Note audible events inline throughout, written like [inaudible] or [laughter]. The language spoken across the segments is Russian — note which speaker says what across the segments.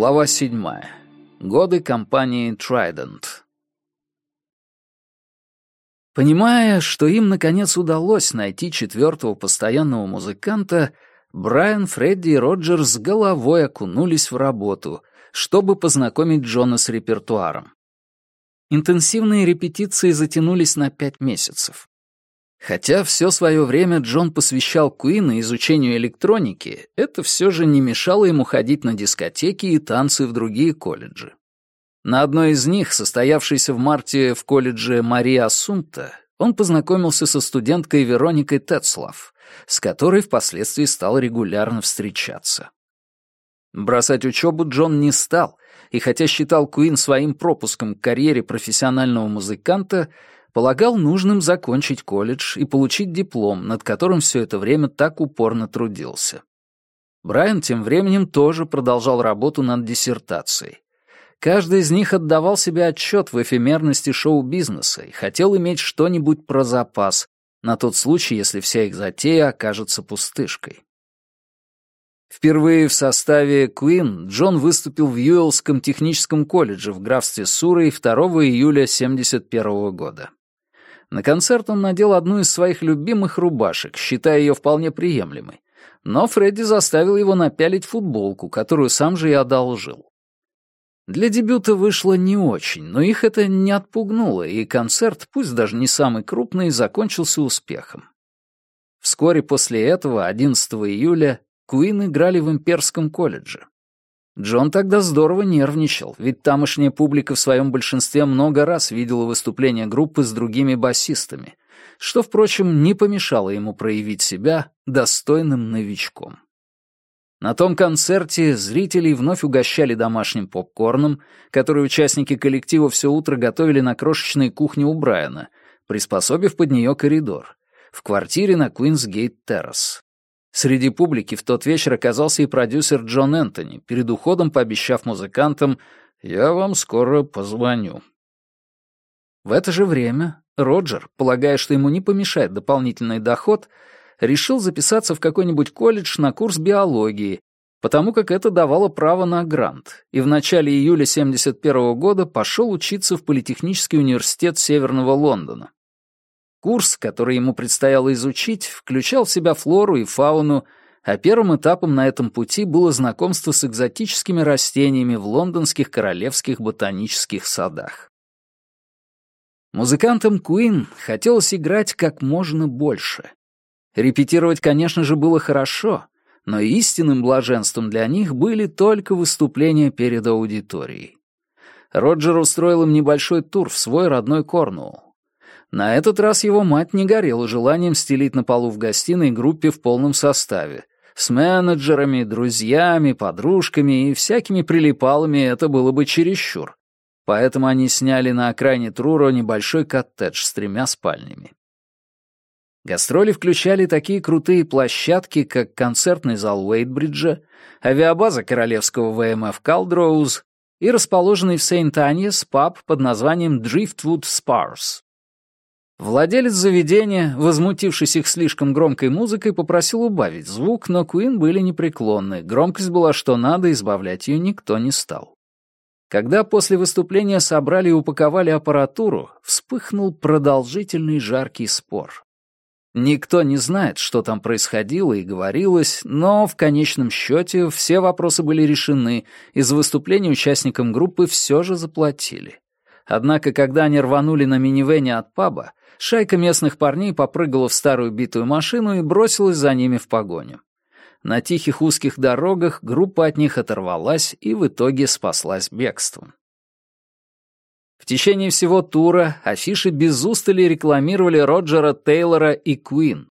Speaker 1: Глава 7. Годы компании Trident. Понимая, что им наконец удалось найти четвертого постоянного музыканта, Брайан, Фредди и Роджер с головой окунулись в работу, чтобы познакомить Джона с репертуаром. Интенсивные репетиции затянулись на пять месяцев. Хотя все свое время Джон посвящал Куина изучению электроники, это все же не мешало ему ходить на дискотеки и танцы в другие колледжи. На одной из них, состоявшейся в марте в колледже Мария Асунта, он познакомился со студенткой Вероникой Тецлав, с которой впоследствии стал регулярно встречаться. Бросать учебу Джон не стал, и хотя считал Куин своим пропуском к карьере профессионального музыканта, полагал нужным закончить колледж и получить диплом, над которым все это время так упорно трудился. Брайан тем временем тоже продолжал работу над диссертацией. Каждый из них отдавал себе отчет в эфемерности шоу-бизнеса и хотел иметь что-нибудь про запас, на тот случай, если вся их затея окажется пустышкой. Впервые в составе Queen Джон выступил в Юэлском техническом колледже в графстве Сурой 2 июля 1971 года. На концерт он надел одну из своих любимых рубашек, считая ее вполне приемлемой. Но Фредди заставил его напялить футболку, которую сам же и одолжил. Для дебюта вышло не очень, но их это не отпугнуло, и концерт, пусть даже не самый крупный, закончился успехом. Вскоре после этого, 11 июля, Куин играли в Имперском колледже. Джон тогда здорово нервничал, ведь тамошняя публика в своем большинстве много раз видела выступления группы с другими басистами, что, впрочем, не помешало ему проявить себя достойным новичком. На том концерте зрителей вновь угощали домашним попкорном, который участники коллектива все утро готовили на крошечной кухне у Брайана, приспособив под нее коридор, в квартире на Куинсгейт-террас. Среди публики в тот вечер оказался и продюсер Джон Энтони, перед уходом пообещав музыкантам «Я вам скоро позвоню». В это же время Роджер, полагая, что ему не помешает дополнительный доход, решил записаться в какой-нибудь колледж на курс биологии, потому как это давало право на грант, и в начале июля 1971 года пошел учиться в Политехнический университет Северного Лондона. Курс, который ему предстояло изучить, включал в себя флору и фауну, а первым этапом на этом пути было знакомство с экзотическими растениями в лондонских королевских ботанических садах. Музыкантам Куин хотелось играть как можно больше. Репетировать, конечно же, было хорошо, но истинным блаженством для них были только выступления перед аудиторией. Роджер устроил им небольшой тур в свой родной Корнуолл. На этот раз его мать не горела желанием стелить на полу в гостиной группе в полном составе. С менеджерами, друзьями, подружками и всякими прилипалами это было бы чересчур. Поэтому они сняли на окраине Труро небольшой коттедж с тремя спальнями. Гастроли включали такие крутые площадки, как концертный зал Уэйтбриджа, авиабаза королевского ВМФ Калдроуз и расположенный в Сент-Аньес паб под названием Driftwood Spars. Владелец заведения, возмутившись их слишком громкой музыкой, попросил убавить звук, но Куин были непреклонны, громкость была что надо, избавлять ее никто не стал. Когда после выступления собрали и упаковали аппаратуру, вспыхнул продолжительный жаркий спор. Никто не знает, что там происходило и говорилось, но в конечном счете все вопросы были решены, и за выступление участникам группы все же заплатили. Однако, когда они рванули на минивене от паба, Шайка местных парней попрыгала в старую битую машину и бросилась за ними в погоню. На тихих узких дорогах группа от них оторвалась и в итоге спаслась бегством. В течение всего тура афиши без устали рекламировали Роджера Тейлора и Куин.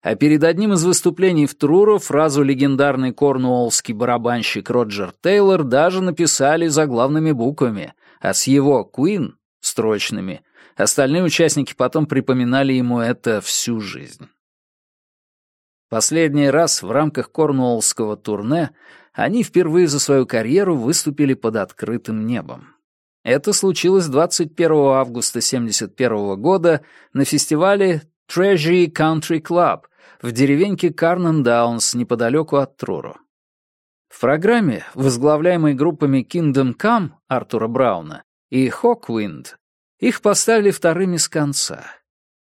Speaker 1: А перед одним из выступлений в Труро фразу легендарный корнуоллский барабанщик Роджер Тейлор даже написали заглавными буквами, а с его Куин — строчными — Остальные участники потом припоминали ему это всю жизнь. Последний раз в рамках корнуоллского турне они впервые за свою карьеру выступили под открытым небом. Это случилось 21 августа 1971 года на фестивале Treasury Country Club в деревеньке Карнен Даунс неподалеку от Труро. В программе, возглавляемой группами Kingdom Come Артура Брауна и Hawkwind их поставили вторыми с конца.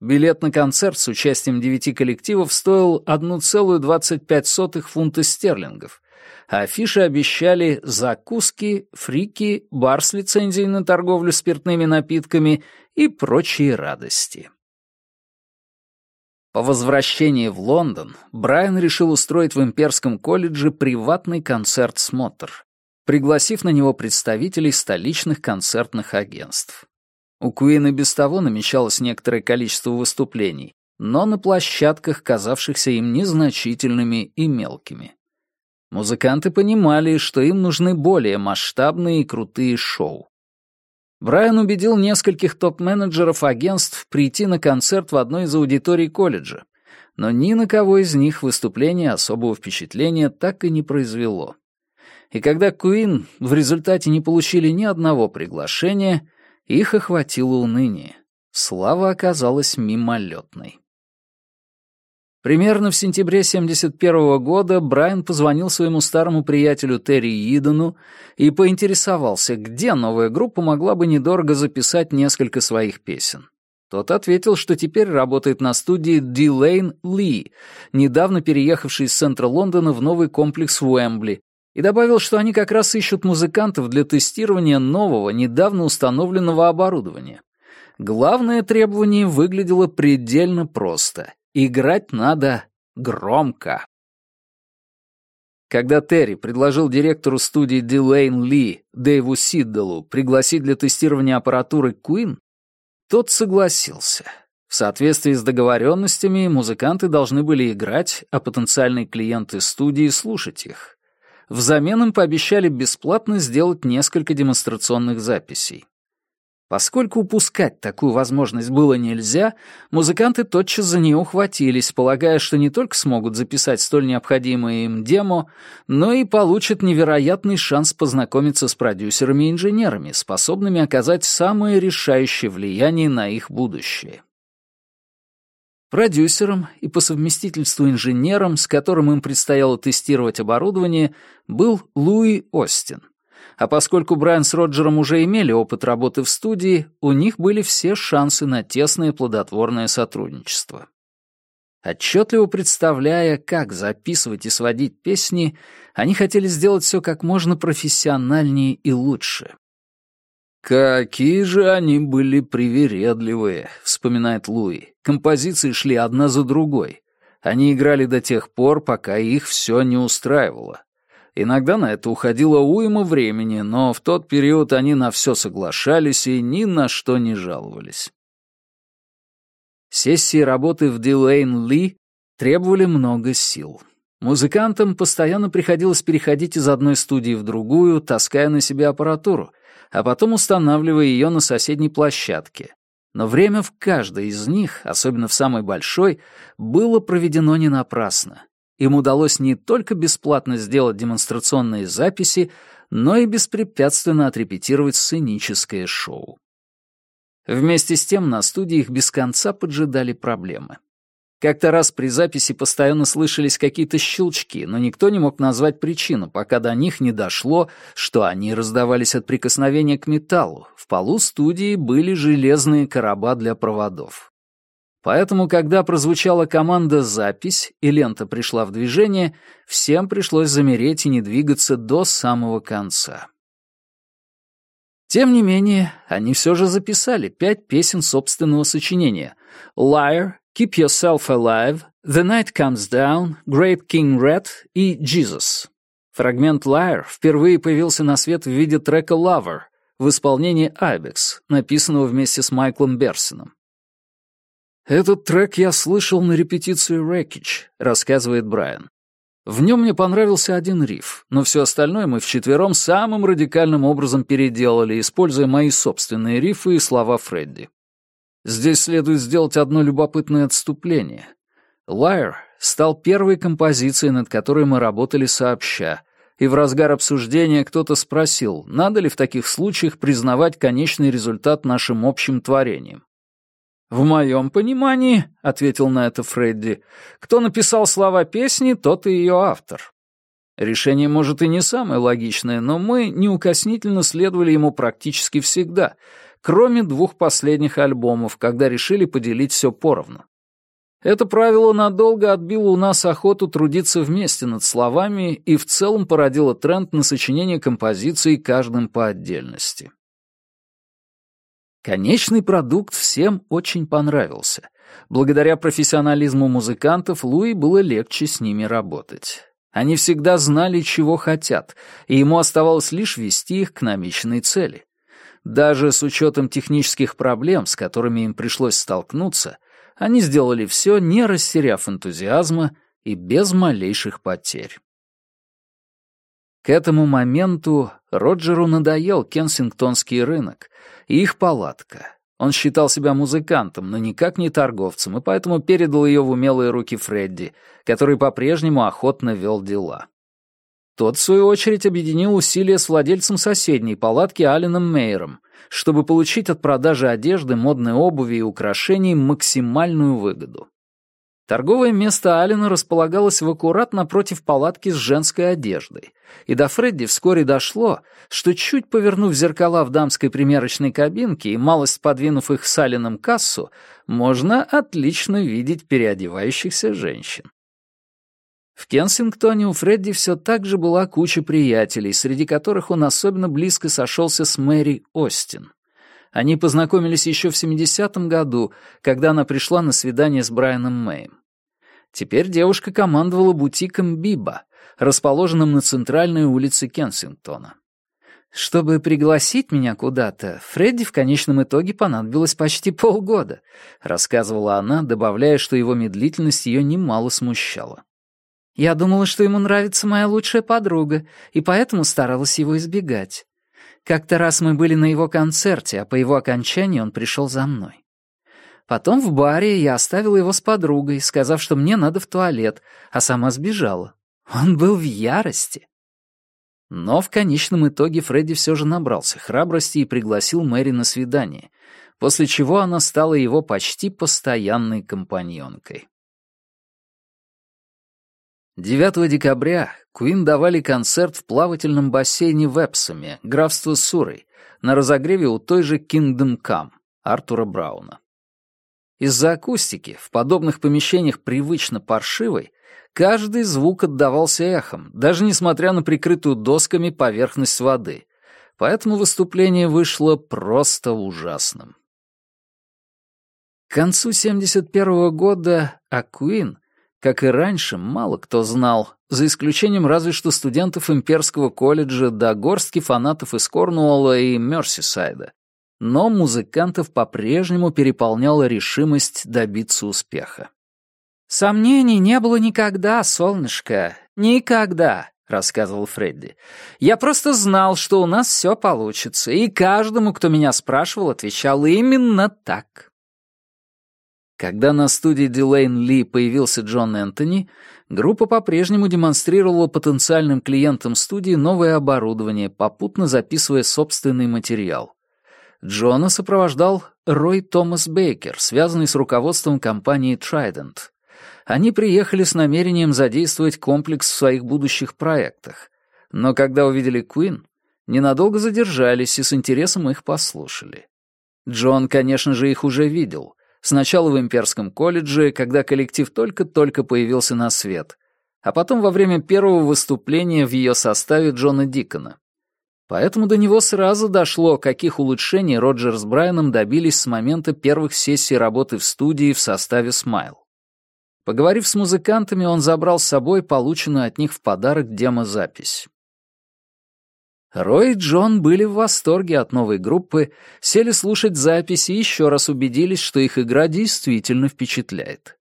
Speaker 1: Билет на концерт с участием девяти коллективов стоил 1,25 фунта стерлингов, а афиши обещали закуски, фрики, бар с лицензией на торговлю спиртными напитками и прочие радости. По возвращении в Лондон Брайан решил устроить в Имперском колледже приватный концерт-смотр, пригласив на него представителей столичных концертных агентств. У Куина без того намечалось некоторое количество выступлений, но на площадках, казавшихся им незначительными и мелкими. Музыканты понимали, что им нужны более масштабные и крутые шоу. Брайан убедил нескольких топ-менеджеров агентств прийти на концерт в одной из аудиторий колледжа, но ни на кого из них выступление особого впечатления так и не произвело. И когда Куин в результате не получили ни одного приглашения, их охватило уныние. Слава оказалась мимолетной. Примерно в сентябре 71 -го года Брайан позвонил своему старому приятелю Терри Идену и поинтересовался, где новая группа могла бы недорого записать несколько своих песен. Тот ответил, что теперь работает на студии Дилейн Ли, недавно переехавший из центра Лондона в новый комплекс в Уэмбли, и добавил, что они как раз ищут музыкантов для тестирования нового, недавно установленного оборудования. Главное требование выглядело предельно просто. Играть надо громко. Когда Терри предложил директору студии Дилейн Ли, Дэйву Сиддалу, пригласить для тестирования аппаратуры Куин, тот согласился. В соответствии с договоренностями музыканты должны были играть, а потенциальные клиенты студии слушать их взамен им пообещали бесплатно сделать несколько демонстрационных записей. Поскольку упускать такую возможность было нельзя, музыканты тотчас за нее ухватились, полагая, что не только смогут записать столь необходимое им демо, но и получат невероятный шанс познакомиться с продюсерами и инженерами, способными оказать самое решающее влияние на их будущее. Продюсером и по совместительству инженером, с которым им предстояло тестировать оборудование, был Луи Остин. А поскольку Брайан с Роджером уже имели опыт работы в студии, у них были все шансы на тесное плодотворное сотрудничество. Отчетливо представляя, как записывать и сводить песни, они хотели сделать все как можно профессиональнее и лучше. «Какие же они были привередливые», — вспоминает Луи. Композиции шли одна за другой. Они играли до тех пор, пока их все не устраивало. Иногда на это уходило уйма времени, но в тот период они на все соглашались и ни на что не жаловались. Сессии работы в Дилейн Ли требовали много сил. Музыкантам постоянно приходилось переходить из одной студии в другую, таская на себе аппаратуру, а потом устанавливая ее на соседней площадке. Но время в каждой из них, особенно в самой большой, было проведено не напрасно. Им удалось не только бесплатно сделать демонстрационные записи, но и беспрепятственно отрепетировать сценическое шоу. Вместе с тем на студии их без конца поджидали проблемы. Как-то раз при записи постоянно слышались какие-то щелчки, но никто не мог назвать причину, пока до них не дошло, что они раздавались от прикосновения к металлу. В полу студии были железные короба для проводов. Поэтому, когда прозвучала команда «Запись» и лента пришла в движение, всем пришлось замереть и не двигаться до самого конца. Тем не менее, они все же записали пять песен собственного сочинения «Liar», Keep Yourself Alive, The Night Comes Down, Great King Red и Jesus. Фрагмент Liar впервые появился на свет в виде трека Lover в исполнении Айбекс, написанного вместе с Майклом Берсоном. «Этот трек я слышал на репетиции wreckage, — рассказывает Брайан. «В нем мне понравился один риф, но все остальное мы вчетвером самым радикальным образом переделали, используя мои собственные рифы и слова Фредди. Здесь следует сделать одно любопытное отступление. Лайер стал первой композицией, над которой мы работали сообща, и в разгар обсуждения кто-то спросил, надо ли в таких случаях признавать конечный результат нашим общим творением. «В моем понимании», — ответил на это Фредди, — «кто написал слова песни, тот и ее автор». Решение, может, и не самое логичное, но мы неукоснительно следовали ему практически всегда — кроме двух последних альбомов, когда решили поделить все поровну. Это правило надолго отбило у нас охоту трудиться вместе над словами и в целом породило тренд на сочинение композиций каждым по отдельности. Конечный продукт всем очень понравился. Благодаря профессионализму музыкантов Луи было легче с ними работать. Они всегда знали, чего хотят, и ему оставалось лишь вести их к намеченной цели. Даже с учетом технических проблем, с которыми им пришлось столкнуться, они сделали все, не растеряв энтузиазма и без малейших потерь. К этому моменту Роджеру надоел кенсингтонский рынок и их палатка. Он считал себя музыкантом, но никак не торговцем, и поэтому передал ее в умелые руки Фредди, который по-прежнему охотно вел дела. Тот, в свою очередь, объединил усилия с владельцем соседней палатки Алленом Мейером, чтобы получить от продажи одежды, модной обуви и украшений максимальную выгоду. Торговое место Алина располагалось в аккурат напротив палатки с женской одеждой, и до Фредди вскоре дошло, что чуть повернув зеркала в дамской примерочной кабинке и малость подвинув их с Алином кассу, можно отлично видеть переодевающихся женщин. В Кенсингтоне у Фредди все так же была куча приятелей, среди которых он особенно близко сошелся с Мэри Остин. Они познакомились еще в 70-м году, когда она пришла на свидание с Брайаном Мэем. Теперь девушка командовала бутиком «Биба», расположенным на центральной улице Кенсингтона. Чтобы пригласить меня куда-то, Фредди в конечном итоге понадобилось почти полгода, рассказывала она, добавляя, что его медлительность ее немало смущала. Я думала, что ему нравится моя лучшая подруга, и поэтому старалась его избегать. Как-то раз мы были на его концерте, а по его окончании он пришел за мной. Потом в баре я оставила его с подругой, сказав, что мне надо в туалет, а сама сбежала. Он был в ярости. Но в конечном итоге Фредди все же набрался храбрости и пригласил Мэри на свидание, после чего она стала его почти постоянной компаньонкой. 9 декабря Куин давали концерт в плавательном бассейне в Эпсоме, графство Сурой, на разогреве у той же Kingdom Come Артура Брауна. Из-за акустики, в подобных помещениях привычно паршивой, каждый звук отдавался эхом, даже несмотря на прикрытую досками поверхность воды, поэтому выступление вышло просто ужасным. К концу 1971 -го года Акуин — как и раньше, мало кто знал, за исключением разве что студентов Имперского колледжа до горстки фанатов из Корнуолла и Мерсисайда. Но музыкантов по-прежнему переполняла решимость добиться успеха. «Сомнений не было никогда, солнышко, никогда», — рассказывал Фредди. «Я просто знал, что у нас все получится, и каждому, кто меня спрашивал, отвечал именно так». Когда на студии Дилейн Ли появился Джон Энтони, группа по-прежнему демонстрировала потенциальным клиентам студии новое оборудование, попутно записывая собственный материал. Джона сопровождал Рой Томас Бейкер, связанный с руководством компании Trident. Они приехали с намерением задействовать комплекс в своих будущих проектах. Но когда увидели Куин, ненадолго задержались и с интересом их послушали. Джон, конечно же, их уже видел — Сначала в имперском колледже, когда коллектив только-только появился на свет, а потом во время первого выступления в ее составе Джона Дикона. Поэтому до него сразу дошло, каких улучшений Роджер с Брайаном добились с момента первых сессий работы в студии в составе «Смайл». Поговорив с музыкантами, он забрал с собой полученную от них в подарок демозапись. Рой и Джон были в восторге от новой группы, сели слушать записи и еще раз убедились, что их игра действительно впечатляет.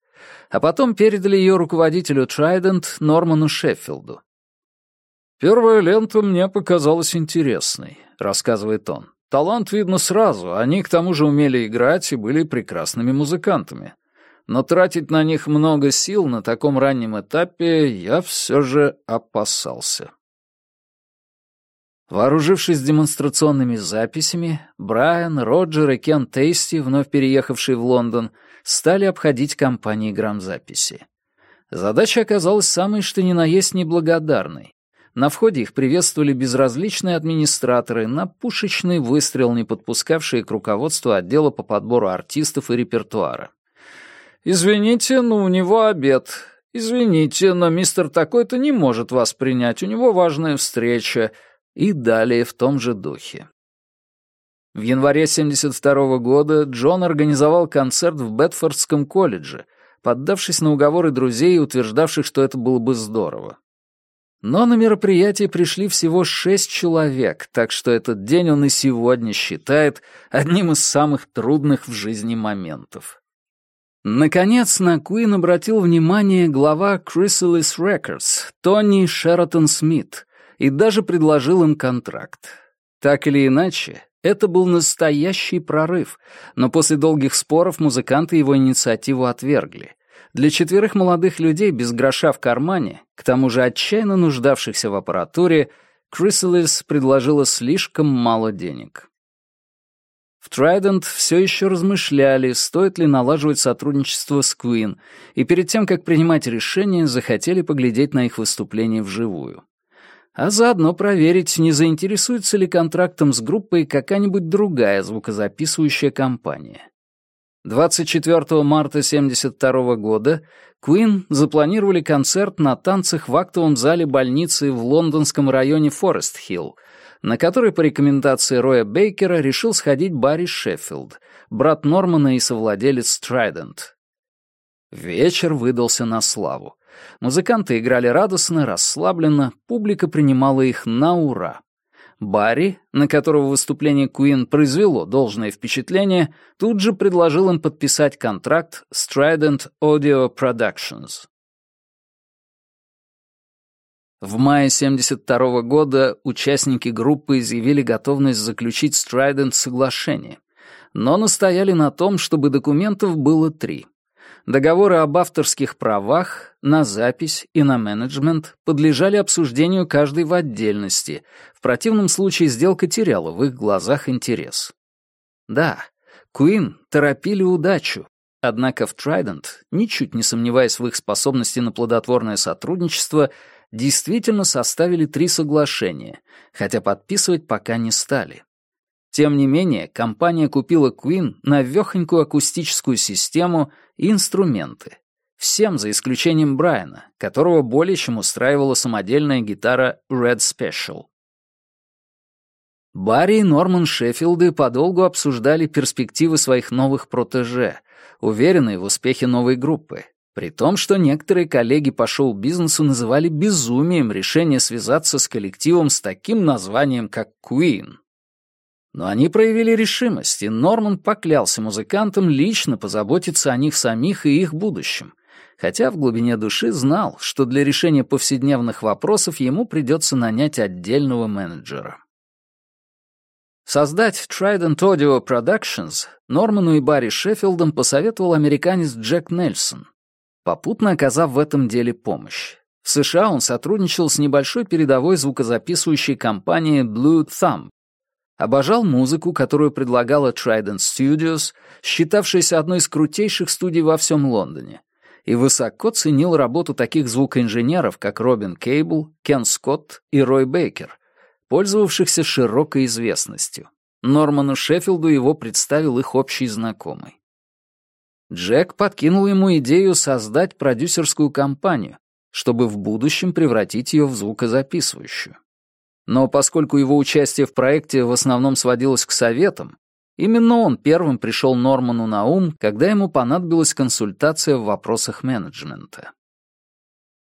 Speaker 1: А потом передали ее руководителю Трайдент Норману Шеффилду. «Первая лента мне показалась интересной», — рассказывает он. «Талант видно сразу, они к тому же умели играть и были прекрасными музыкантами. Но тратить на них много сил на таком раннем этапе я все же опасался». Вооружившись демонстрационными записями, Брайан, Роджер и Кен Тейсти, вновь переехавшие в Лондон, стали обходить компании грамзаписи. Задача оказалась самой что ни на есть неблагодарной. На входе их приветствовали безразличные администраторы, на пушечный выстрел, не подпускавшие к руководству отдела по подбору артистов и репертуара. «Извините, но у него обед. Извините, но мистер такой-то не может вас принять, у него важная встреча. И далее в том же духе. В январе 1972 года Джон организовал концерт в Бетфордском колледже, поддавшись на уговоры друзей, утверждавших, что это было бы здорово. Но на мероприятие пришли всего шесть человек, так что этот день он и сегодня считает одним из самых трудных в жизни моментов. Наконец, на Куин обратил внимание глава Chrysalis Records, Тони Шератон Смит — и даже предложил им контракт. Так или иначе, это был настоящий прорыв, но после долгих споров музыканты его инициативу отвергли. Для четверых молодых людей без гроша в кармане, к тому же отчаянно нуждавшихся в аппаратуре, Крисалис предложила слишком мало денег. В Trident все еще размышляли, стоит ли налаживать сотрудничество с Queen, и перед тем, как принимать решение, захотели поглядеть на их выступление вживую а заодно проверить, не заинтересуется ли контрактом с группой какая-нибудь другая звукозаписывающая компания. 24 марта 1972 года Queen запланировали концерт на танцах в актовом зале больницы в лондонском районе Форест-Хилл, на который по рекомендации Роя Бейкера решил сходить Барри Шеффилд, брат Нормана и совладелец Trident. Вечер выдался на славу. Музыканты играли радостно, расслабленно, публика принимала их на ура. Барри, на которого выступление Queen произвело должное впечатление, тут же предложил им подписать контракт с Trident Audio Productions. В мае 72 -го года участники группы изъявили готовность заключить с Trident соглашение, но настояли на том, чтобы документов было три — договоры об авторских правах на запись и на менеджмент подлежали обсуждению каждый в отдельности. В противном случае сделка теряла в их глазах интерес. Да, Куин торопили удачу, однако в Trident, ничуть не сомневаясь в их способности на плодотворное сотрудничество, действительно составили три соглашения, хотя подписывать пока не стали. Тем не менее, компания купила Queen на навехонькую акустическую систему и инструменты. Всем, за исключением Брайана, которого более чем устраивала самодельная гитара Red Special. Барри и Норман Шеффилды подолгу обсуждали перспективы своих новых протеже, уверенные в успехе новой группы, при том, что некоторые коллеги по шоу-бизнесу называли безумием решение связаться с коллективом с таким названием, как Queen. Но они проявили решимость, и Норман поклялся музыкантам лично позаботиться о них самих и их будущем, хотя в глубине души знал, что для решения повседневных вопросов ему придется нанять отдельного менеджера. Создать Trident Audio Productions Норману и Барри Шеффилдом посоветовал американец Джек Нельсон, попутно оказав в этом деле помощь. В США он сотрудничал с небольшой передовой звукозаписывающей компанией Blue Thumb, Обожал музыку, которую предлагала Trident Studios, считавшаяся одной из крутейших студий во всем Лондоне, и высоко ценил работу таких звукоинженеров, как Робин Кейбл, Кен Скотт и Рой Бейкер, пользовавшихся широкой известностью. Норману Шеффилду его представил их общий знакомый. Джек подкинул ему идею создать продюсерскую компанию, чтобы в будущем превратить ее в звукозаписывающую. Но поскольку его участие в проекте в основном сводилось к советам, именно он первым пришел Норману на ум, когда ему понадобилась консультация в вопросах менеджмента.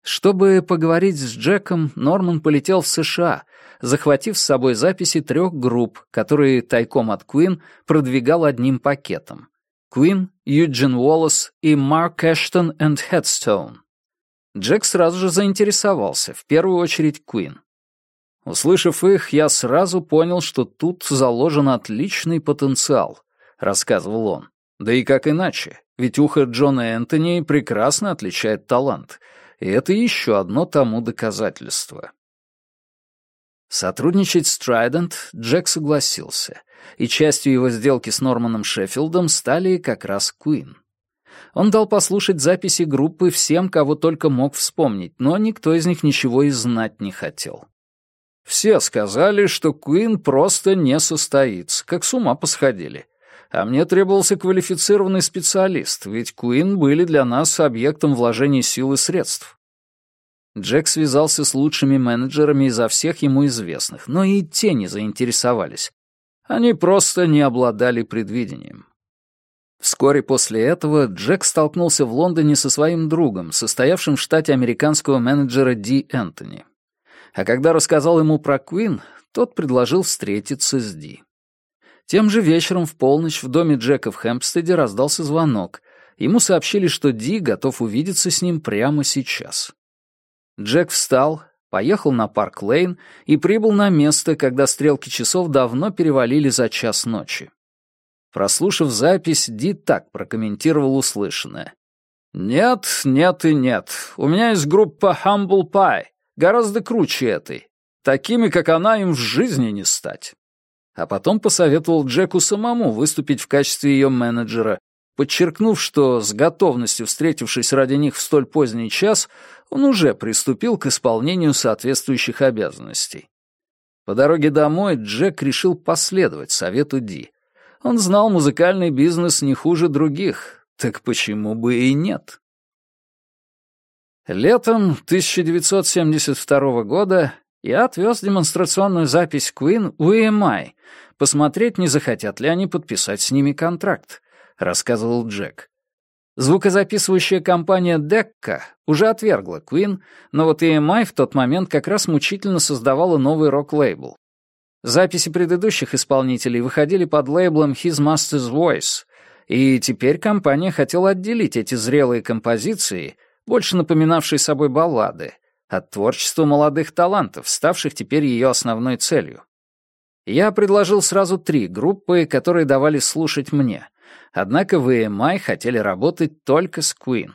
Speaker 1: Чтобы поговорить с Джеком, Норман полетел в США, захватив с собой записи трех групп, которые тайком от Куин продвигал одним пакетом. Куин, Юджин Уоллес и Марк Эштон и Хедстоун. Джек сразу же заинтересовался, в первую очередь Куин. Услышав их, я сразу понял, что тут заложен отличный потенциал, рассказывал он. Да и как иначе, ведь ухо Джона Энтони прекрасно отличает талант, и это еще одно тому доказательство. Сотрудничать с Трайдент Джек согласился, и частью его сделки с Норманом Шеффилдом стали как раз Куин. Он дал послушать записи группы всем, кого только мог вспомнить, но никто из них ничего и знать не хотел. Все сказали, что Куин просто не состоится, как с ума посходили. А мне требовался квалифицированный специалист, ведь Куин были для нас объектом вложения сил и средств. Джек связался с лучшими менеджерами изо всех ему известных, но и те не заинтересовались. Они просто не обладали предвидением. Вскоре после этого Джек столкнулся в Лондоне со своим другом, состоявшим в штате американского менеджера Ди Энтони. А когда рассказал ему про Квин, тот предложил встретиться с Ди. Тем же вечером в полночь в доме Джека в Хэмпстеде раздался звонок. Ему сообщили, что Ди готов увидеться с ним прямо сейчас. Джек встал, поехал на Парк-Лейн и прибыл на место, когда стрелки часов давно перевалили за час ночи. Прослушав запись, Ди так прокомментировал услышанное. «Нет, нет и нет. У меня есть группа Humble Pie гораздо круче этой. Такими, как она, им в жизни не стать. А потом посоветовал Джеку самому выступить в качестве ее менеджера, подчеркнув, что с готовностью встретившись ради них в столь поздний час, он уже приступил к исполнению соответствующих обязанностей. По дороге домой Джек решил последовать совету Ди. Он знал музыкальный бизнес не хуже других, так почему бы и нет? Летом 1972 года я отвез демонстрационную запись Queen у EMI. Эм Посмотреть, не захотят ли они подписать с ними контракт, рассказывал Джек. Звукозаписывающая компания Декка уже отвергла Queen, но вот EMI эм в тот момент как раз мучительно создавала новый рок-лейбл. Записи предыдущих исполнителей выходили под лейблом His Master's Voice, и теперь компания хотела отделить эти зрелые композиции — больше напоминавшей собой баллады, от творчества молодых талантов, ставших теперь ее основной целью. Я предложил сразу три группы, которые давали слушать мне, однако в EMI хотели работать только с Queen.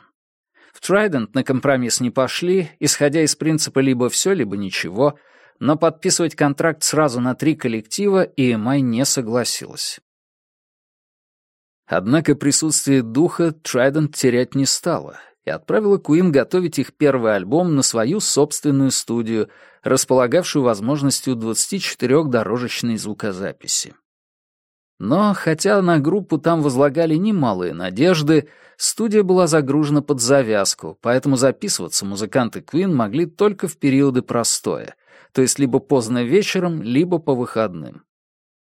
Speaker 1: В Trident на компромисс не пошли, исходя из принципа «либо все, либо ничего», но подписывать контракт сразу на три коллектива EMI не согласилась. Однако присутствие духа Trident терять не стало, и отправила куин готовить их первый альбом на свою собственную студию, располагавшую возможностью 24-дорожечной звукозаписи. Но хотя на группу там возлагали немалые надежды, студия была загружена под завязку, поэтому записываться музыканты куин могли только в периоды простоя, то есть либо поздно вечером, либо по выходным.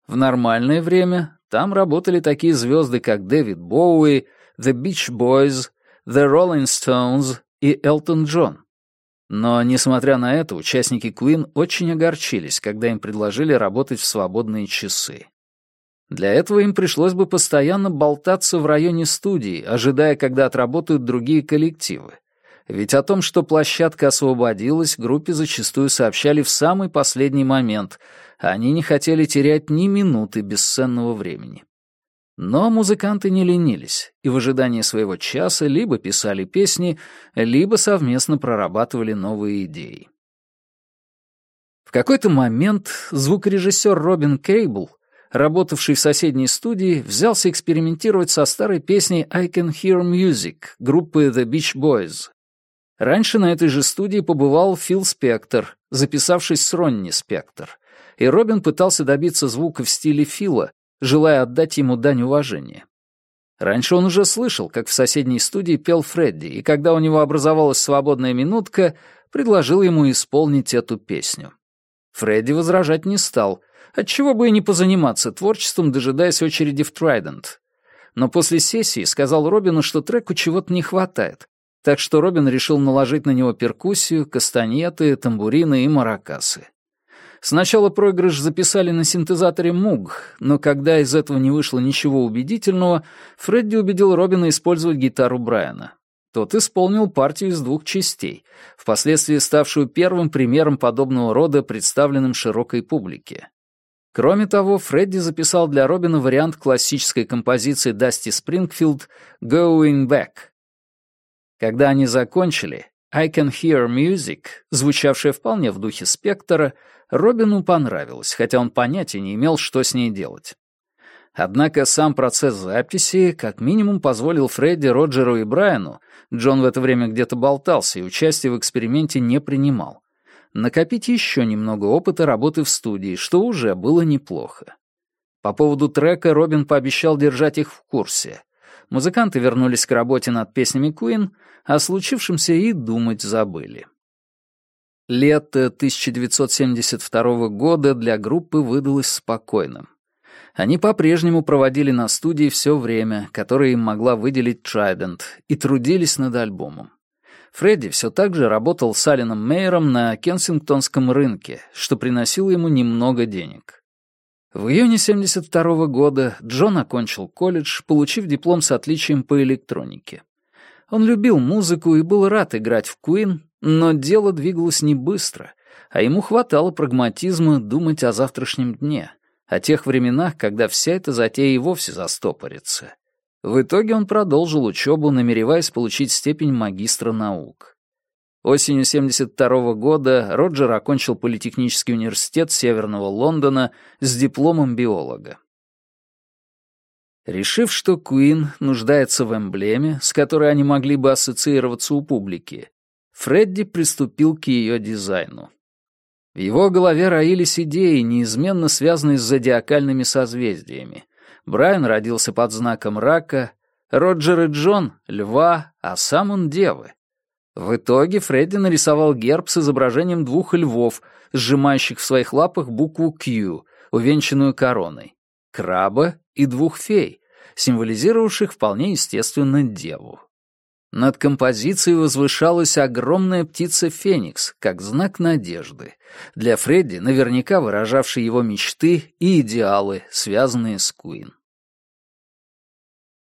Speaker 1: В нормальное время там работали такие звезды, как Дэвид Боуи, The Beach Boys — The Rolling Stones и Элтон Джон. Но, несмотря на это, участники Queen очень огорчились, когда им предложили работать в свободные часы. Для этого им пришлось бы постоянно болтаться в районе студии, ожидая, когда отработают другие коллективы. Ведь о том, что площадка освободилась, группе зачастую сообщали в самый последний момент. Они не хотели терять ни минуты бесценного времени. Но музыканты не ленились и в ожидании своего часа либо писали песни, либо совместно прорабатывали новые идеи. В какой-то момент звукорежиссер Робин Кейбл, работавший в соседней студии, взялся экспериментировать со старой песней «I Can Hear Music» группы The Beach Boys. Раньше на этой же студии побывал Фил Спектор, записавшись с Ронни Спектор, и Робин пытался добиться звука в стиле Фила, желая отдать ему дань уважения. Раньше он уже слышал, как в соседней студии пел Фредди, и когда у него образовалась свободная минутка, предложил ему исполнить эту песню. Фредди возражать не стал, отчего бы и не позаниматься творчеством, дожидаясь очереди в Трайдент. Но после сессии сказал Робину, что треку чего-то не хватает, так что Робин решил наложить на него перкуссию, кастаньеты, тамбурины и маракасы. Сначала проигрыш записали на синтезаторе Moog, но когда из этого не вышло ничего убедительного, Фредди убедил Робина использовать гитару Брайана. Тот исполнил партию из двух частей, впоследствии ставшую первым примером подобного рода, представленным широкой публике. Кроме того, Фредди записал для Робина вариант классической композиции Дасти Спрингфилд «Going Back». Когда они закончили, «I Can Hear Music», звучавшая вполне в духе спектра, Робину понравилось, хотя он понятия не имел, что с ней делать. Однако сам процесс записи как минимум позволил Фредди, Роджеру и Брайану, Джон в это время где-то болтался и участие в эксперименте не принимал, накопить еще немного опыта работы в студии, что уже было неплохо. По поводу трека Робин пообещал держать их в курсе. Музыканты вернулись к работе над песнями Куин, о случившемся и думать забыли. Лето э, 1972 года для группы выдалось спокойным. Они по-прежнему проводили на студии все время, которое им могла выделить Трайдент, и трудились над альбомом. Фредди все так же работал с Алином Мейером на Кенсингтонском рынке, что приносило ему немного денег. В июне 72 года Джон окончил колледж, получив диплом с отличием по электронике. Он любил музыку и был рад играть в Куин, но дело двигалось не быстро, а ему хватало прагматизма думать о завтрашнем дне, о тех временах, когда вся эта затея и вовсе застопорится. В итоге он продолжил учебу, намереваясь получить степень магистра наук. Осенью 72 года Роджер окончил Политехнический университет Северного Лондона с дипломом биолога. Решив, что Куин нуждается в эмблеме, с которой они могли бы ассоциироваться у публики, Фредди приступил к ее дизайну. В его голове роились идеи, неизменно связанные с зодиакальными созвездиями. Брайан родился под знаком рака, Роджер и Джон — льва, а сам он — девы. В итоге Фредди нарисовал герб с изображением двух львов, сжимающих в своих лапах букву «Q», увенчанную короной, краба и двух фей, символизировавших вполне естественно деву. Над композицией возвышалась огромная птица Феникс, как знак надежды, для Фредди наверняка выражавший его мечты и идеалы, связанные с Куин.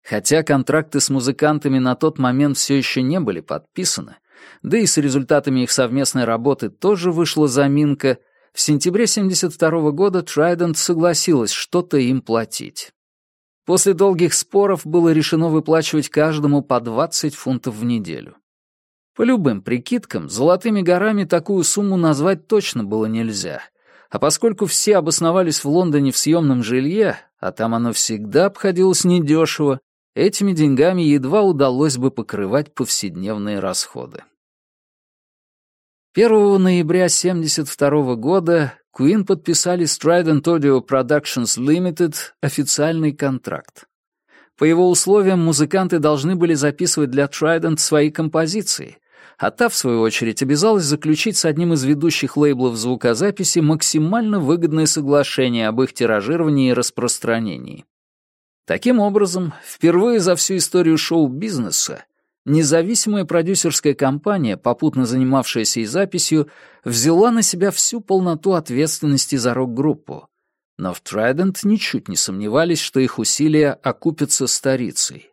Speaker 1: Хотя контракты с музыкантами на тот момент все еще не были подписаны, да и с результатами их совместной работы тоже вышла заминка, в сентябре 72 -го года Трайдент согласилась что-то им платить. После долгих споров было решено выплачивать каждому по 20 фунтов в неделю. По любым прикидкам, золотыми горами такую сумму назвать точно было нельзя. А поскольку все обосновались в Лондоне в съемном жилье, а там оно всегда обходилось недешево, этими деньгами едва удалось бы покрывать повседневные расходы. 1 ноября 1972 года Куин подписали с Trident Audio Productions Limited официальный контракт. По его условиям музыканты должны были записывать для Trident свои композиции, а та, в свою очередь, обязалась заключить с одним из ведущих лейблов звукозаписи максимально выгодное соглашение об их тиражировании и распространении. Таким образом, впервые за всю историю шоу-бизнеса Независимая продюсерская компания, попутно занимавшаяся и записью, взяла на себя всю полноту ответственности за рок-группу. Но в Trident ничуть не сомневались, что их усилия окупятся старицей.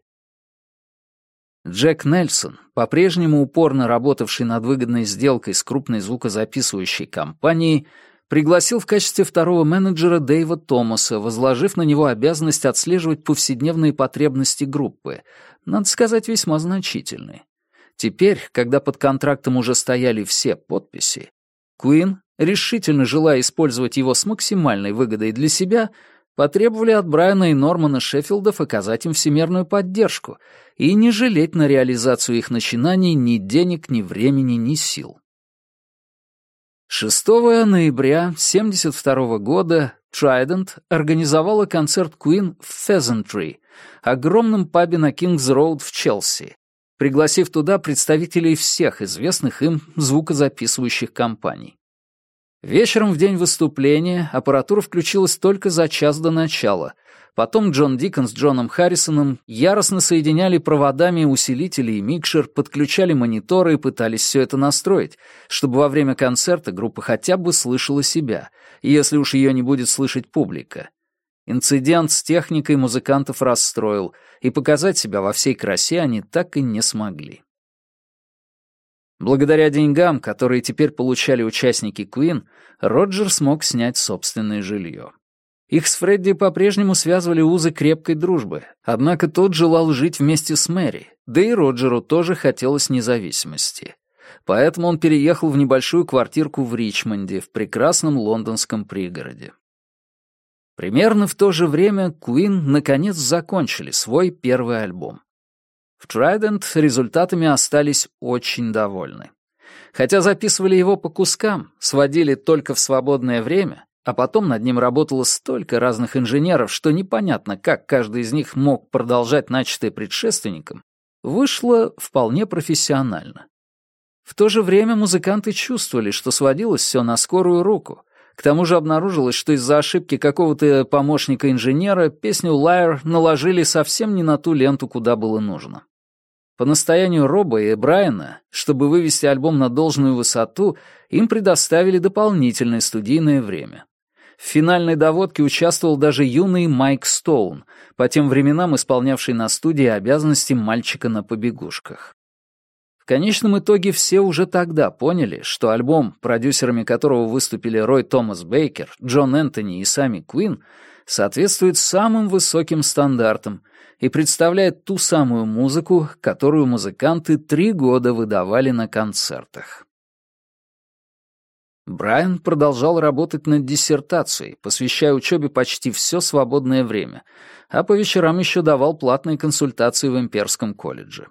Speaker 1: Джек Нельсон, по-прежнему упорно работавший над выгодной сделкой с крупной звукозаписывающей компанией, пригласил в качестве второго менеджера Дэйва Томаса, возложив на него обязанность отслеживать повседневные потребности группы, надо сказать, весьма значительные. Теперь, когда под контрактом уже стояли все подписи, Куин, решительно желая использовать его с максимальной выгодой для себя, потребовали от Брайана и Нормана Шеффилдов оказать им всемерную поддержку и не жалеть на реализацию их начинаний ни денег, ни времени, ни сил. 6 ноября 1972 года Trident организовала концерт Queen в Pheasantry, огромном пабе на Кингс-Роуд в Челси, пригласив туда представителей всех известных им звукозаписывающих компаний. Вечером в день выступления аппаратура включилась только за час до начала — Потом Джон Дикон с Джоном Харрисоном яростно соединяли проводами усилители и микшер, подключали мониторы и пытались все это настроить, чтобы во время концерта группа хотя бы слышала себя, если уж ее не будет слышать публика. Инцидент с техникой музыкантов расстроил, и показать себя во всей красе они так и не смогли. Благодаря деньгам, которые теперь получали участники Queen, Роджер смог снять собственное жилье. Их с Фредди по-прежнему связывали узы крепкой дружбы, однако тот желал жить вместе с Мэри, да и Роджеру тоже хотелось независимости. Поэтому он переехал в небольшую квартирку в Ричмонде, в прекрасном лондонском пригороде. Примерно в то же время Куин наконец закончили свой первый альбом. В Trident результатами остались очень довольны. Хотя записывали его по кускам, сводили только в свободное время, а потом над ним работало столько разных инженеров, что непонятно, как каждый из них мог продолжать начатое предшественником, вышло вполне профессионально. В то же время музыканты чувствовали, что сводилось все на скорую руку. К тому же обнаружилось, что из-за ошибки какого-то помощника-инженера песню лайер наложили совсем не на ту ленту, куда было нужно. По настоянию Роба и Брайана, чтобы вывести альбом на должную высоту, им предоставили дополнительное студийное время. В финальной доводке участвовал даже юный Майк Стоун, по тем временам исполнявший на студии обязанности мальчика на побегушках. В конечном итоге все уже тогда поняли, что альбом, продюсерами которого выступили Рой Томас Бейкер, Джон Энтони и сами Куин, соответствует самым высоким стандартам и представляет ту самую музыку, которую музыканты три года выдавали на концертах. Брайан продолжал работать над диссертацией, посвящая учебе почти все свободное время, а по вечерам еще давал платные консультации в Имперском колледже.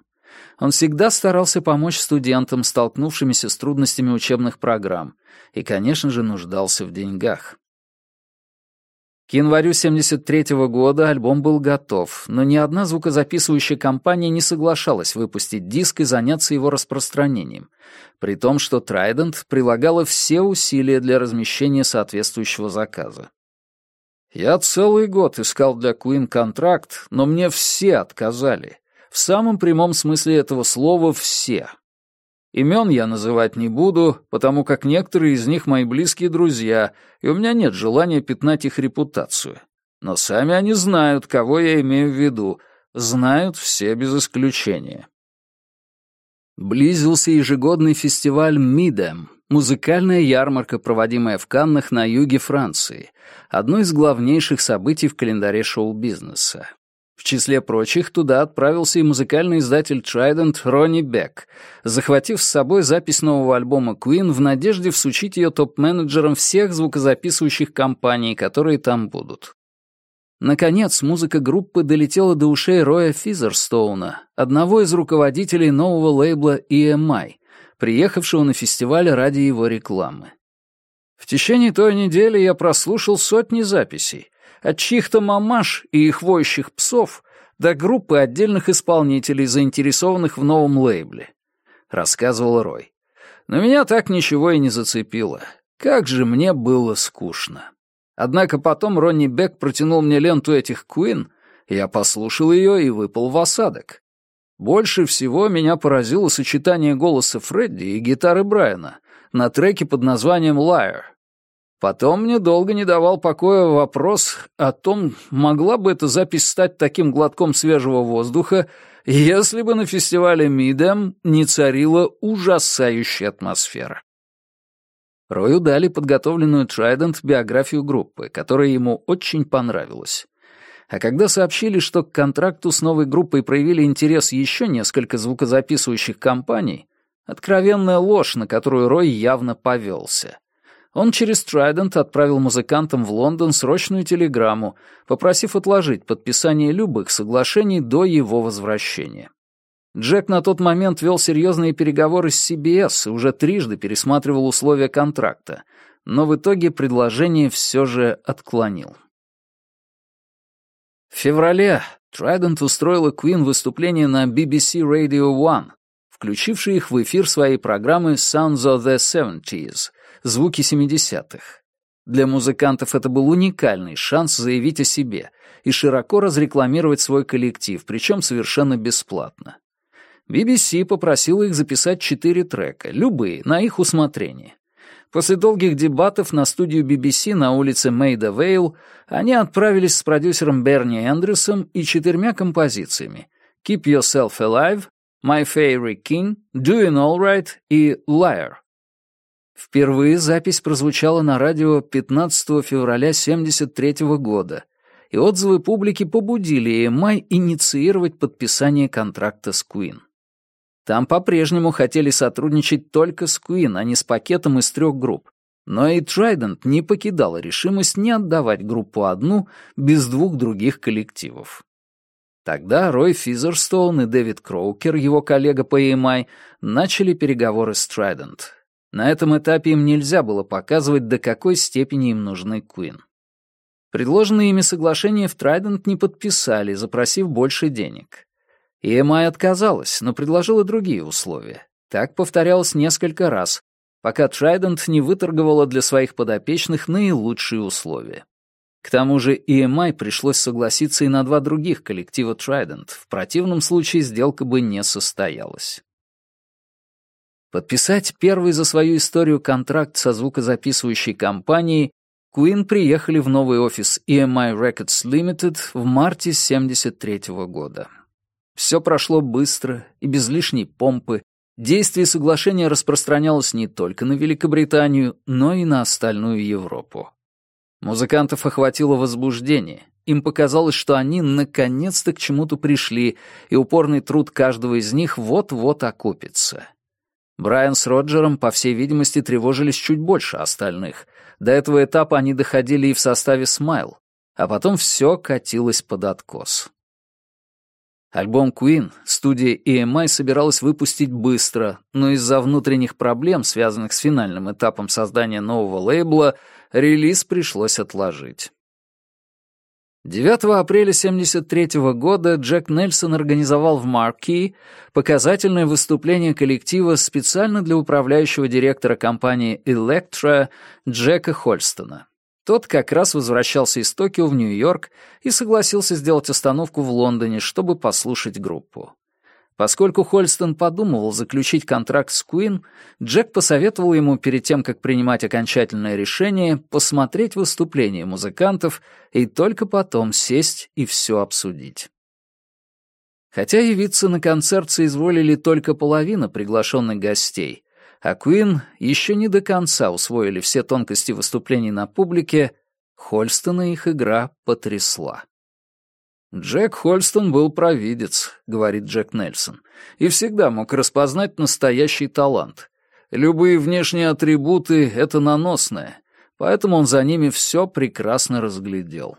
Speaker 1: Он всегда старался помочь студентам, столкнувшимися с трудностями учебных программ, и, конечно же, нуждался в деньгах. К январю 1973 -го года альбом был готов, но ни одна звукозаписывающая компания не соглашалась выпустить диск и заняться его распространением, при том, что Trident прилагала все усилия для размещения соответствующего заказа. «Я целый год искал для Queen контракт, но мне все отказали. В самом прямом смысле этого слова «все». Имен я называть не буду, потому как некоторые из них мои близкие друзья, и у меня нет желания пятнать их репутацию. Но сами они знают, кого я имею в виду, знают все без исключения. Близился ежегодный фестиваль «Мидем», музыкальная ярмарка, проводимая в Каннах на юге Франции, одно из главнейших событий в календаре шоу-бизнеса. В числе прочих туда отправился и музыкальный издатель Trident Ронни Бек, захватив с собой запись нового альбома Queen в надежде всучить ее топ-менеджерам всех звукозаписывающих компаний, которые там будут. Наконец, музыка группы долетела до ушей Роя Физерстоуна, одного из руководителей нового лейбла EMI, приехавшего на фестиваль ради его рекламы. В течение той недели я прослушал сотни записей — от чьих-то мамаш и их воющих псов до группы отдельных исполнителей, заинтересованных в новом лейбле», — рассказывал Рой. «Но меня так ничего и не зацепило. Как же мне было скучно. Однако потом Ронни Бек протянул мне ленту этих Куин, я послушал ее и выпал в осадок. Больше всего меня поразило сочетание голоса Фредди и гитары Брайана на треке под названием «Liar», Потом мне долго не давал покоя вопрос о том, могла бы эта запись стать таким глотком свежего воздуха, если бы на фестивале Мидем не царила ужасающая атмосфера. Рою дали подготовленную Трайдент биографию группы, которая ему очень понравилась. А когда сообщили, что к контракту с новой группой проявили интерес еще несколько звукозаписывающих компаний, откровенная ложь, на которую Рой явно повелся. Он через Трайдент отправил музыкантам в Лондон срочную телеграмму, попросив отложить подписание любых соглашений до его возвращения. Джек на тот момент вел серьезные переговоры с CBS и уже трижды пересматривал условия контракта, но в итоге предложение все же отклонил. В феврале Трайдент устроила Куин выступление на BBC Radio One, включивший их в эфир своей программы «Sounds of the Seventies — «Звуки 70-х». Для музыкантов это был уникальный шанс заявить о себе и широко разрекламировать свой коллектив, причем совершенно бесплатно. BBC попросила их записать четыре трека, любые, на их усмотрение. После долгих дебатов на студию BBC на улице Мейда Вейл они отправились с продюсером Берни Эндрюсом и четырьмя композициями «Keep Yourself Alive», My Fairy King, Doing All Right и Liar. Впервые запись прозвучала на радио 15 февраля 1973 года, и отзывы публики побудили EMI инициировать подписание контракта с Queen. Там по-прежнему хотели сотрудничать только с Queen, а не с пакетом из трех групп. Но и Trident не покидала решимость не отдавать группу одну без двух других коллективов. Тогда Рой Физерстоун и Дэвид Кроукер, его коллега по EMI, начали переговоры с Трайдент. На этом этапе им нельзя было показывать, до какой степени им нужны Куин. Предложенные ими соглашения в Трайдент не подписали, запросив больше денег. EMI отказалась, но предложила другие условия. Так повторялось несколько раз, пока Трайдент не выторговала для своих подопечных наилучшие условия. К тому же EMI пришлось согласиться и на два других коллектива Trident, в противном случае сделка бы не состоялась. Подписать первый за свою историю контракт со звукозаписывающей компанией Queen приехали в новый офис EMI Records Limited в марте 1973 -го года. Все прошло быстро и без лишней помпы. Действие соглашения распространялось не только на Великобританию, но и на остальную Европу. Музыкантов охватило возбуждение. Им показалось, что они наконец-то к чему-то пришли, и упорный труд каждого из них вот-вот окупится. Брайан с Роджером, по всей видимости, тревожились чуть больше остальных. До этого этапа они доходили и в составе «Смайл», а потом все катилось под откос. Альбом Queen студия EMI собиралась выпустить быстро, но из-за внутренних проблем, связанных с финальным этапом создания нового лейбла, релиз пришлось отложить. 9 апреля 1973 года Джек Нельсон организовал в Марки показательное выступление коллектива специально для управляющего директора компании Electra Джека Хольстона. Тот как раз возвращался из Токио в Нью-Йорк и согласился сделать остановку в Лондоне, чтобы послушать группу. Поскольку Хольстон подумывал заключить контракт с Куин, Джек посоветовал ему перед тем, как принимать окончательное решение, посмотреть выступление музыкантов и только потом сесть и все обсудить. Хотя явиться на концерт соизволили только половина приглашенных гостей, а Куин еще не до конца усвоили все тонкости выступлений на публике, Хольстона их игра потрясла. «Джек Хольстон был провидец», — говорит Джек Нельсон, «и всегда мог распознать настоящий талант. Любые внешние атрибуты — это наносное, поэтому он за ними все прекрасно разглядел».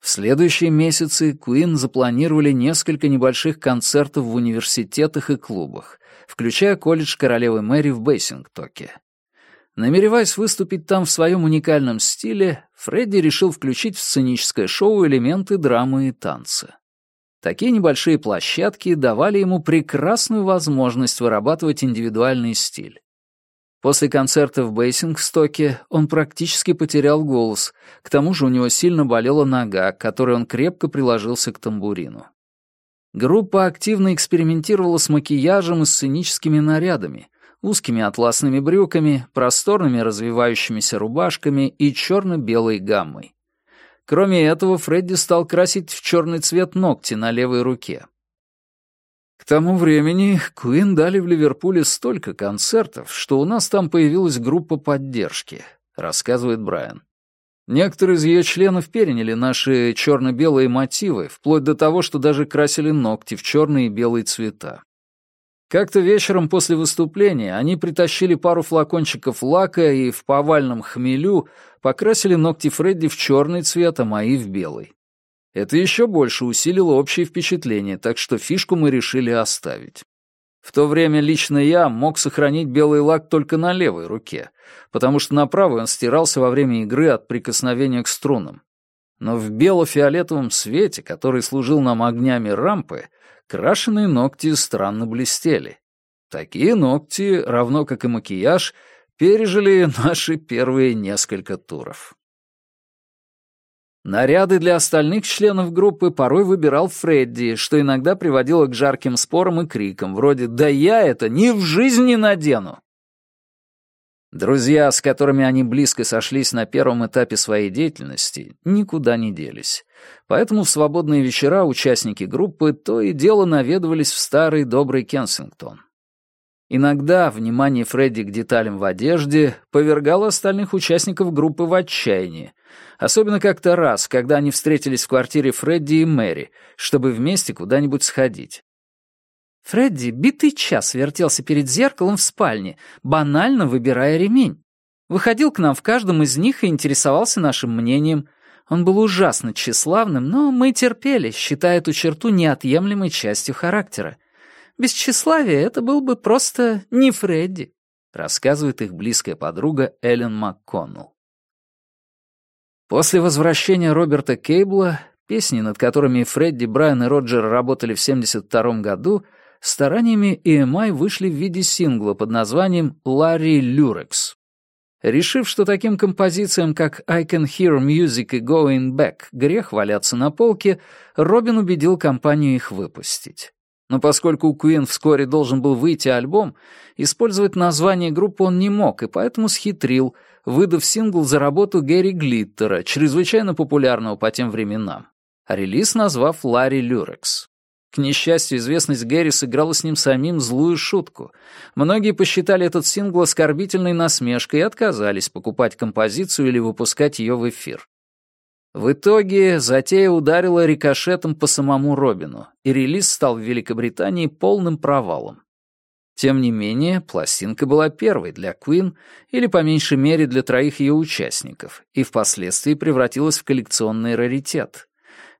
Speaker 1: В следующие месяцы Куин запланировали несколько небольших концертов в университетах и клубах, включая колледж Королевы Мэри в Бейсингтоке. Намереваясь выступить там в своем уникальном стиле, Фредди решил включить в сценическое шоу элементы драмы и танца. Такие небольшие площадки давали ему прекрасную возможность вырабатывать индивидуальный стиль. После концерта в Бейсингстоке он практически потерял голос, к тому же у него сильно болела нога, которой он крепко приложился к тамбурину. Группа активно экспериментировала с макияжем и сценическими нарядами — узкими атласными брюками, просторными развивающимися рубашками и черно-белой гаммой. Кроме этого, Фредди стал красить в черный цвет ногти на левой руке. К тому времени Куин дали в Ливерпуле столько концертов, что у нас там появилась группа поддержки, рассказывает Брайан. Некоторые из ее членов переняли наши черно-белые мотивы, вплоть до того, что даже красили ногти в черные и белые цвета. Как-то вечером после выступления они притащили пару флакончиков лака и в повальном хмелю покрасили ногти Фредди в черный цвет, а мои в белый. Это еще больше усилило общее впечатление, так что фишку мы решили оставить. В то время лично я мог сохранить белый лак только на левой руке, потому что на правой он стирался во время игры от прикосновения к струнам. Но в бело-фиолетовом свете, который служил нам огнями рампы, Крашеные ногти странно блестели. Такие ногти, равно как и макияж, пережили наши первые несколько туров. Наряды для остальных членов группы порой выбирал Фредди, что иногда приводило к жарким спорам и крикам, вроде «Да я это ни в жизни не надену!» Друзья, с которыми они близко сошлись на первом этапе своей деятельности, никуда не делись. Поэтому в свободные вечера участники группы то и дело наведывались в старый добрый Кенсингтон. Иногда внимание Фредди к деталям в одежде повергало остальных участников группы в отчаяние. Особенно как-то раз, когда они встретились в квартире Фредди и Мэри, чтобы вместе куда-нибудь сходить. Фредди битый час вертелся перед зеркалом в спальне, банально выбирая ремень. Выходил к нам в каждом из них и интересовался нашим мнением. Он был ужасно тщеславным, но мы терпели, считая эту черту неотъемлемой частью характера. Без тщеславия это был бы просто не Фредди, рассказывает их близкая подруга Эллен МакКоннелл. После возвращения Роберта Кейбла, песни, над которыми Фредди, Брайан и Роджер работали в 1972 году, стараниями EMI вышли в виде сингла под названием "Ларри Люрекс». Решив, что таким композициям, как «I Can Hear Music» и «Going Back» грех валяться на полке, Робин убедил компанию их выпустить. Но поскольку у Куин вскоре должен был выйти альбом, использовать название группы он не мог, и поэтому схитрил, выдав сингл за работу Гэри Глиттера, чрезвычайно популярного по тем временам, релиз назвав «Ларри Люрекс». К несчастью, известность Гэри сыграла с ним самим злую шутку. Многие посчитали этот сингл оскорбительной насмешкой и отказались покупать композицию или выпускать ее в эфир. В итоге затея ударила рикошетом по самому Робину, и релиз стал в Великобритании полным провалом. Тем не менее, пластинка была первой для Queen, или по меньшей мере для троих ее участников, и впоследствии превратилась в коллекционный раритет.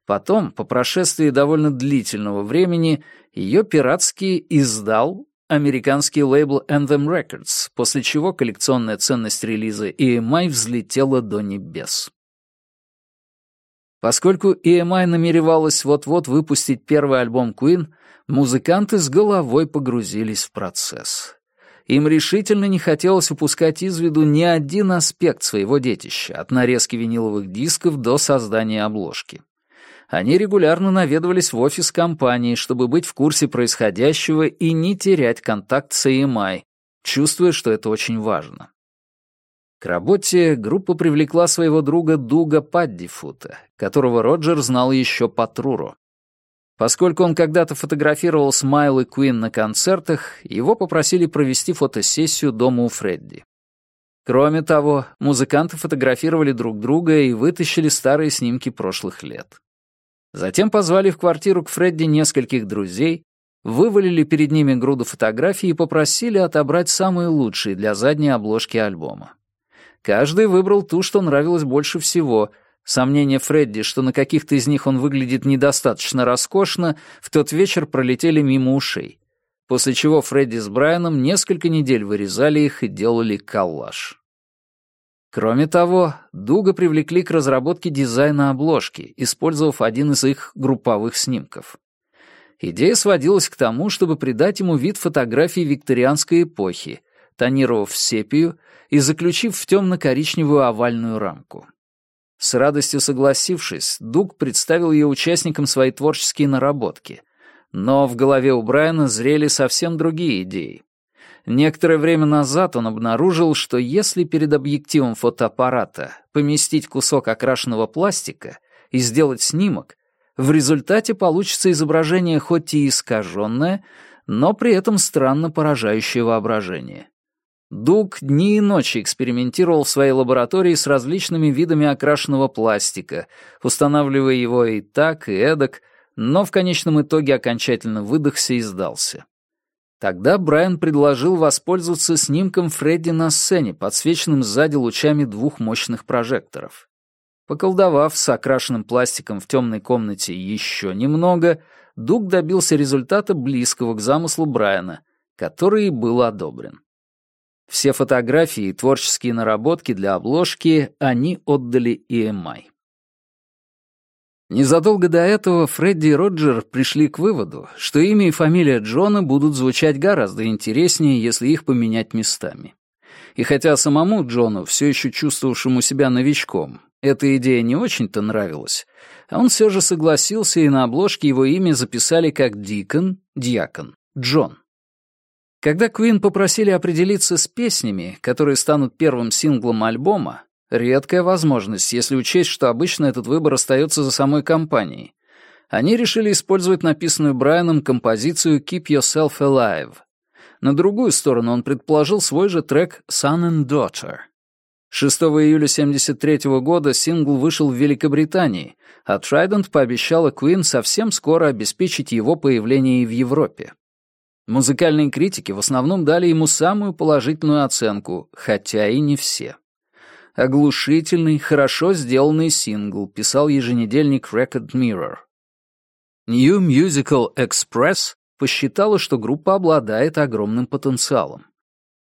Speaker 1: Потом, по прошествии довольно длительного времени, ее пиратский издал американский лейбл Anthem Records, после чего коллекционная ценность релиза EMI взлетела до небес. Поскольку EMI намеревалась вот-вот выпустить первый альбом Queen, музыканты с головой погрузились в процесс. Им решительно не хотелось упускать из виду ни один аспект своего детища, от нарезки виниловых дисков до создания обложки. Они регулярно наведывались в офис компании, чтобы быть в курсе происходящего и не терять контакт с EMI, чувствуя, что это очень важно. К работе группа привлекла своего друга Дуга Паддифута, которого Роджер знал еще по Труру. Поскольку он когда-то фотографировал Смайл и Куин на концертах, его попросили провести фотосессию дома у Фредди. Кроме того, музыканты фотографировали друг друга и вытащили старые снимки прошлых лет. Затем позвали в квартиру к Фредди нескольких друзей, вывалили перед ними груду фотографий и попросили отобрать самые лучшие для задней обложки альбома. Каждый выбрал ту, что нравилось больше всего. Сомнения Фредди, что на каких-то из них он выглядит недостаточно роскошно, в тот вечер пролетели мимо ушей. После чего Фредди с Брайаном несколько недель вырезали их и делали коллаж. Кроме того, Дуга привлекли к разработке дизайна обложки, использовав один из их групповых снимков. Идея сводилась к тому, чтобы придать ему вид фотографий викторианской эпохи, тонировав сепию и заключив в темно-коричневую овальную рамку. С радостью согласившись, Дуг представил ее участникам свои творческие наработки. Но в голове у Брайана зрели совсем другие идеи. Некоторое время назад он обнаружил, что если перед объективом фотоаппарата поместить кусок окрашенного пластика и сделать снимок, в результате получится изображение хоть и искаженное, но при этом странно поражающее воображение. Дуг дни и ночи экспериментировал в своей лаборатории с различными видами окрашенного пластика, устанавливая его и так, и эдак, но в конечном итоге окончательно выдохся и сдался. Тогда Брайан предложил воспользоваться снимком Фредди на сцене, подсвеченным сзади лучами двух мощных прожекторов. Поколдовав с окрашенным пластиком в темной комнате еще немного, Дуг добился результата близкого к замыслу Брайана, который и был одобрен. Все фотографии и творческие наработки для обложки они отдали EMI. Незадолго до этого Фредди и Роджер пришли к выводу, что имя и фамилия Джона будут звучать гораздо интереснее, если их поменять местами. И хотя самому Джону, все еще чувствовавшему себя новичком, эта идея не очень-то нравилась, он все же согласился, и на обложке его имя записали как Дикон, Дьякон, Джон. Когда Квин попросили определиться с песнями, которые станут первым синглом альбома, Редкая возможность, если учесть, что обычно этот выбор остается за самой компанией. Они решили использовать написанную Брайаном композицию «Keep Yourself Alive». На другую сторону он предположил свой же трек «Son and Daughter». 6 июля 1973 -го года сингл вышел в Великобритании, а Trident пообещала Queen совсем скоро обеспечить его появление и в Европе. Музыкальные критики в основном дали ему самую положительную оценку, хотя и не все оглушительный, хорошо сделанный сингл, писал еженедельник Record Mirror. New Musical Express посчитала, что группа обладает огромным потенциалом.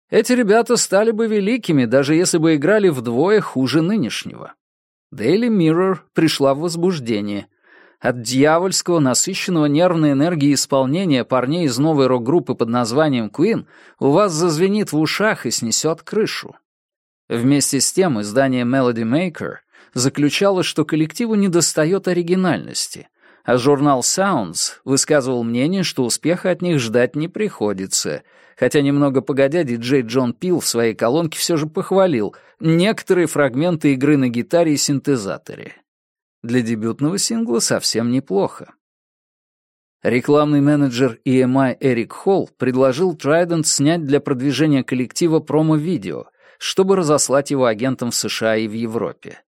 Speaker 1: Эти ребята стали бы великими, даже если бы играли вдвое хуже нынешнего. Daily Mirror пришла в возбуждение. От дьявольского, насыщенного нервной энергии исполнения парней из новой рок-группы под названием Queen у вас зазвенит в ушах и снесет крышу. Вместе с тем издание Melody Maker заключало, что коллективу недостает оригинальности, а журнал Sounds высказывал мнение, что успеха от них ждать не приходится, хотя немного погодя диджей Джон Пил в своей колонке все же похвалил некоторые фрагменты игры на гитаре и синтезаторе. Для дебютного сингла совсем неплохо. Рекламный менеджер EMI Эрик Холл предложил Trident снять для продвижения коллектива промо-видео — чтобы разослать его агентам в США и в Европе.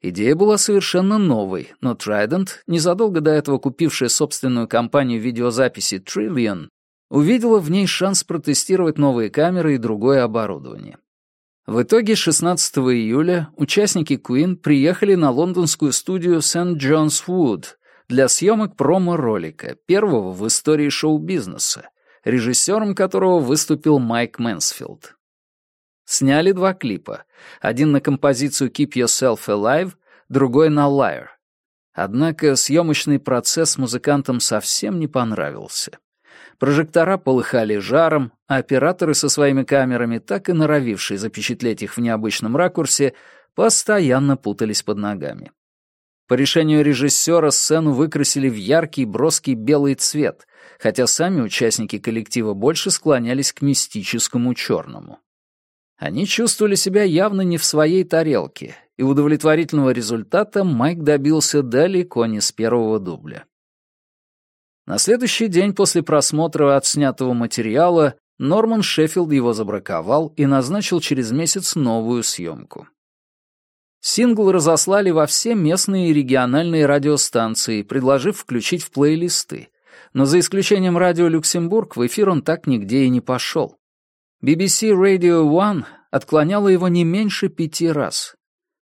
Speaker 1: Идея была совершенно новой, но Trident, незадолго до этого купившая собственную компанию видеозаписи Trillion, увидела в ней шанс протестировать новые камеры и другое оборудование. В итоге 16 июля участники Queen приехали на лондонскую студию St. John's Wood для съемок промо-ролика, первого в истории шоу-бизнеса, режиссером которого выступил Майк Мэнсфилд. Сняли два клипа. Один на композицию «Keep Yourself Alive», другой на «Liar». Однако съемочный процесс музыкантам совсем не понравился. Прожектора полыхали жаром, а операторы со своими камерами, так и норовившие запечатлеть их в необычном ракурсе, постоянно путались под ногами. По решению режиссера сцену выкрасили в яркий броский белый цвет, хотя сами участники коллектива больше склонялись к мистическому черному. Они чувствовали себя явно не в своей тарелке, и удовлетворительного результата Майк добился далеко не с первого дубля. На следующий день после просмотра отснятого материала Норман Шеффилд его забраковал и назначил через месяц новую съемку. Сингл разослали во все местные и региональные радиостанции, предложив включить в плейлисты, но за исключением радио «Люксембург» в эфир он так нигде и не пошел. BBC Radio One отклоняло его не меньше пяти раз.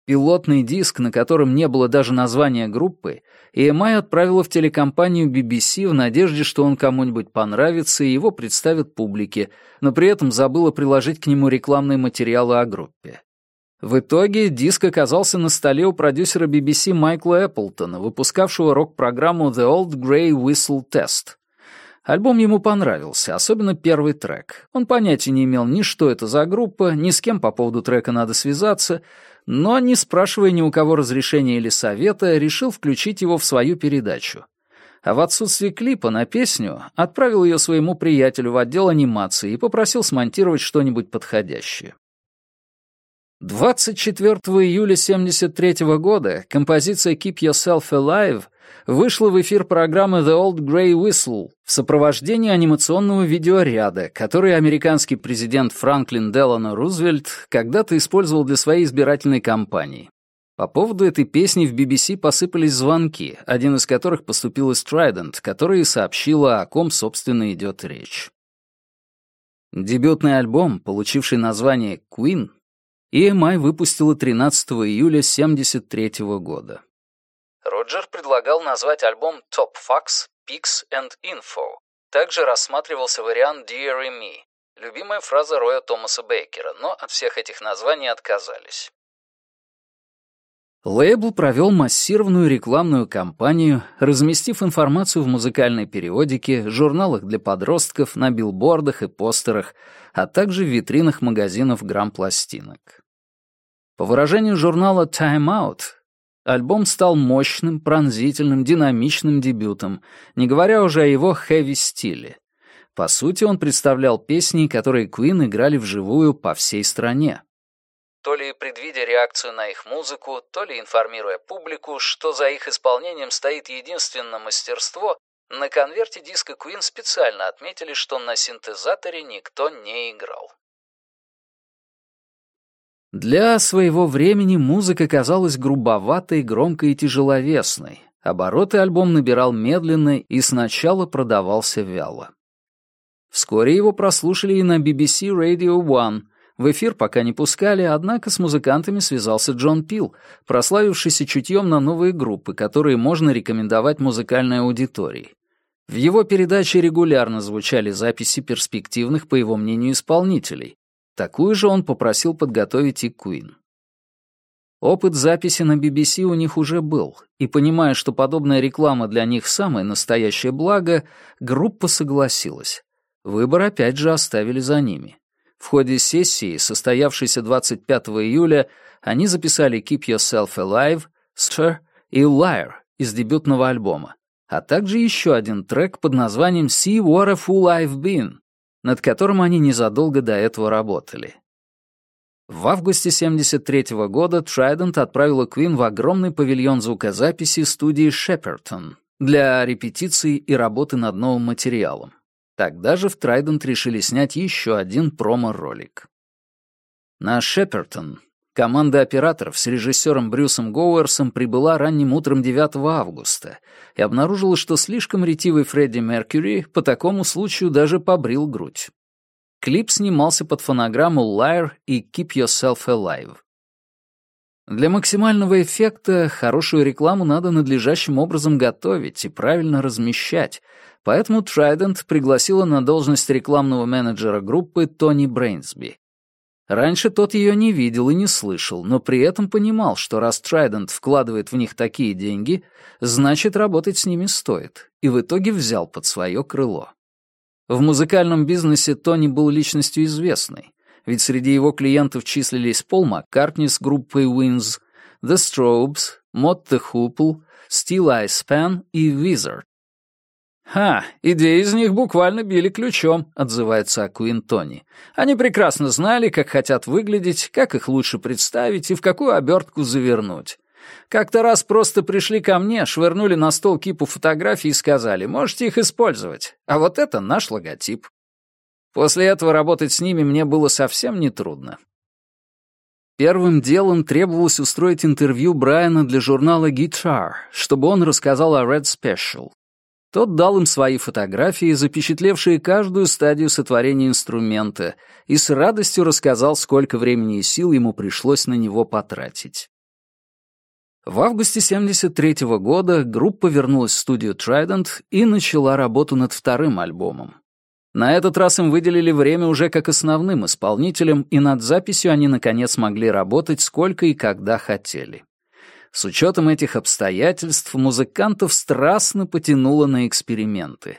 Speaker 1: Пилотный диск, на котором не было даже названия группы, EMI отправила в телекомпанию BBC в надежде, что он кому-нибудь понравится и его представят публике, но при этом забыла приложить к нему рекламные материалы о группе. В итоге диск оказался на столе у продюсера BBC Майкла Эпплтона, выпускавшего рок-программу «The Old Grey Whistle Test», Альбом ему понравился, особенно первый трек. Он понятия не имел ни что это за группа, ни с кем по поводу трека надо связаться, но, не спрашивая ни у кого разрешения или совета, решил включить его в свою передачу. А в отсутствие клипа на песню отправил ее своему приятелю в отдел анимации и попросил смонтировать что-нибудь подходящее. 24 июля 1973 года композиция «Keep Yourself Alive» вышла в эфир программа «The Old Grey Whistle» в сопровождении анимационного видеоряда, который американский президент Франклин Делано Рузвельт когда-то использовал для своей избирательной кампании. По поводу этой песни в BBC посыпались звонки, один из которых поступил из Trident, который сообщила, о ком, собственно, идет речь. Дебютный альбом, получивший название «Queen», EMI выпустила 13 июля 1973 года. Роджер предлагал назвать альбом Top Fax, Pics and Info. Также рассматривался вариант Dear Me, любимая фраза Роя Томаса Бейкера, но от всех этих названий отказались. Лейбл провел массированную рекламную кампанию, разместив информацию в музыкальной периодике, журналах для подростков, на билбордах и постерах, а также в витринах магазинов грамм-пластинок. По выражению журнала Time Out, Альбом стал мощным, пронзительным, динамичным дебютом, не говоря уже о его хэви-стиле. По сути, он представлял песни, которые Куин играли вживую по всей стране. То ли предвидя реакцию на их музыку, то ли информируя публику, что за их исполнением стоит единственное мастерство, на конверте диска Куин специально отметили, что на синтезаторе никто не играл. Для своего времени музыка казалась грубоватой, громкой и тяжеловесной. Обороты альбом набирал медленно и сначала продавался вяло. Вскоре его прослушали и на BBC Radio One. В эфир пока не пускали, однако с музыкантами связался Джон Пил, прославившийся чутьем на новые группы, которые можно рекомендовать музыкальной аудитории. В его передаче регулярно звучали записи перспективных, по его мнению, исполнителей, Такую же он попросил подготовить и Куин. Опыт записи на BBC у них уже был, и понимая, что подобная реклама для них самое настоящее благо, группа согласилась. Выбор опять же оставили за ними. В ходе сессии, состоявшейся 25 июля, они записали «Keep Yourself Alive», «Sir» и «Liar» из дебютного альбома, а также еще один трек под названием «See What a Fool I've Been», над которым они незадолго до этого работали. В августе 73 -го года Trident отправила Квин в огромный павильон звукозаписи студии Шепертон для репетиций и работы над новым материалом. Тогда же в Trident решили снять еще один промо-ролик. На Шепертон Команда операторов с режиссером Брюсом Гоуэрсом прибыла ранним утром 9 августа и обнаружила, что слишком ретивый Фредди Меркьюри по такому случаю даже побрил грудь. Клип снимался под фонограмму «Liar» и «Keep Yourself Alive». Для максимального эффекта хорошую рекламу надо надлежащим образом готовить и правильно размещать, поэтому Trident пригласила на должность рекламного менеджера группы Тони Брейнсби, Раньше тот ее не видел и не слышал, но при этом понимал, что раз Трайдент вкладывает в них такие деньги, значит, работать с ними стоит, и в итоге взял под свое крыло. В музыкальном бизнесе Тони был личностью известной, ведь среди его клиентов числились Пол Маккартни с группой Wings, The Strobes, Мот The Hoople, Steel Eye Span и Wizard. «Ха, идеи из них буквально били ключом», — отзывается Акуин Тони. «Они прекрасно знали, как хотят выглядеть, как их лучше представить и в какую обертку завернуть. Как-то раз просто пришли ко мне, швырнули на стол кипу фотографий и сказали, можете их использовать, а вот это наш логотип». После этого работать с ними мне было совсем нетрудно. Первым делом требовалось устроить интервью Брайана для журнала Guitar, чтобы он рассказал о Red Special. Тот дал им свои фотографии, запечатлевшие каждую стадию сотворения инструмента, и с радостью рассказал, сколько времени и сил ему пришлось на него потратить. В августе 73 -го года группа вернулась в студию Trident и начала работу над вторым альбомом. На этот раз им выделили время уже как основным исполнителем, и над записью они, наконец, могли работать сколько и когда хотели. С учетом этих обстоятельств музыкантов страстно потянуло на эксперименты.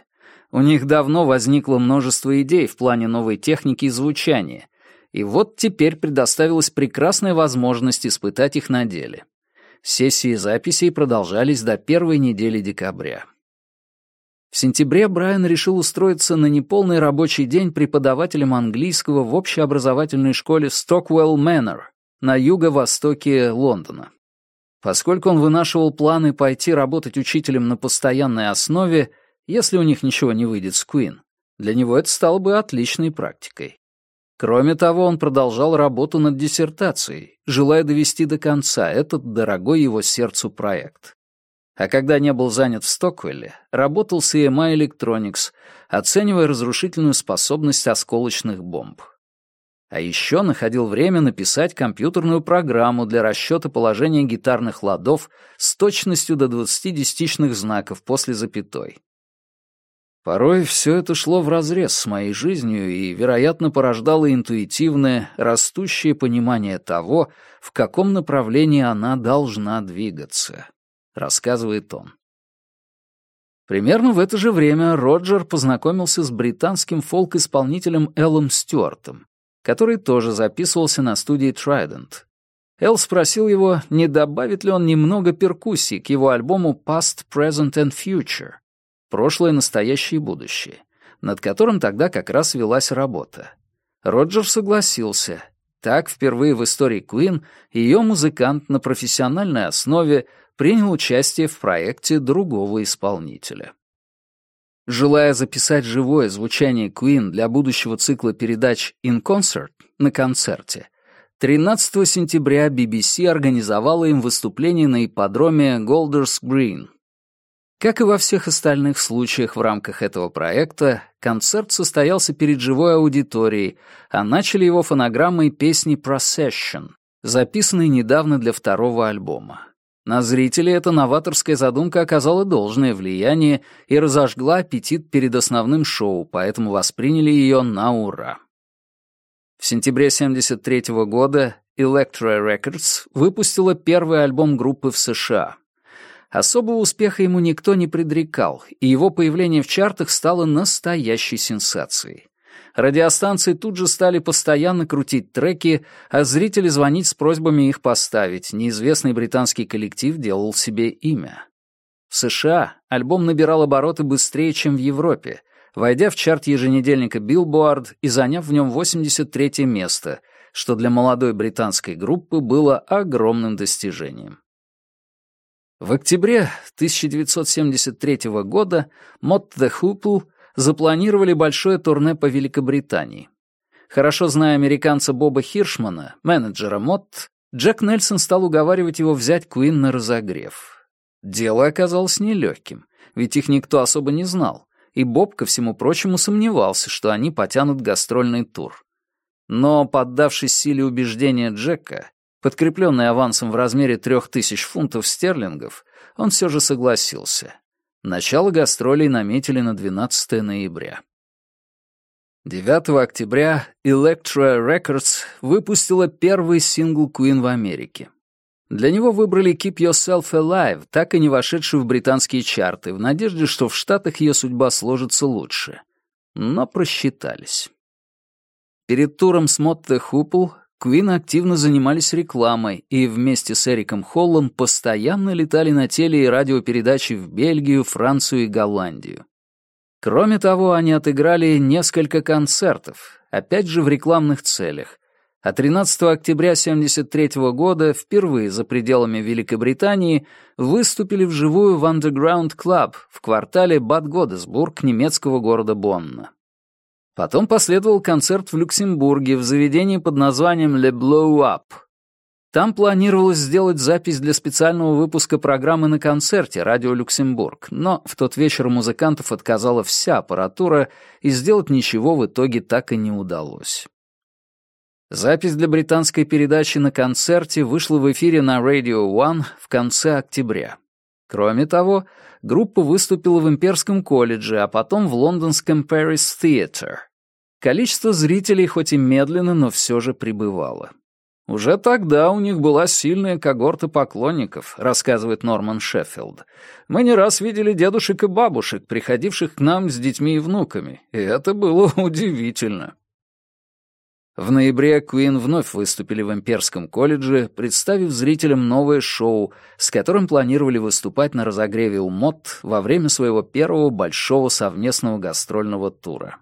Speaker 1: У них давно возникло множество идей в плане новой техники и звучания, и вот теперь предоставилась прекрасная возможность испытать их на деле. Сессии записей продолжались до первой недели декабря. В сентябре Брайан решил устроиться на неполный рабочий день преподавателем английского в общеобразовательной школе Stockwell Manor на юго-востоке Лондона. Поскольку он вынашивал планы пойти работать учителем на постоянной основе, если у них ничего не выйдет с Куин, для него это стало бы отличной практикой. Кроме того, он продолжал работу над диссертацией, желая довести до конца этот дорогой его сердцу проект. А когда не был занят в Стоквелле, работал с EMI Electronics, оценивая разрушительную способность осколочных бомб. А еще находил время написать компьютерную программу для расчета положения гитарных ладов с точностью до 20 десятичных знаков после запятой. Порой все это шло вразрез с моей жизнью и, вероятно, порождало интуитивное, растущее понимание того, в каком направлении она должна двигаться, рассказывает он. Примерно в это же время Роджер познакомился с британским фолк-исполнителем Эллом Стюартом, который тоже записывался на студии Trident. Эл спросил его, не добавит ли он немного перкуссии к его альбому Past, Present and Future — прошлое, настоящее и будущее, над которым тогда как раз велась работа. Роджер согласился. Так впервые в истории Куин ее музыкант на профессиональной основе принял участие в проекте другого исполнителя. Желая записать живое звучание Queen для будущего цикла передач «In Concert» на концерте, 13 сентября BBC организовала им выступление на ипподроме Голдерс Грин. Как и во всех остальных случаях в рамках этого проекта, концерт состоялся перед живой аудиторией, а начали его фонограммой песни «Procession», записанной недавно для второго альбома. На зрителей эта новаторская задумка оказала должное влияние и разожгла аппетит перед основным шоу, поэтому восприняли ее на ура. В сентябре 1973 года Electra Records выпустила первый альбом группы в США. Особого успеха ему никто не предрекал, и его появление в чартах стало настоящей сенсацией. Радиостанции тут же стали постоянно крутить треки, а зрители звонить с просьбами их поставить. Неизвестный британский коллектив делал себе имя. В США альбом набирал обороты быстрее, чем в Европе, войдя в чарт еженедельника Billboard и заняв в нем 83 место, что для молодой британской группы было огромным достижением. В октябре 1973 года Мот The Hoople запланировали большое турне по Великобритании. Хорошо зная американца Боба Хиршмана, менеджера МОД, Джек Нельсон стал уговаривать его взять Куин на разогрев. Дело оказалось нелегким, ведь их никто особо не знал, и Боб, ко всему прочему, сомневался, что они потянут гастрольный тур. Но, поддавшись силе убеждения Джека, подкрепленный авансом в размере трех тысяч фунтов стерлингов, он все же согласился — Начало гастролей наметили на 12 ноября. 9 октября Electra Records выпустила первый сингл Queen в Америке. Для него выбрали Keep Yourself Alive, так и не вошедший в британские чарты, в надежде, что в Штатах ее судьба сложится лучше. Но просчитались. Перед туром с Мотте Хупл Квин активно занимались рекламой и вместе с Эриком Холлом постоянно летали на теле- и радиопередачи в Бельгию, Францию и Голландию. Кроме того, они отыграли несколько концертов, опять же в рекламных целях. А 13 октября 1973 года впервые за пределами Великобритании выступили вживую в Underground Club в квартале Бад Годесбург немецкого города Бонна. Потом последовал концерт в Люксембурге в заведении под названием «Le Blow Up». Там планировалось сделать запись для специального выпуска программы на концерте «Радио Люксембург», но в тот вечер музыкантов отказала вся аппаратура, и сделать ничего в итоге так и не удалось. Запись для британской передачи на концерте вышла в эфире на Radio One в конце октября. Кроме того, группа выступила в Имперском колледже, а потом в лондонском Paris Theatre. Количество зрителей хоть и медленно, но все же прибывало. Уже тогда у них была сильная когорта поклонников, рассказывает Норман Шеффилд. Мы не раз видели дедушек и бабушек, приходивших к нам с детьми и внуками, и это было [laughs] удивительно. В ноябре Куин вновь выступили в Имперском колледже, представив зрителям новое шоу, с которым планировали выступать на разогреве у Мот во время своего первого большого совместного гастрольного тура.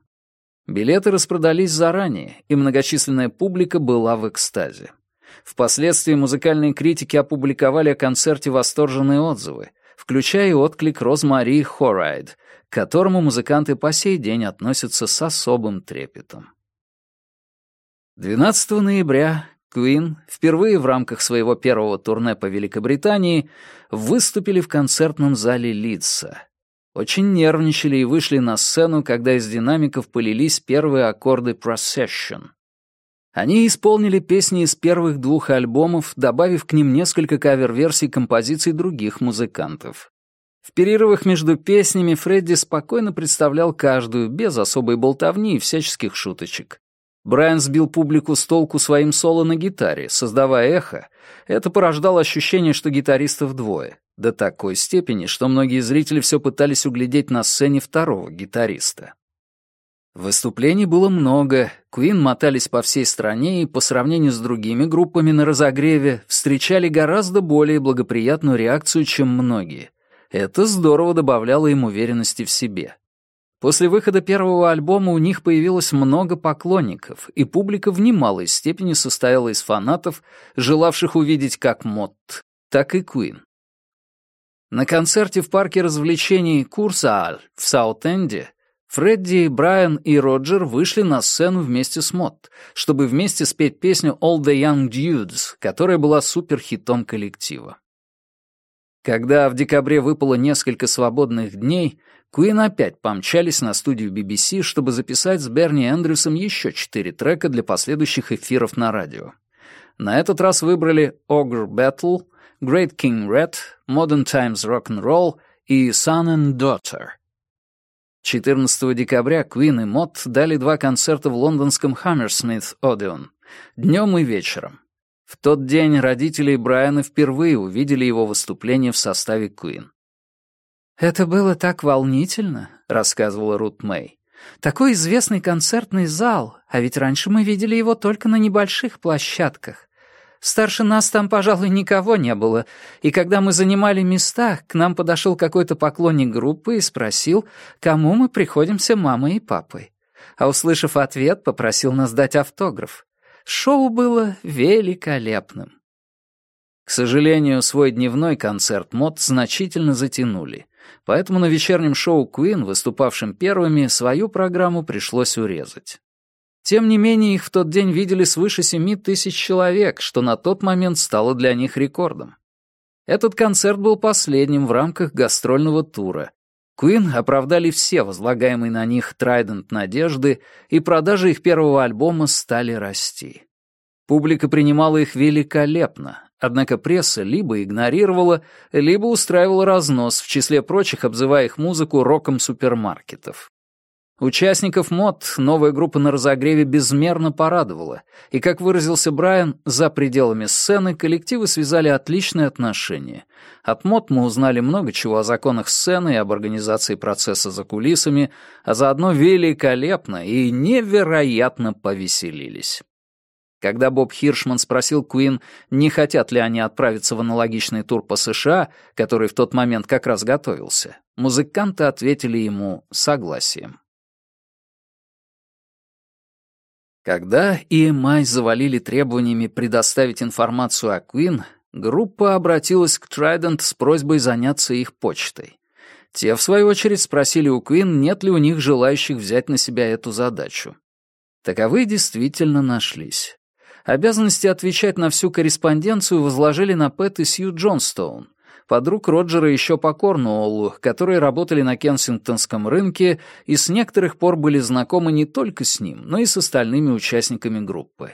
Speaker 1: Билеты распродались заранее, и многочисленная публика была в экстазе. Впоследствии музыкальные критики опубликовали о концерте восторженные отзывы, включая отклик Розмари Хорайд, к которому музыканты по сей день относятся с особым трепетом. 12 ноября Куин впервые в рамках своего первого турне по Великобритании выступили в концертном зале Лидса. Очень нервничали и вышли на сцену, когда из динамиков полились первые аккорды Procession. Они исполнили песни из первых двух альбомов, добавив к ним несколько кавер-версий композиций других музыкантов. В перерывах между песнями Фредди спокойно представлял каждую, без особой болтовни и всяческих шуточек. Брайан сбил публику с толку своим соло на гитаре, создавая эхо. Это порождало ощущение, что гитаристов двое. До такой степени, что многие зрители все пытались углядеть на сцене второго гитариста. Выступлений было много, Куин мотались по всей стране и по сравнению с другими группами на разогреве встречали гораздо более благоприятную реакцию, чем многие. Это здорово добавляло им уверенности в себе. После выхода первого альбома у них появилось много поклонников, и публика в немалой степени состояла из фанатов, желавших увидеть как Мот, так и Куин. На концерте в парке развлечений Курсааль в Саутенде Фредди, Брайан и Роджер вышли на сцену вместе с Мот, чтобы вместе спеть песню «All the Young Dudes», которая была суперхитом коллектива. Когда в декабре выпало несколько свободных дней, Куин опять помчались на студию BBC, чтобы записать с Берни Эндрюсом еще четыре трека для последующих эфиров на радио. На этот раз выбрали «Ogre Battle», «Great King Red», «Modern Times Rock'n'Roll» и «Son and Daughter». 14 декабря Куин и Мот дали два концерта в лондонском Хаммерсмит Одеон, днем и вечером. В тот день родители Брайана впервые увидели его выступление в составе Куин.
Speaker 2: «Это было так волнительно», — рассказывала Рут Мэй. «Такой известный концертный зал, а ведь раньше мы видели его только на небольших площадках. Старше нас там, пожалуй, никого не было, и когда мы занимали места, к нам подошел какой-то поклонник группы и спросил, кому мы приходимся мамой и папой. А услышав ответ, попросил нас дать автограф. Шоу было великолепным.
Speaker 1: К сожалению, свой дневной концерт мод значительно затянули, поэтому на вечернем шоу Queen, выступавшим первыми, свою программу пришлось урезать. Тем не менее, их в тот день видели свыше 7 тысяч человек, что на тот момент стало для них рекордом. Этот концерт был последним в рамках гастрольного тура, Куин оправдали все возлагаемые на них Трайдент надежды, и продажи их первого альбома стали расти. Публика принимала их великолепно, однако пресса либо игнорировала, либо устраивала разнос, в числе прочих обзывая их музыку роком супермаркетов. Участников МОД новая группа на разогреве безмерно порадовала, и, как выразился Брайан, за пределами сцены коллективы связали отличные отношения. От МОД мы узнали много чего о законах сцены и об организации процесса за кулисами, а заодно великолепно и невероятно повеселились. Когда Боб Хиршман спросил Куин, не хотят ли они отправиться в аналогичный тур по США, который в тот момент как раз готовился, музыканты ответили ему согласием. Когда EMI завалили требованиями предоставить информацию о Квин, группа обратилась к Trident с просьбой заняться их почтой. Те, в свою очередь, спросили у Квин, нет ли у них желающих взять на себя эту задачу. Таковые действительно нашлись. Обязанности отвечать на всю корреспонденцию возложили на Пэт и Сью Джонстоун — подруг Роджера еще по Корнуоллу, которые работали на Кенсингтонском рынке и с некоторых пор были знакомы не только с ним, но и с остальными участниками группы.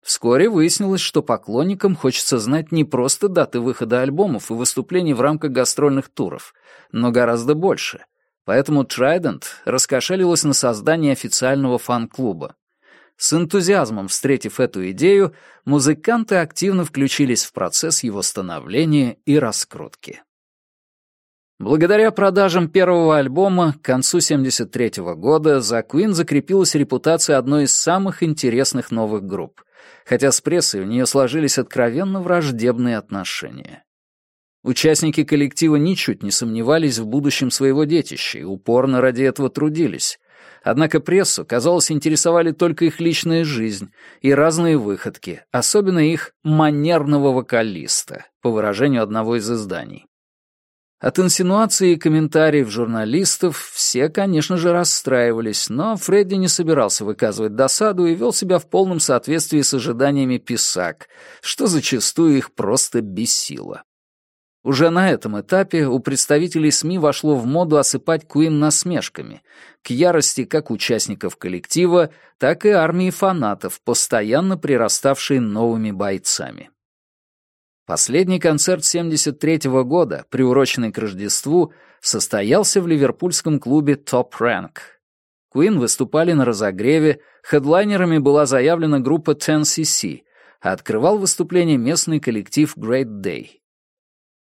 Speaker 1: Вскоре выяснилось, что поклонникам хочется знать не просто даты выхода альбомов и выступлений в рамках гастрольных туров, но гораздо больше. Поэтому Trident раскошелилась на создание официального фан-клуба. С энтузиазмом встретив эту идею, музыканты активно включились в процесс его становления и раскрутки. Благодаря продажам первого альбома к концу 1973 -го года за Queen закрепилась репутация одной из самых интересных новых групп, хотя с прессой у нее сложились откровенно враждебные отношения. Участники коллектива ничуть не сомневались в будущем своего детища и упорно ради этого трудились, Однако прессу, казалось, интересовали только их личная жизнь и разные выходки, особенно их «манерного вокалиста», по выражению одного из изданий. От инсинуаций и комментариев журналистов все, конечно же, расстраивались, но Фредди не собирался выказывать досаду и вел себя в полном соответствии с ожиданиями писак, что зачастую их просто бесило. Уже на этом этапе у представителей СМИ вошло в моду осыпать Куин насмешками, к ярости как участников коллектива, так и армии фанатов, постоянно прираставшей новыми бойцами. Последний концерт 73 -го года, приуроченный к Рождеству, состоялся в ливерпульском клубе Top Rank. Куин выступали на разогреве, хедлайнерами была заявлена группа 10cc, а открывал выступление местный коллектив Great Day.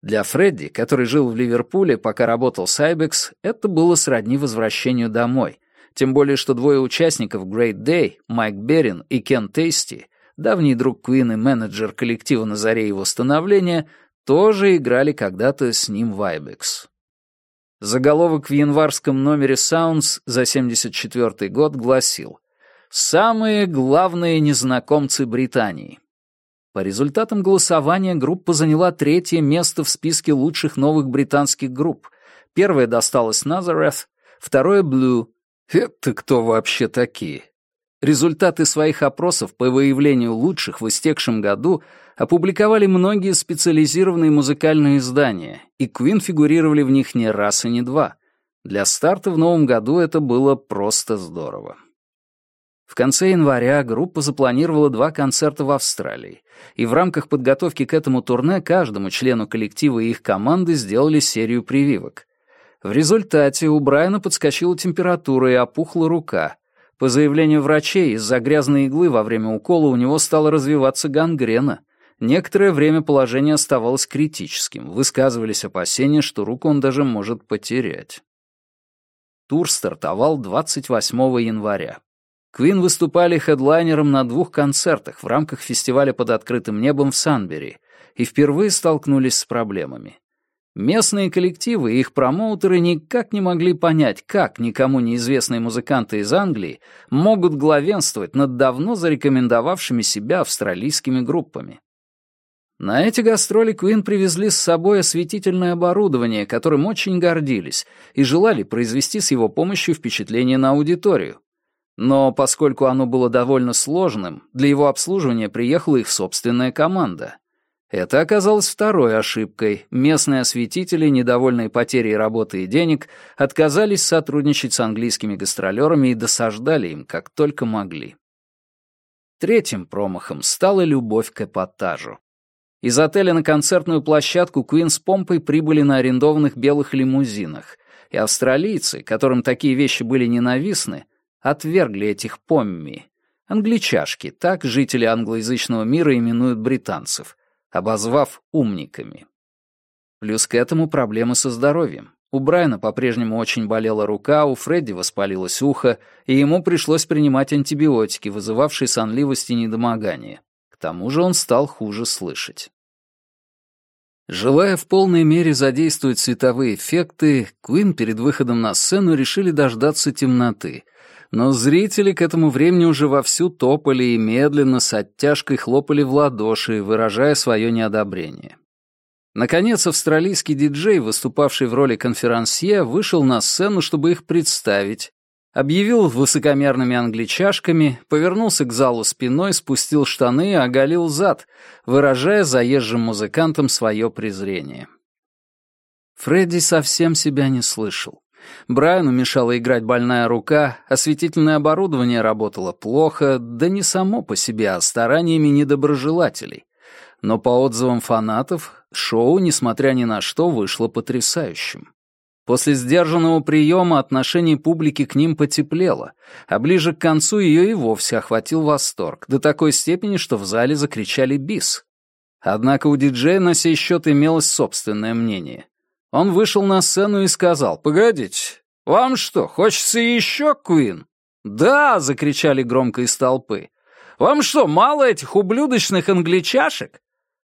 Speaker 1: Для Фредди, который жил в Ливерпуле, пока работал с Айбекс, это было сродни возвращению домой. Тем более, что двое участников Great Day, Майк Берин и Кен Тейсти, давний друг Куин и менеджер коллектива на заре его становления, тоже играли когда-то с ним в Айбекс. Заголовок в январском номере Sounds за 74 год гласил «Самые главные незнакомцы Британии». По результатам голосования группа заняла третье место в списке лучших новых британских групп. Первое досталось Nazareth, второе — Blue. Это кто вообще такие? Результаты своих опросов по выявлению лучших в истекшем году опубликовали многие специализированные музыкальные издания, и Queen фигурировали в них не раз и не два. Для старта в новом году это было просто здорово. В конце января группа запланировала два концерта в Австралии, и в рамках подготовки к этому турне каждому члену коллектива и их команды сделали серию прививок. В результате у Брайана подскочила температура и опухла рука. По заявлению врачей, из-за грязной иглы во время укола у него стала развиваться гангрена. Некоторое время положение оставалось критическим, высказывались опасения, что руку он даже может потерять. Тур стартовал 28 января. Квин выступали хедлайнером на двух концертах в рамках фестиваля под открытым небом в Санбери и впервые столкнулись с проблемами. Местные коллективы и их промоутеры никак не могли понять, как никому неизвестные музыканты из Англии могут главенствовать над давно зарекомендовавшими себя австралийскими группами. На эти гастроли Квин привезли с собой осветительное оборудование, которым очень гордились, и желали произвести с его помощью впечатление на аудиторию. Но поскольку оно было довольно сложным, для его обслуживания приехала их собственная команда. Это оказалось второй ошибкой. Местные осветители, недовольные потерей работы и денег, отказались сотрудничать с английскими гастролерами и досаждали им, как только могли. Третьим промахом стала любовь к эпатажу. Из отеля на концертную площадку Куин с помпой прибыли на арендованных белых лимузинах, и австралийцы, которым такие вещи были ненавистны, отвергли этих помми. Англичашки, так жители англоязычного мира именуют британцев, обозвав умниками. Плюс к этому проблемы со здоровьем. У Брайана по-прежнему очень болела рука, у Фредди воспалилось ухо, и ему пришлось принимать антибиотики, вызывавшие сонливость и недомогание. К тому же он стал хуже слышать. Желая в полной мере задействовать световые эффекты, Куин перед выходом на сцену решили дождаться темноты — но зрители к этому времени уже вовсю топали и медленно с оттяжкой хлопали в ладоши, выражая свое неодобрение. Наконец, австралийский диджей, выступавший в роли конферансье, вышел на сцену, чтобы их представить, объявил высокомерными англичашками, повернулся к залу спиной, спустил штаны и оголил зад, выражая заезжим музыкантам свое презрение. Фредди совсем себя не слышал. Брайану мешала играть больная рука, осветительное оборудование работало плохо, да не само по себе, а стараниями недоброжелателей. Но по отзывам фанатов, шоу, несмотря ни на что, вышло потрясающим. После сдержанного приема отношение публики к ним потеплело, а ближе к концу ее и вовсе охватил восторг, до такой степени, что в зале закричали «бис». Однако у диджея на сей счет имелось собственное мнение. Он вышел на сцену и сказал, «Погодите, вам что, хочется еще Куин?» «Да!» — закричали громко из толпы. «Вам что, мало этих ублюдочных англичашек?»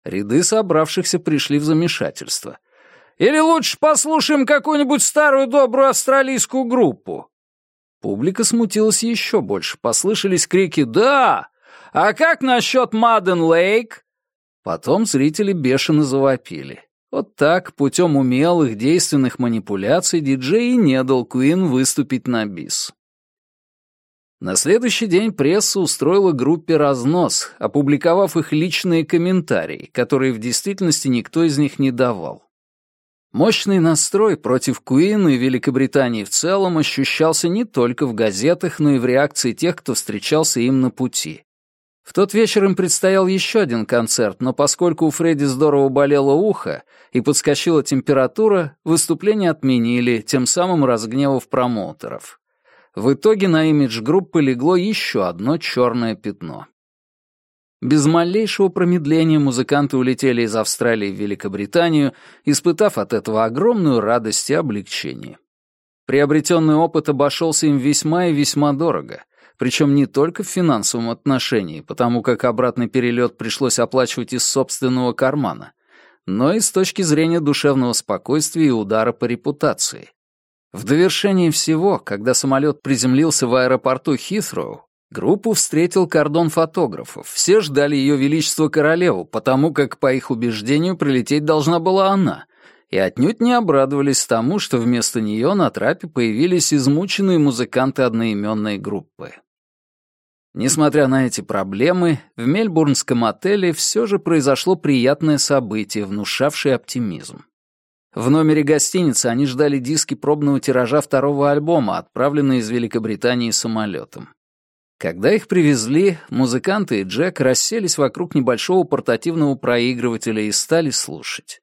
Speaker 1: Ряды собравшихся пришли в замешательство. «Или лучше послушаем какую-нибудь старую добрую австралийскую группу?» Публика смутилась еще больше. Послышались крики «Да!» «А как насчет Маден Лейк?» Потом зрители бешено завопили. Вот так, путем умелых действенных манипуляций, диджей не дал Куин выступить на бис. На следующий день пресса устроила группе разнос, опубликовав их личные комментарии, которые в действительности никто из них не давал. Мощный настрой против Куин и Великобритании в целом ощущался не только в газетах, но и в реакции тех, кто встречался им на пути. В тот вечер им предстоял еще один концерт, но поскольку у Фредди здорово болело ухо и подскочила температура, выступление отменили, тем самым разгневав промоутеров. В итоге на имидж группы легло еще одно черное пятно. Без малейшего промедления музыканты улетели из Австралии в Великобританию, испытав от этого огромную радость и облегчение. Приобретенный опыт обошелся им весьма и весьма дорого, причем не только в финансовом отношении, потому как обратный перелет пришлось оплачивать из собственного кармана, но и с точки зрения душевного спокойствия и удара по репутации. В довершении всего, когда самолет приземлился в аэропорту Хитроу, группу встретил кордон фотографов. Все ждали ее величество королеву, потому как, по их убеждению, прилететь должна была она, и отнюдь не обрадовались тому, что вместо нее на трапе появились измученные музыканты одноименной группы. Несмотря на эти проблемы, в мельбурнском отеле все же произошло приятное событие, внушавшее оптимизм. В номере гостиницы они ждали диски пробного тиража второго альбома, отправленные из Великобритании самолетом. Когда их привезли, музыканты и Джек расселись вокруг небольшого портативного проигрывателя и стали слушать.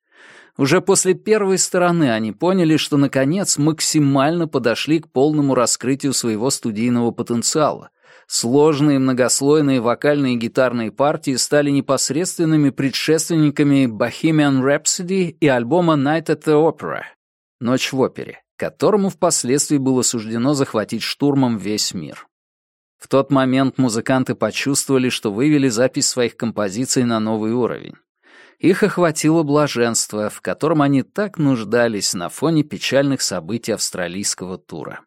Speaker 1: Уже после первой стороны они поняли, что, наконец, максимально подошли к полному раскрытию своего студийного потенциала, Сложные многослойные вокальные и гитарные партии стали непосредственными предшественниками Bohemian Rhapsody и альбома Night at the Opera — «Ночь в опере», которому впоследствии было суждено захватить штурмом весь мир. В тот момент музыканты почувствовали, что вывели запись своих композиций на новый уровень. Их охватило блаженство, в котором они так нуждались на фоне печальных событий австралийского тура.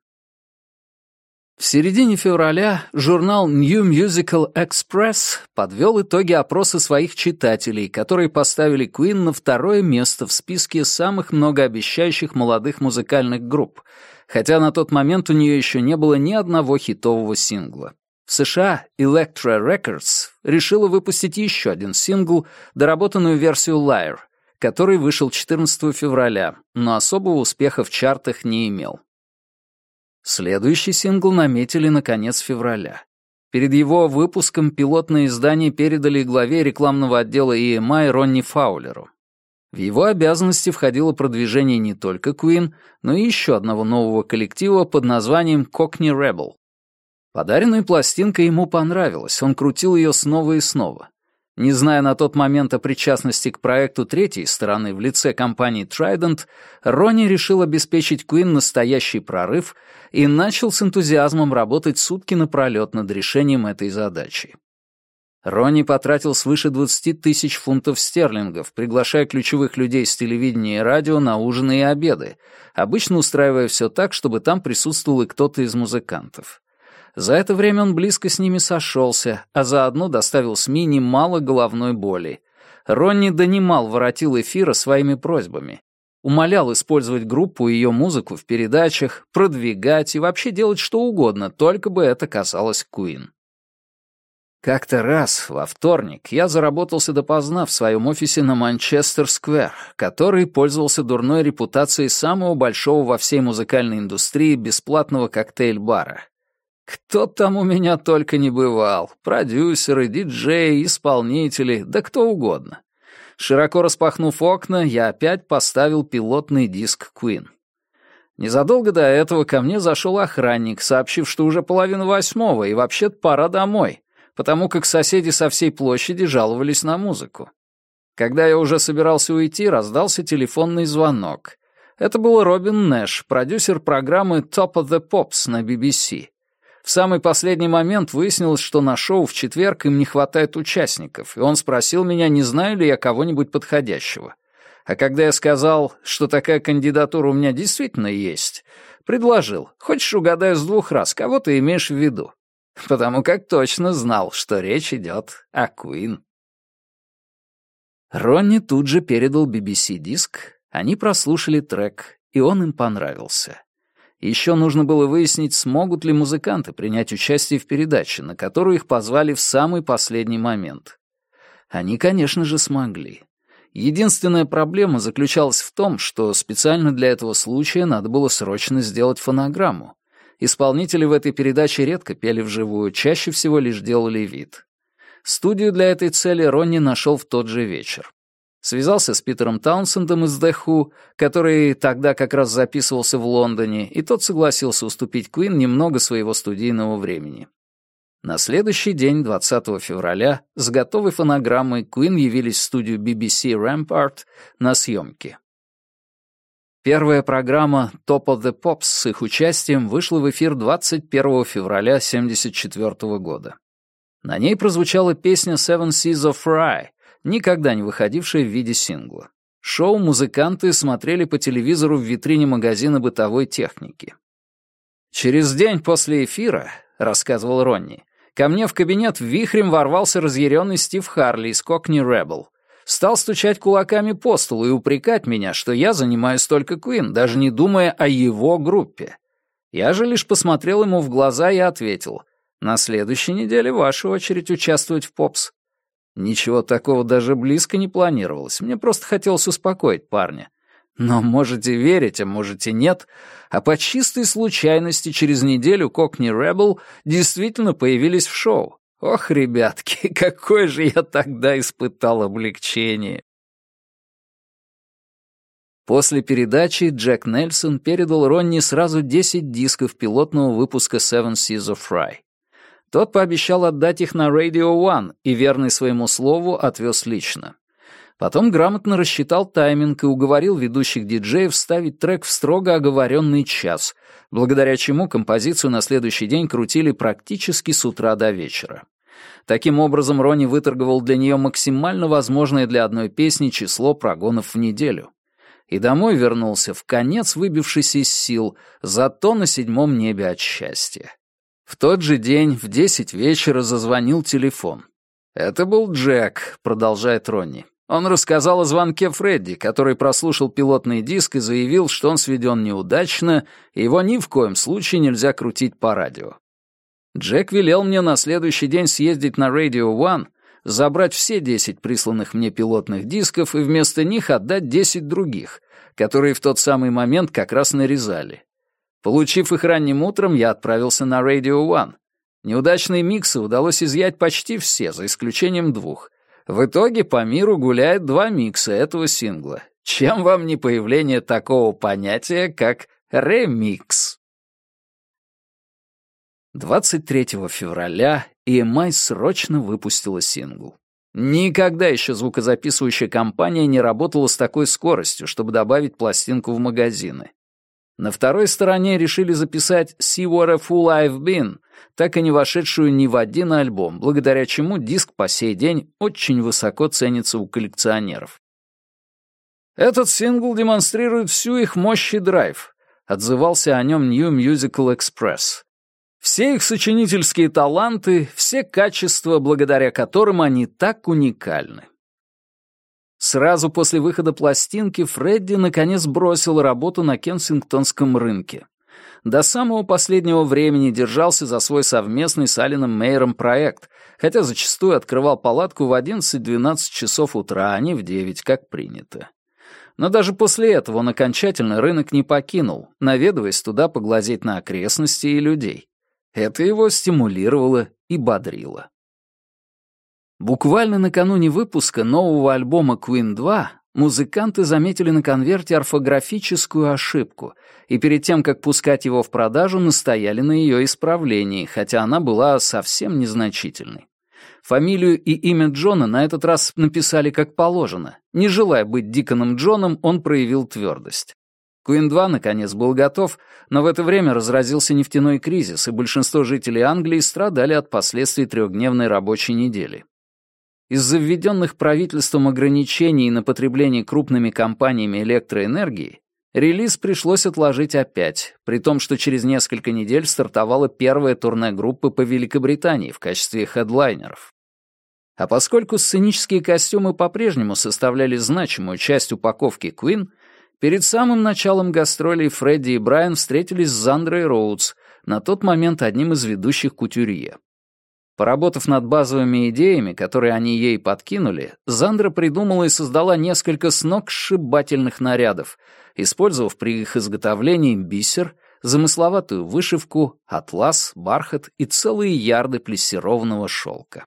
Speaker 1: В середине февраля журнал New Musical Express подвел итоги опроса своих читателей, которые поставили Queen на второе место в списке самых многообещающих молодых музыкальных групп, хотя на тот момент у нее еще не было ни одного хитового сингла. В США Electra Records решила выпустить еще один сингл, доработанную версию Liar, который вышел 14 февраля, но особого успеха в чартах не имел. Следующий сингл наметили на конец февраля. Перед его выпуском пилотное издание передали главе рекламного отдела EMI Ронни Фаулеру. В его обязанности входило продвижение не только Queen, но и еще одного нового коллектива под названием Cockney Rebel. Подаренная пластинка ему понравилась, он крутил ее снова и снова. Не зная на тот момент о причастности к проекту третьей стороны в лице компании Trident, Ронни решил обеспечить Куин настоящий прорыв и начал с энтузиазмом работать сутки напролет над решением этой задачи. Ронни потратил свыше 20 тысяч фунтов стерлингов, приглашая ключевых людей с телевидения и радио на ужины и обеды, обычно устраивая все так, чтобы там присутствовал и кто-то из музыкантов. За это время он близко с ними сошелся, а заодно доставил СМИ немало головной боли. Ронни донимал воротил эфира своими просьбами. Умолял использовать группу и ее музыку в передачах, продвигать и вообще делать что угодно, только бы это касалось Куин. Как-то раз, во вторник, я заработался допоздна в своем офисе на Манчестер-сквер, который пользовался дурной репутацией самого большого во всей музыкальной индустрии бесплатного коктейль-бара. Кто там у меня только не бывал. Продюсеры, диджеи, исполнители, да кто угодно. Широко распахнув окна, я опять поставил пилотный диск Queen. Незадолго до этого ко мне зашел охранник, сообщив, что уже половина восьмого, и вообще-то пора домой, потому как соседи со всей площади жаловались на музыку. Когда я уже собирался уйти, раздался телефонный звонок. Это был Робин Нэш, продюсер программы «Top of the Pops» на BBC. В самый последний момент выяснилось, что на шоу в четверг им не хватает участников, и он спросил меня, не знаю ли я кого-нибудь подходящего. А когда я сказал, что такая кандидатура у меня действительно есть, предложил, хочешь угадаю с двух раз, кого ты имеешь в виду, потому как точно знал, что речь идет о Куин. Ронни тут же передал BBC диск, они прослушали трек, и он им понравился. Еще нужно было выяснить, смогут ли музыканты принять участие в передаче, на которую их позвали в самый последний момент. Они, конечно же, смогли. Единственная проблема заключалась в том, что специально для этого случая надо было срочно сделать фонограмму. Исполнители в этой передаче редко пели вживую, чаще всего лишь делали вид. Студию для этой цели Ронни нашел в тот же вечер. Связался с Питером Таунсендом из The который тогда как раз записывался в Лондоне, и тот согласился уступить Куин немного своего студийного времени. На следующий день, 20 февраля, с готовой фонограммой Куин явились в студию BBC Rampart на съемки. Первая программа Top of the Pops с их участием вышла в эфир 21 февраля 1974 года. На ней прозвучала песня Seven Seas of Rye, никогда не выходившая в виде сингла. Шоу музыканты смотрели по телевизору в витрине магазина бытовой техники. «Через день после эфира», — рассказывал Ронни, «ко мне в кабинет вихрем ворвался разъяренный Стив Харли из Кокни Rebel. Стал стучать кулаками по столу и упрекать меня, что я занимаюсь только Куин, даже не думая о его группе. Я же лишь посмотрел ему в глаза и ответил, «На следующей неделе ваша очередь участвовать в попс». Ничего такого даже близко не планировалось. Мне просто хотелось успокоить парня. Но можете верить, а можете нет, а по чистой случайности через неделю Кокни Рэббл действительно появились в шоу. Ох, ребятки, [laughs] какое же я тогда испытал облегчение. После передачи Джек Нельсон передал Ронни сразу 10 дисков пилотного выпуска Seven Seas of Rye. Тот пообещал отдать их на Radio One и, верный своему слову, отвез лично. Потом грамотно рассчитал тайминг и уговорил ведущих диджеев ставить трек в строго оговоренный час, благодаря чему композицию на следующий день крутили практически с утра до вечера. Таким образом, Рони выторговал для нее максимально возможное для одной песни число прогонов в неделю. И домой вернулся, в конец выбившийся из сил, зато на седьмом небе от счастья. В тот же день в десять вечера зазвонил телефон. «Это был Джек», — продолжает Ронни. Он рассказал о звонке Фредди, который прослушал пилотный диск и заявил, что он сведен неудачно, и его ни в коем случае нельзя крутить по радио. Джек велел мне на следующий день съездить на Radio One, забрать все 10 присланных мне пилотных дисков и вместо них отдать 10 других, которые в тот самый момент как раз нарезали. Получив их ранним утром, я отправился на Radio One. Неудачные миксы удалось изъять почти все, за исключением двух. В итоге по миру гуляет два микса этого сингла. Чем вам не появление такого понятия, как ремикс? 23 февраля EMI срочно выпустила сингл. Никогда еще звукозаписывающая компания не работала с такой скоростью, чтобы добавить пластинку в магазины. На второй стороне решили записать «See what a fool I've been», так и не вошедшую ни в один альбом, благодаря чему диск по сей день очень высоко ценится у коллекционеров. Этот сингл демонстрирует всю их мощь и драйв. Отзывался о нем New Musical Express. Все их сочинительские таланты, все качества, благодаря которым они так уникальны. Сразу после выхода пластинки Фредди наконец бросил работу на Кенсингтонском рынке. До самого последнего времени держался за свой совместный с Алином Мейером проект, хотя зачастую открывал палатку в 11-12 часов утра, а не в 9, как принято. Но даже после этого он окончательно рынок не покинул, наведываясь туда поглазеть на окрестности и людей. Это его стимулировало и бодрило. Буквально накануне выпуска нового альбома Queen 2 музыканты заметили на конверте орфографическую ошибку и перед тем, как пускать его в продажу, настояли на ее исправлении, хотя она была совсем незначительной. Фамилию и имя Джона на этот раз написали как положено. Не желая быть Диконом Джоном, он проявил твердость. Куин-2, наконец, был готов, но в это время разразился нефтяной кризис, и большинство жителей Англии страдали от последствий трехдневной рабочей недели. Из-за введенных правительством ограничений на потребление крупными компаниями электроэнергии релиз пришлось отложить опять, при том, что через несколько недель стартовала первая турная группы по Великобритании в качестве хедлайнеров. А поскольку сценические костюмы по-прежнему составляли значимую часть упаковки Queen, перед самым началом гастролей Фредди и Брайан встретились с Зандрой Роудс, на тот момент одним из ведущих кутюрье. Поработав над базовыми идеями, которые они ей подкинули, Зандра придумала и создала несколько сногсшибательных нарядов, использовав при их изготовлении бисер, замысловатую вышивку, атлас, бархат и целые ярды плессированного шелка.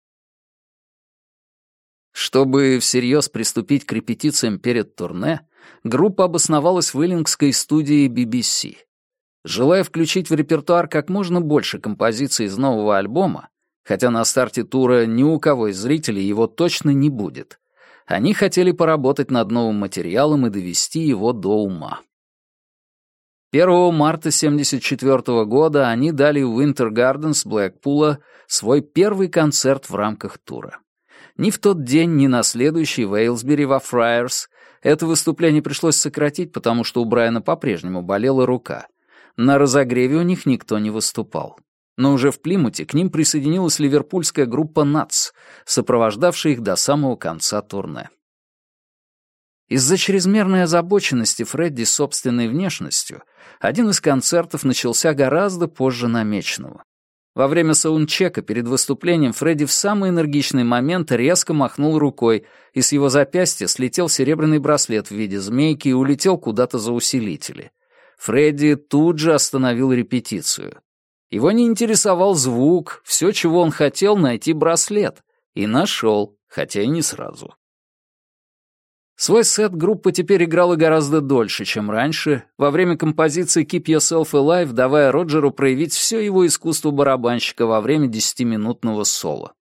Speaker 1: Чтобы всерьез приступить к репетициям перед турне, группа обосновалась в Эллингской студии BBC. Желая включить в репертуар как можно больше композиций из нового альбома, хотя на старте тура ни у кого из зрителей его точно не будет. Они хотели поработать над новым материалом и довести его до ума. 1 марта 1974 года они дали в Winter Gardens Блэкпула свой первый концерт в рамках тура. Ни в тот день, ни на следующий в Эйлсбери во Фрайерс это выступление пришлось сократить, потому что у Брайана по-прежнему болела рука. На разогреве у них никто не выступал но уже в Плимуте к ним присоединилась ливерпульская группа «НАЦ», сопровождавшая их до самого конца турне. Из-за чрезмерной озабоченности Фредди собственной внешностью один из концертов начался гораздо позже намеченного. Во время саундчека перед выступлением Фредди в самый энергичный момент резко махнул рукой, и с его запястья слетел серебряный браслет в виде змейки и улетел куда-то за усилители. Фредди тут же остановил репетицию. Его не интересовал звук, все, чего он хотел, найти браслет. И нашел, хотя и не сразу. Свой сет группа теперь играла гораздо дольше, чем раньше, во время композиции «Keep Yourself Alive», давая Роджеру проявить все его искусство барабанщика во время десятиминутного соло.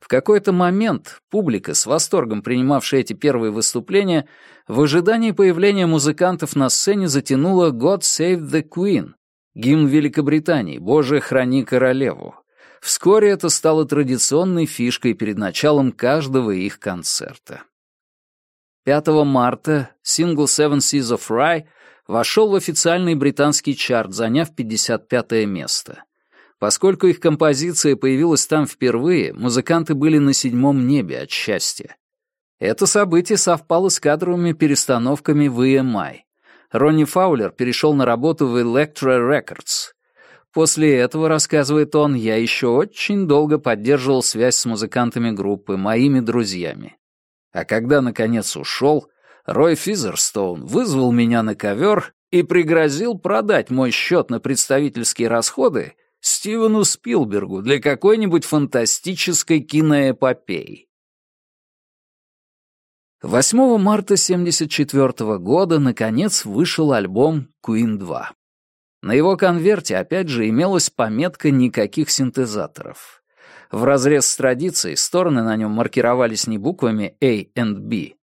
Speaker 1: В какой-то момент публика, с восторгом принимавшая эти первые выступления, в ожидании появления музыкантов на сцене затянула «God Save the Queen», гимн Великобритании «Боже, храни королеву». Вскоре это стало традиционной фишкой перед началом каждого их концерта. 5 марта сингл «Seven Seas of Rye» вошел в официальный британский чарт, заняв 55-е место. Поскольку их композиция появилась там впервые, музыканты были на седьмом небе от счастья. Это событие совпало с кадровыми перестановками в EMI. Ронни Фаулер перешел на работу в Electra Records. После этого, рассказывает он, я еще очень долго поддерживал связь с музыкантами группы, моими друзьями. А когда, наконец, ушел, Рой Физерстоун вызвал меня на ковер и пригрозил продать мой счет на представительские расходы Стивену Спилбергу для какой-нибудь фантастической киноэпопеи. 8 марта 1974 года наконец вышел альбом «Queen 2». На его конверте опять же имелась пометка «Никаких синтезаторов». В разрез с традицией стороны на нем маркировались не буквами A и B,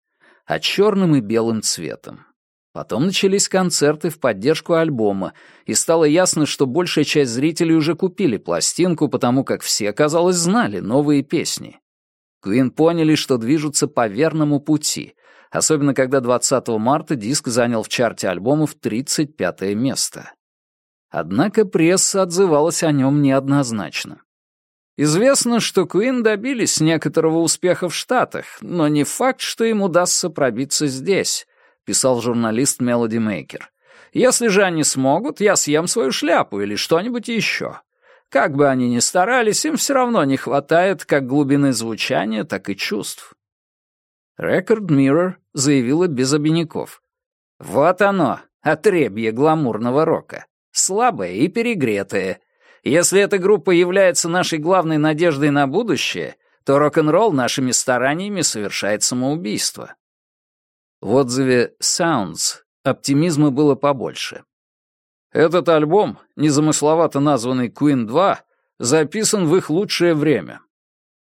Speaker 1: а черным и белым цветом. Потом начались концерты в поддержку альбома, и стало ясно, что большая часть зрителей уже купили пластинку, потому как все, казалось, знали новые песни. Квин поняли, что движутся по верному пути, особенно когда 20 марта диск занял в чарте альбомов 35 место. Однако пресса отзывалась о нем неоднозначно. Известно, что Куин добились некоторого успеха в Штатах, но не факт, что им удастся пробиться здесь, писал журналист Мелоди Мейкер. Если же они смогут, я съем свою шляпу или что-нибудь еще. Как бы они ни старались, им все равно не хватает как глубины звучания, так и чувств. Record Mirror заявила без обиняков. «Вот оно, отребье гламурного рока. Слабое и перегретое. Если эта группа является нашей главной надеждой на будущее, то рок-н-ролл нашими стараниями совершает самоубийство». В отзыве «Sounds» оптимизма было побольше. Этот альбом, незамысловато названный Queen 2, записан в их лучшее время.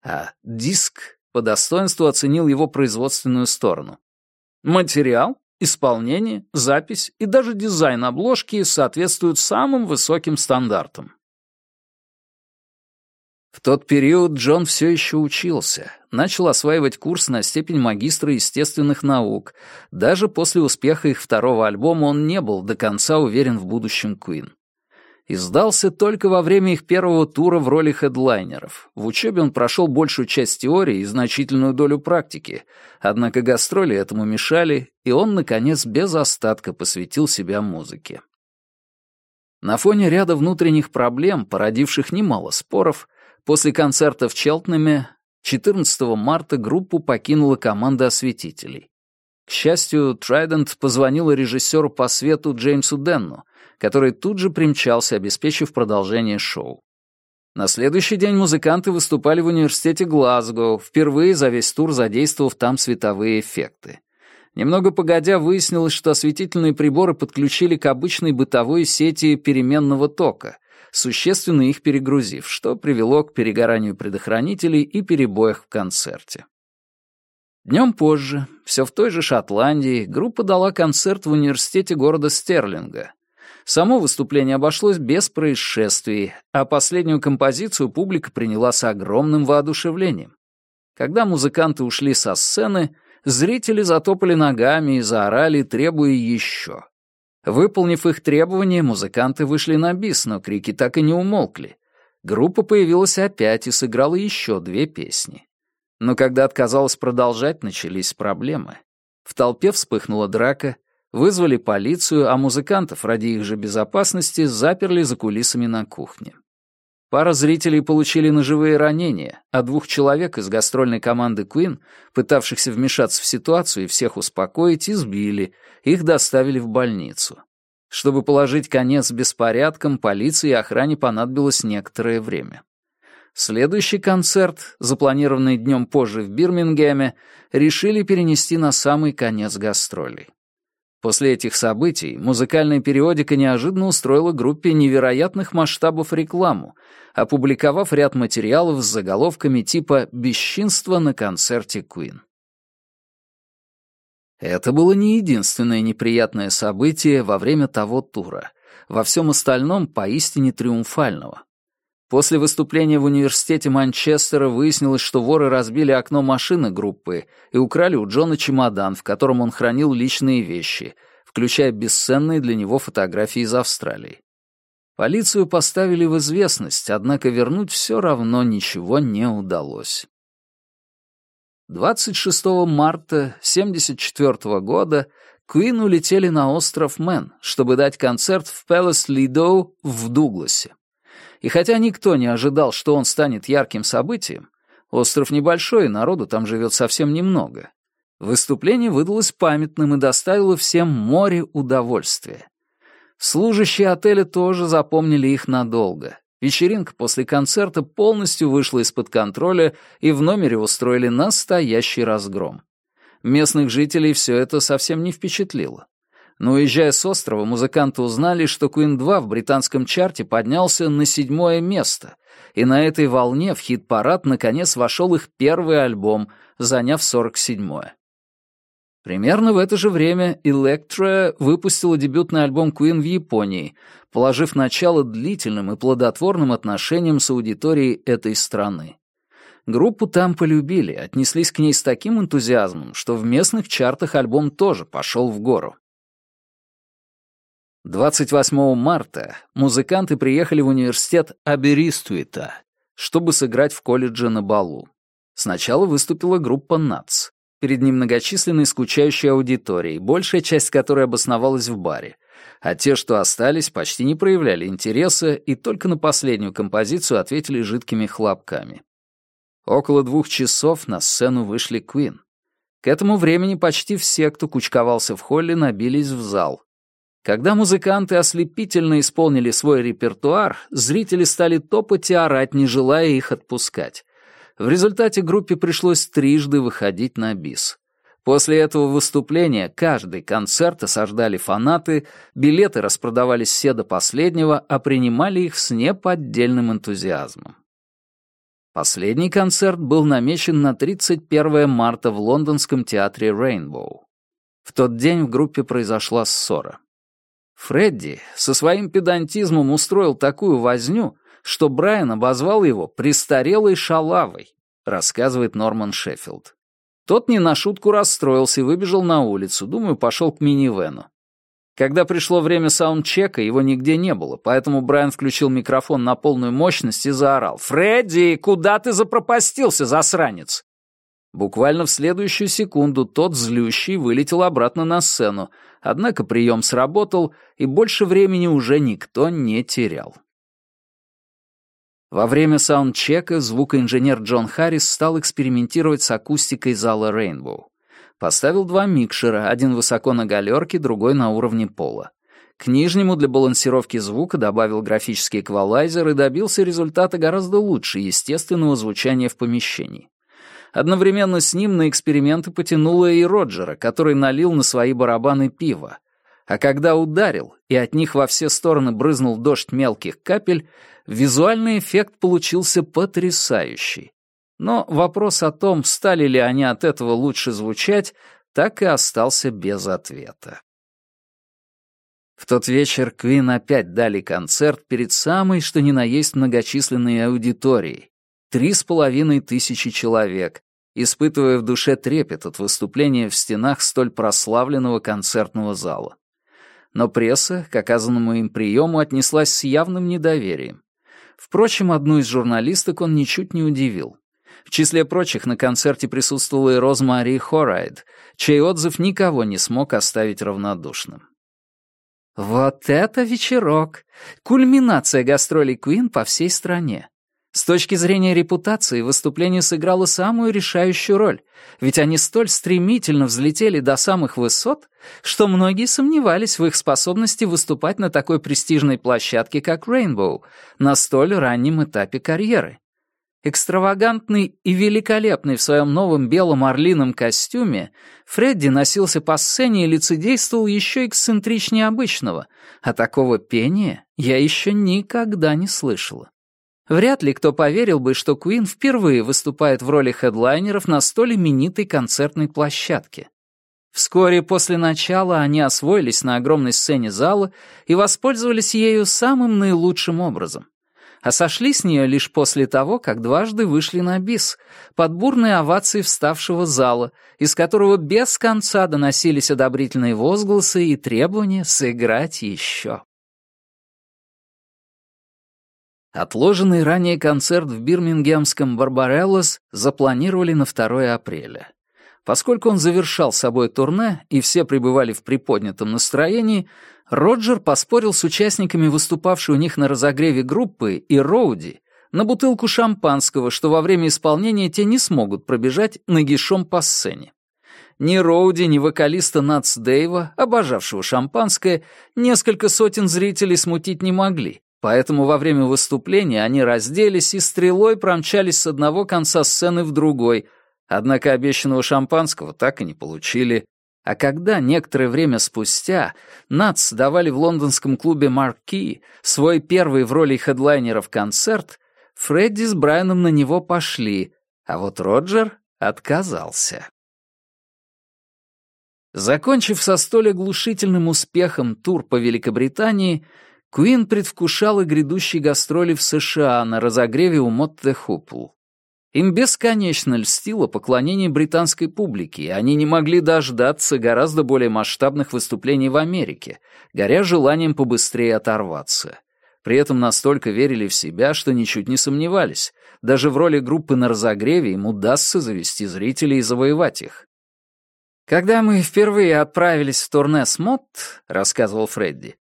Speaker 1: А диск по достоинству оценил его производственную сторону. Материал, исполнение, запись и даже дизайн обложки соответствуют самым высоким стандартам. В тот период Джон все еще учился, начал осваивать курс на степень магистра естественных наук. Даже после успеха их второго альбома он не был до конца уверен в будущем Куин. Издался только во время их первого тура в роли хедлайнеров. В учебе он прошел большую часть теории и значительную долю практики, однако гастроли этому мешали, и он, наконец, без остатка посвятил себя музыке. На фоне ряда внутренних проблем, породивших немало споров, После концерта в Челтнаме 14 марта группу покинула команда осветителей. К счастью, Трайдент позвонила режиссеру по свету Джеймсу Денну, который тут же примчался, обеспечив продолжение шоу. На следующий день музыканты выступали в университете Глазго, впервые за весь тур задействовав там световые эффекты. Немного погодя выяснилось, что осветительные приборы подключили к обычной бытовой сети переменного тока, существенно их перегрузив, что привело к перегоранию предохранителей и перебоях в концерте. Днем позже, все в той же Шотландии, группа дала концерт в университете города Стерлинга. Само выступление обошлось без происшествий, а последнюю композицию публика приняла с огромным воодушевлением. Когда музыканты ушли со сцены, зрители затопали ногами и заорали, требуя еще. Выполнив их требования, музыканты вышли на бис, но крики так и не умолкли. Группа появилась опять и сыграла еще две песни. Но когда отказалась продолжать, начались проблемы. В толпе вспыхнула драка, вызвали полицию, а музыкантов ради их же безопасности заперли за кулисами на кухне. Пара зрителей получили ножевые ранения, а двух человек из гастрольной команды Куин, пытавшихся вмешаться в ситуацию и всех успокоить, избили, их доставили в больницу. Чтобы положить конец беспорядкам, полиции и охране понадобилось некоторое время. Следующий концерт, запланированный днем позже в Бирмингеме, решили перенести на самый конец гастролей. После этих событий музыкальная периодика неожиданно устроила группе невероятных масштабов рекламу, опубликовав ряд материалов с заголовками типа «Бесчинство на концерте Куин». Это было не единственное неприятное событие во время того тура, во всем остальном поистине триумфального. После выступления в университете Манчестера выяснилось, что воры разбили окно машины группы и украли у Джона чемодан, в котором он хранил личные вещи, включая бесценные для него фотографии из Австралии. Полицию поставили в известность, однако вернуть все равно ничего не удалось. 26 марта 1974 года Queen улетели на остров Мэн, чтобы дать концерт в Palace Lido в Дугласе. И хотя никто не ожидал, что он станет ярким событием, остров небольшой, и народу там живет совсем немного, выступление выдалось памятным и доставило всем море удовольствия. Служащие отеля тоже запомнили их надолго. Вечеринка после концерта полностью вышла из-под контроля, и в номере устроили настоящий разгром. Местных жителей все это совсем не впечатлило. Ну но уезжая с острова, музыканты узнали, что Queen 2 в британском чарте поднялся на седьмое место, и на этой волне в хит-парад наконец вошел их первый альбом, заняв 47-е. Примерно в это же время Electra выпустила дебютный альбом Queen в Японии, положив начало длительным и плодотворным отношениям с аудиторией этой страны. Группу там полюбили, отнеслись к ней с таким энтузиазмом, что в местных чартах альбом тоже пошел в гору. 28 марта музыканты приехали в университет Аберистуита, чтобы сыграть в колледже на балу. Сначала выступила группа НАЦ. Перед ним немногочисленной скучающей аудиторией, большая часть которой обосновалась в баре. А те, что остались, почти не проявляли интереса и только на последнюю композицию ответили жидкими хлопками. Около двух часов на сцену вышли Квин. К этому времени почти все, кто кучковался в холле, набились в зал — когда музыканты ослепительно исполнили свой репертуар, зрители стали топать и орать, не желая их отпускать. В результате группе пришлось трижды выходить на бис. После этого выступления каждый концерт осаждали фанаты, билеты распродавались все до последнего, а принимали их с неподдельным энтузиазмом. Последний концерт был намечен на 31 марта в лондонском театре «Рейнбоу». В тот день в группе произошла ссора. Фредди со своим педантизмом устроил такую возню, что Брайан обозвал его «престарелой шалавой», рассказывает Норман Шеффилд. Тот не на шутку расстроился и выбежал на улицу, думаю, пошел к минивену. Когда пришло время саундчека, его нигде не было, поэтому Брайан включил микрофон на полную мощность и заорал. «Фредди, куда ты запропастился, засранец? Буквально в следующую секунду тот, злющий, вылетел обратно на сцену, однако прием сработал, и больше времени уже никто не терял. Во время саундчека звукоинженер Джон Харрис стал экспериментировать с акустикой зала Рейнбоу. Поставил два микшера, один высоко на галерке, другой на уровне пола. К нижнему для балансировки звука добавил графический эквалайзер и добился результата гораздо лучше естественного звучания в помещении. Одновременно с ним на эксперименты потянуло и Роджера, который налил на свои барабаны пиво. А когда ударил, и от них во все стороны брызнул дождь мелких капель, визуальный эффект получился потрясающий. Но вопрос о том, стали ли они от этого лучше звучать, так и остался без ответа. В тот вечер Квин опять дали концерт перед самой, что ни на есть многочисленной аудиторией. Три с половиной тысячи человек, испытывая в душе трепет от выступления в стенах столь прославленного концертного зала. Но пресса к оказанному им приему отнеслась с явным недоверием. Впрочем, одну из журналисток он ничуть не удивил. В числе прочих на концерте присутствовала и Розмари Хорайд, чей отзыв никого не смог оставить равнодушным.
Speaker 2: «Вот это вечерок! Кульминация гастролей Куин по всей стране. С точки зрения репутации выступление сыграло самую решающую роль, ведь они столь стремительно взлетели до самых высот, что многие сомневались в их способности выступать на такой престижной площадке, как Rainbow, на столь раннем этапе карьеры. Экстравагантный и великолепный в своем новом белом орлином костюме, Фредди носился по сцене и лицедействовал еще эксцентричнее обычного, а такого пения я еще никогда не слышала. Вряд ли кто поверил бы, что Куин впервые выступает в роли хедлайнеров на столь именитой концертной площадке. Вскоре после начала они освоились на огромной сцене зала и воспользовались ею самым наилучшим образом. А сошли с нее лишь после того, как дважды вышли на бис, под бурные овации вставшего зала, из которого без конца доносились одобрительные возгласы и требования сыграть еще. Отложенный ранее концерт в бирмингемском Барбареллос запланировали на 2 апреля. Поскольку он завершал собой турне и все пребывали в приподнятом настроении, Роджер поспорил с участниками выступавшей у них на разогреве группы и Роуди на бутылку шампанского, что во время исполнения те не смогут пробежать нагишом по сцене. Ни Роуди, ни вокалиста Натс Дэйва, обожавшего шампанское, несколько сотен зрителей смутить не могли, Поэтому во время выступления они разделись и стрелой промчались с одного конца сцены в другой, однако обещанного шампанского так и не получили. А когда некоторое время спустя НАЦ давали в лондонском клубе «Марки» свой первый в роли хедлайнеров концерт, Фредди с Брайаном на него пошли, а вот Роджер отказался. Закончив со столь оглушительным успехом тур по Великобритании, Куин предвкушал и грядущие гастроли в США на разогреве у Мот де Хупл. Им бесконечно льстило поклонение британской публике, и они не могли дождаться гораздо более масштабных выступлений в Америке, горя желанием побыстрее оторваться. При этом настолько верили в себя, что ничуть не сомневались. Даже в роли группы на разогреве им удастся завести зрителей и завоевать их. «Когда мы впервые отправились в турне с Мот», — рассказывал Фредди,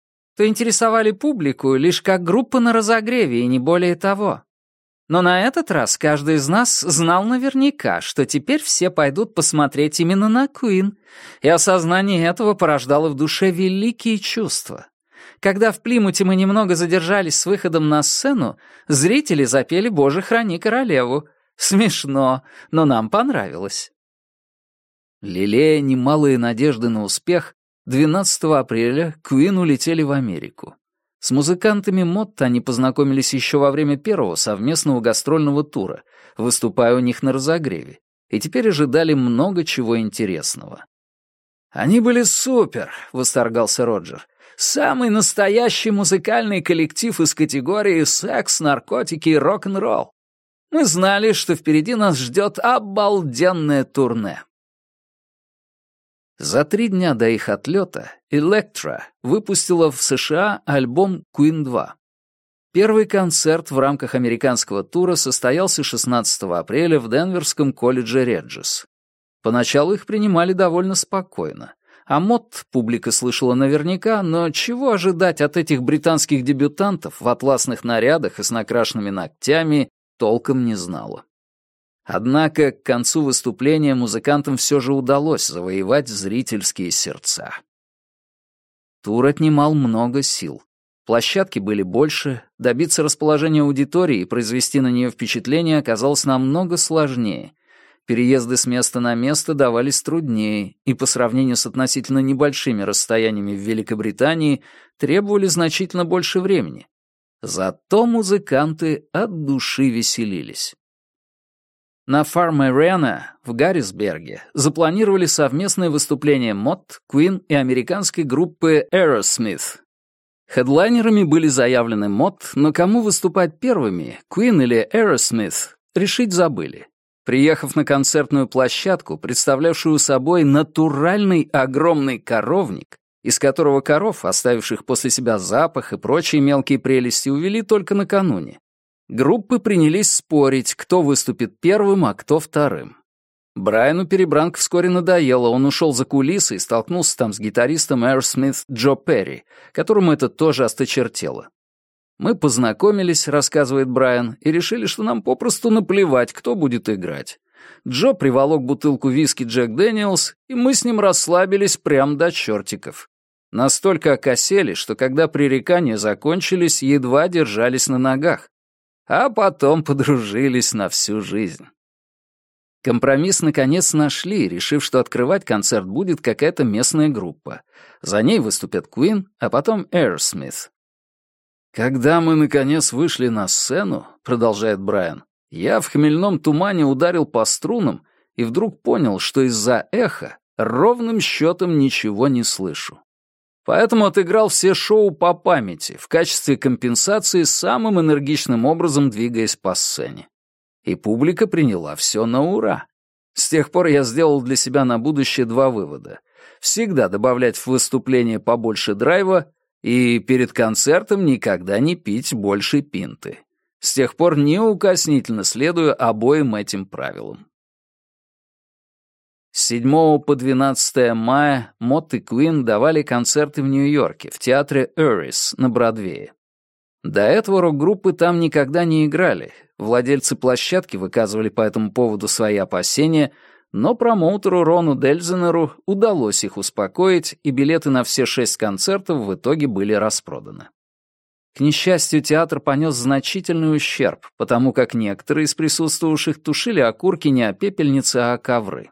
Speaker 2: что интересовали публику лишь как группа на разогреве и не более того. Но на этот раз каждый из нас знал наверняка, что теперь все пойдут посмотреть именно на Куин, и осознание этого порождало в душе великие чувства. Когда в Плимуте мы немного задержались с выходом на сцену, зрители запели «Боже, храни королеву». Смешно, но нам понравилось. Лелея немалые надежды на успех, 12 апреля Куин улетели в Америку. С музыкантами Мотта они познакомились еще во время первого совместного гастрольного тура, выступая у них на разогреве, и теперь ожидали много чего интересного. «Они были супер!» — восторгался Роджер. «Самый настоящий музыкальный коллектив из категории «секс, наркотики и рок-н-ролл». Мы знали, что впереди нас ждет обалденное турне». За три дня до их отлета Electra выпустила в США альбом Queen 2. Первый концерт в рамках американского тура состоялся 16 апреля в Денверском колледже Реджес. Поначалу их принимали довольно спокойно. А мод публика слышала наверняка, но чего ожидать от этих британских дебютантов в атласных нарядах и с накрашенными ногтями толком не знала. Однако к концу выступления музыкантам все же удалось завоевать зрительские сердца. Тур отнимал много сил. Площадки были больше, добиться расположения аудитории и произвести на нее впечатление оказалось намного сложнее. Переезды с места на место давались труднее, и по сравнению с относительно небольшими расстояниями в Великобритании требовали значительно больше времени. Зато музыканты от души веселились на фарме Рена в Гаррисберге запланировали совместное выступление Мот, Куин и американской группы Aerosmith. Хедлайнерами были заявлены Мот, но кому выступать первыми, Куин или Aerosmith, решить забыли. Приехав на концертную площадку, представлявшую собой натуральный огромный коровник, из которого коров, оставивших после себя запах и прочие мелкие прелести, увели только накануне, группы принялись спорить, кто выступит первым, а кто вторым.
Speaker 1: Брайану перебранка вскоре надоела, он ушел за кулисы и столкнулся там с гитаристом Aerosmith Джо Перри, которому это тоже осточертело. «Мы познакомились», — рассказывает Брайан, «и решили, что нам попросту наплевать, кто будет играть. Джо приволок бутылку виски Джек Дэниелс, и мы с ним расслабились прямо до чертиков. Настолько окосели, что когда пререкания закончились, едва держались на ногах а потом подружились на всю жизнь. Компромисс наконец нашли, решив, что открывать концерт будет какая-то местная группа. За ней выступят Куин, а потом Aerosmith. «Когда мы, наконец, вышли на сцену», — продолжает Брайан, «я в хмельном тумане ударил по струнам и вдруг понял, что из-за эха ровным счетом ничего не слышу. Поэтому отыграл все шоу по памяти, в качестве компенсации самым энергичным образом двигаясь по сцене. И публика приняла все на ура. С тех пор я сделал для себя на будущее два вывода. Всегда добавлять в выступление побольше драйва и перед концертом никогда не пить больше пинты. С тех пор неукоснительно следую обоим этим правилам. 7 по 12 мая Мот и Куин давали концерты в Нью-Йорке в театре Эрис на Бродвее. До этого рок-группы там никогда не играли. Владельцы площадки выказывали по этому поводу свои опасения, но промоутеру Рону Дельзенеру удалось их успокоить, и билеты на все шесть концертов в итоге были распроданы. К несчастью, театр понес значительный ущерб, потому как некоторые из присутствующих тушили окурки не о пепельнице, а о ковры.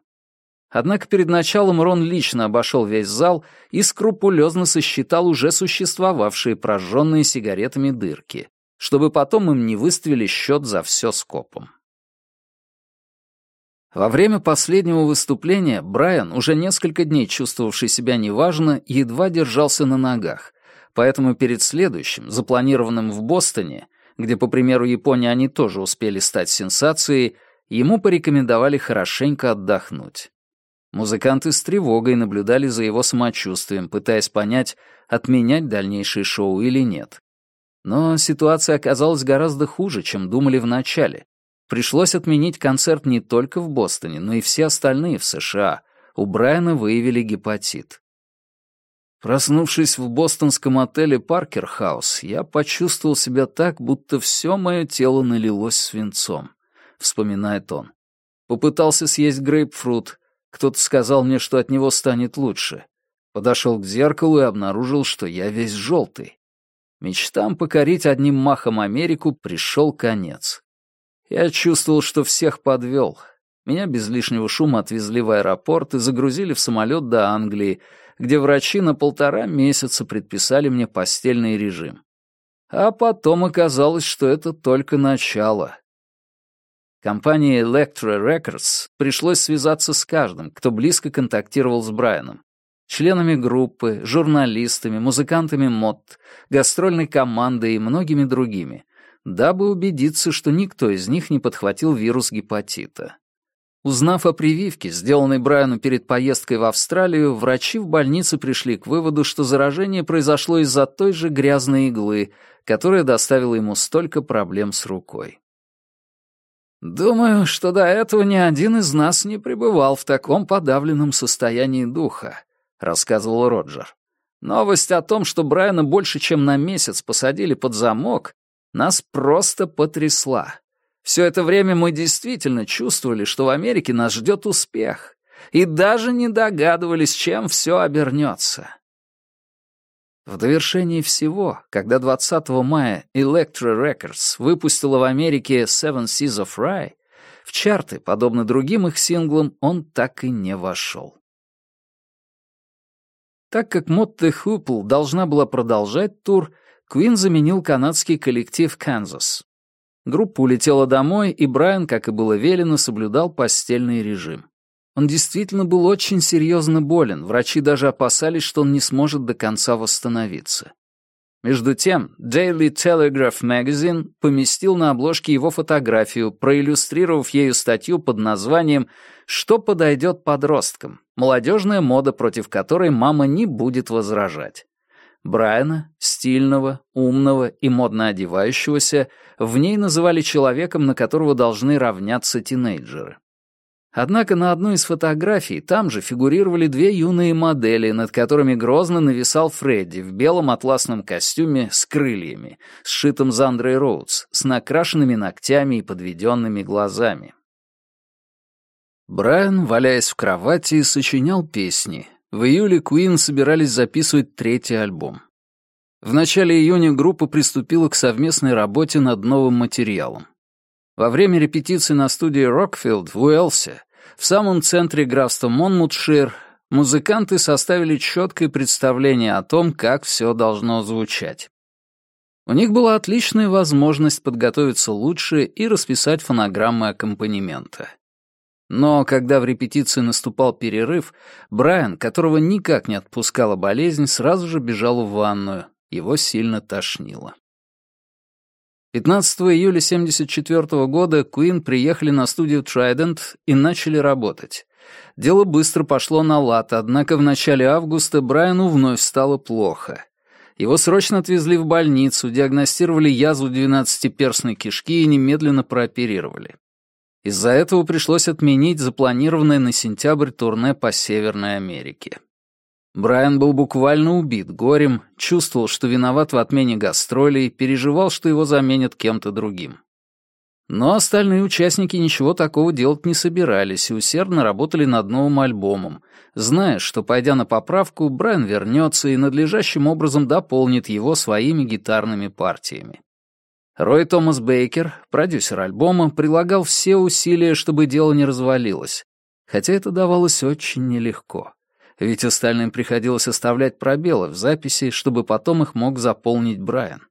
Speaker 1: Однако перед началом Рон лично обошел весь зал и скрупулезно сосчитал уже существовавшие прожженные сигаретами дырки, чтобы потом им не выставили счет за все скопом. Во время последнего выступления Брайан, уже несколько дней чувствовавший себя неважно, едва держался на ногах, поэтому перед следующим, запланированным в Бостоне, где, по примеру Японии, они тоже успели стать сенсацией, ему порекомендовали хорошенько отдохнуть. Музыканты с тревогой наблюдали за его самочувствием, пытаясь понять, отменять дальнейшее шоу или нет. Но ситуация оказалась гораздо хуже, чем думали вначале. Пришлось отменить концерт не только в Бостоне, но и все остальные в США. У Брайана выявили гепатит. Проснувшись в бостонском отеле «Паркер Хаус», я почувствовал себя так, будто все мое тело налилось свинцом, — вспоминает он. Попытался съесть грейпфрут, кто-то сказал мне, что от него станет лучше. Подошел к зеркалу и обнаружил, что я весь желтый. Мечтам покорить одним махом Америку пришел конец. Я чувствовал, что всех подвел. Меня без лишнего шума отвезли в аэропорт и загрузили в самолет до Англии, где врачи на полтора месяца предписали мне постельный режим. А потом оказалось, что это только начало. Компании Electra Records пришлось связаться с каждым, кто близко контактировал с Брайаном. Членами группы, журналистами, музыкантами МОД, гастрольной командой и многими другими, дабы убедиться, что никто из них не подхватил вирус гепатита. Узнав о прививке, сделанной Брайану перед поездкой в Австралию, врачи в больнице пришли к выводу, что заражение произошло из-за той же грязной иглы, которая доставила ему столько проблем с рукой. Думаю, что до этого ни один из нас не пребывал в таком подавленном состоянии духа, рассказывал Роджер. Новость о том, что Брайана больше чем на месяц посадили под замок, нас просто потрясла. Все это время мы действительно чувствовали, что в Америке нас ждет успех, и даже не догадывались, чем все обернется. В довершении всего, когда 20 мая Electra Records выпустила в Америке Seven Seas of Rye, в чарты, подобно другим их синглам, он так и не вошел. Так как Мотте Хупл должна была продолжать тур, Квин заменил канадский коллектив «Канзас». Группа улетела домой, и Брайан, как и было велено, соблюдал постельный режим. Он действительно был очень серьезно болен, врачи даже опасались, что он не сможет до конца восстановиться. Между тем, Daily Telegraph Magazine поместил на обложке его фотографию, проиллюстрировав ею статью под названием «Что подойдет подросткам? Молодежная мода, против которой мама не будет возражать». Брайана, стильного, умного и модно одевающегося, в ней называли человеком, на которого должны равняться тинейджеры. Однако на одной из фотографий там же фигурировали две юные модели, над которыми грозно нависал Фредди в белом атласном костюме с крыльями, сшитым Зандрой Роудс, с накрашенными ногтями и подведенными глазами. Брайан, валяясь в кровати, сочинял песни. В июле Куин собирались записывать третий альбом. В начале июня группа приступила к совместной работе над новым материалом. Во время репетиции на студии «Рокфилд» в Уэлсе в самом центре Грастомон Монмутшир музыканты составили четкое представление о том, как все должно звучать. У них была отличная возможность подготовиться лучше и расписать фонограммы аккомпанемента. Но когда в репетиции наступал перерыв, Брайан, которого никак не отпускала болезнь, сразу же бежал в ванную. Его сильно тошнило. 15 июля 1974 года Куин приехали на студию Trident и начали работать. Дело быстро пошло на лад, однако в начале августа Брайану вновь стало плохо. Его срочно отвезли в больницу, диагностировали язву двенадцатиперстной кишки и немедленно прооперировали. Из-за этого пришлось отменить запланированное на сентябрь турне по Северной Америке. Брайан был буквально убит горем, чувствовал, что виноват в отмене гастролей, переживал, что его заменят кем-то другим. Но остальные участники ничего такого делать не собирались и усердно работали над новым альбомом, зная, что, пойдя на поправку, Брайан вернется и надлежащим образом дополнит его своими гитарными партиями. Рой Томас Бейкер, продюсер альбома, прилагал все усилия, чтобы дело не развалилось, хотя это давалось очень нелегко. Ведь остальным приходилось оставлять пробелы в записи, чтобы потом их мог заполнить Брайан.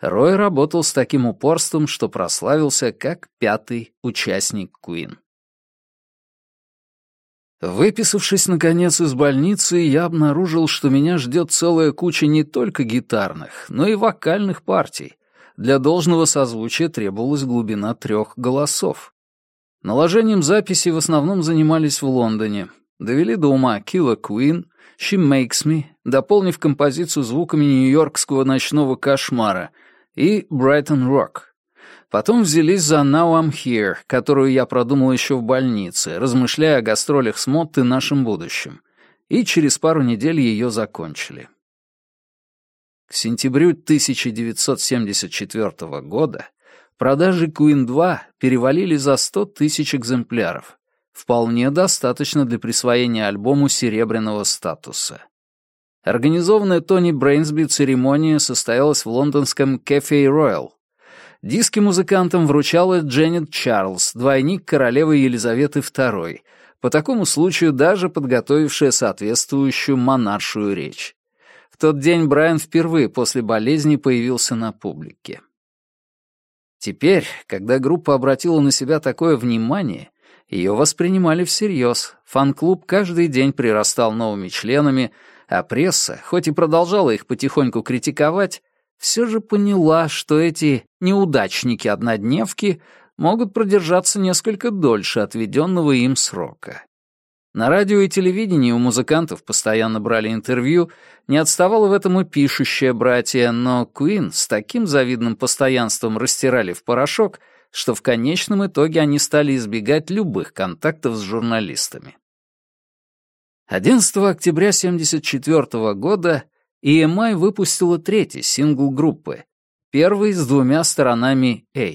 Speaker 1: Рой работал с таким упорством, что прославился как пятый участник Куин. Выписавшись, наконец, из больницы, я обнаружил, что меня ждет целая куча не только гитарных, но и вокальных партий. Для должного созвучия требовалась глубина трех голосов. Наложением записи в основном занимались в Лондоне, довели до ума Килла Куин, She Makes Me, дополнив композицию звуками нью-йоркского ночного кошмара и Brighton Rock. Потом взялись за Now I'm Here, которую я продумал еще в больнице, размышляя о гастролях с Мот и нашем будущем. И через пару недель ее закончили. К сентябрю 1974 года продажи Queen 2 перевалили за 100 тысяч экземпляров, вполне достаточно для присвоения альбому серебряного статуса. Организованная Тони Брейнсби церемония состоялась в лондонском кафе Royal. Диски музыкантам вручала Дженнет Чарльз, двойник королевы Елизаветы II, по такому случаю даже подготовившая соответствующую монаршую речь. В тот день Брайан впервые после болезни появился на публике. Теперь, когда группа обратила на себя такое внимание, ее воспринимали всерьез. Фан-клуб каждый день прирастал новыми членами, а пресса, хоть и продолжала их потихоньку критиковать, все же поняла, что эти неудачники-однодневки могут продержаться несколько дольше отведенного им срока. На радио и телевидении у музыкантов постоянно брали интервью, не отставало в этом и пишущее братья, но Куин с таким завидным постоянством растирали в порошок — что в конечном итоге они стали избегать любых контактов с журналистами. 11 октября 1974 года EMI выпустила третий сингл группы, первый с двумя сторонами A.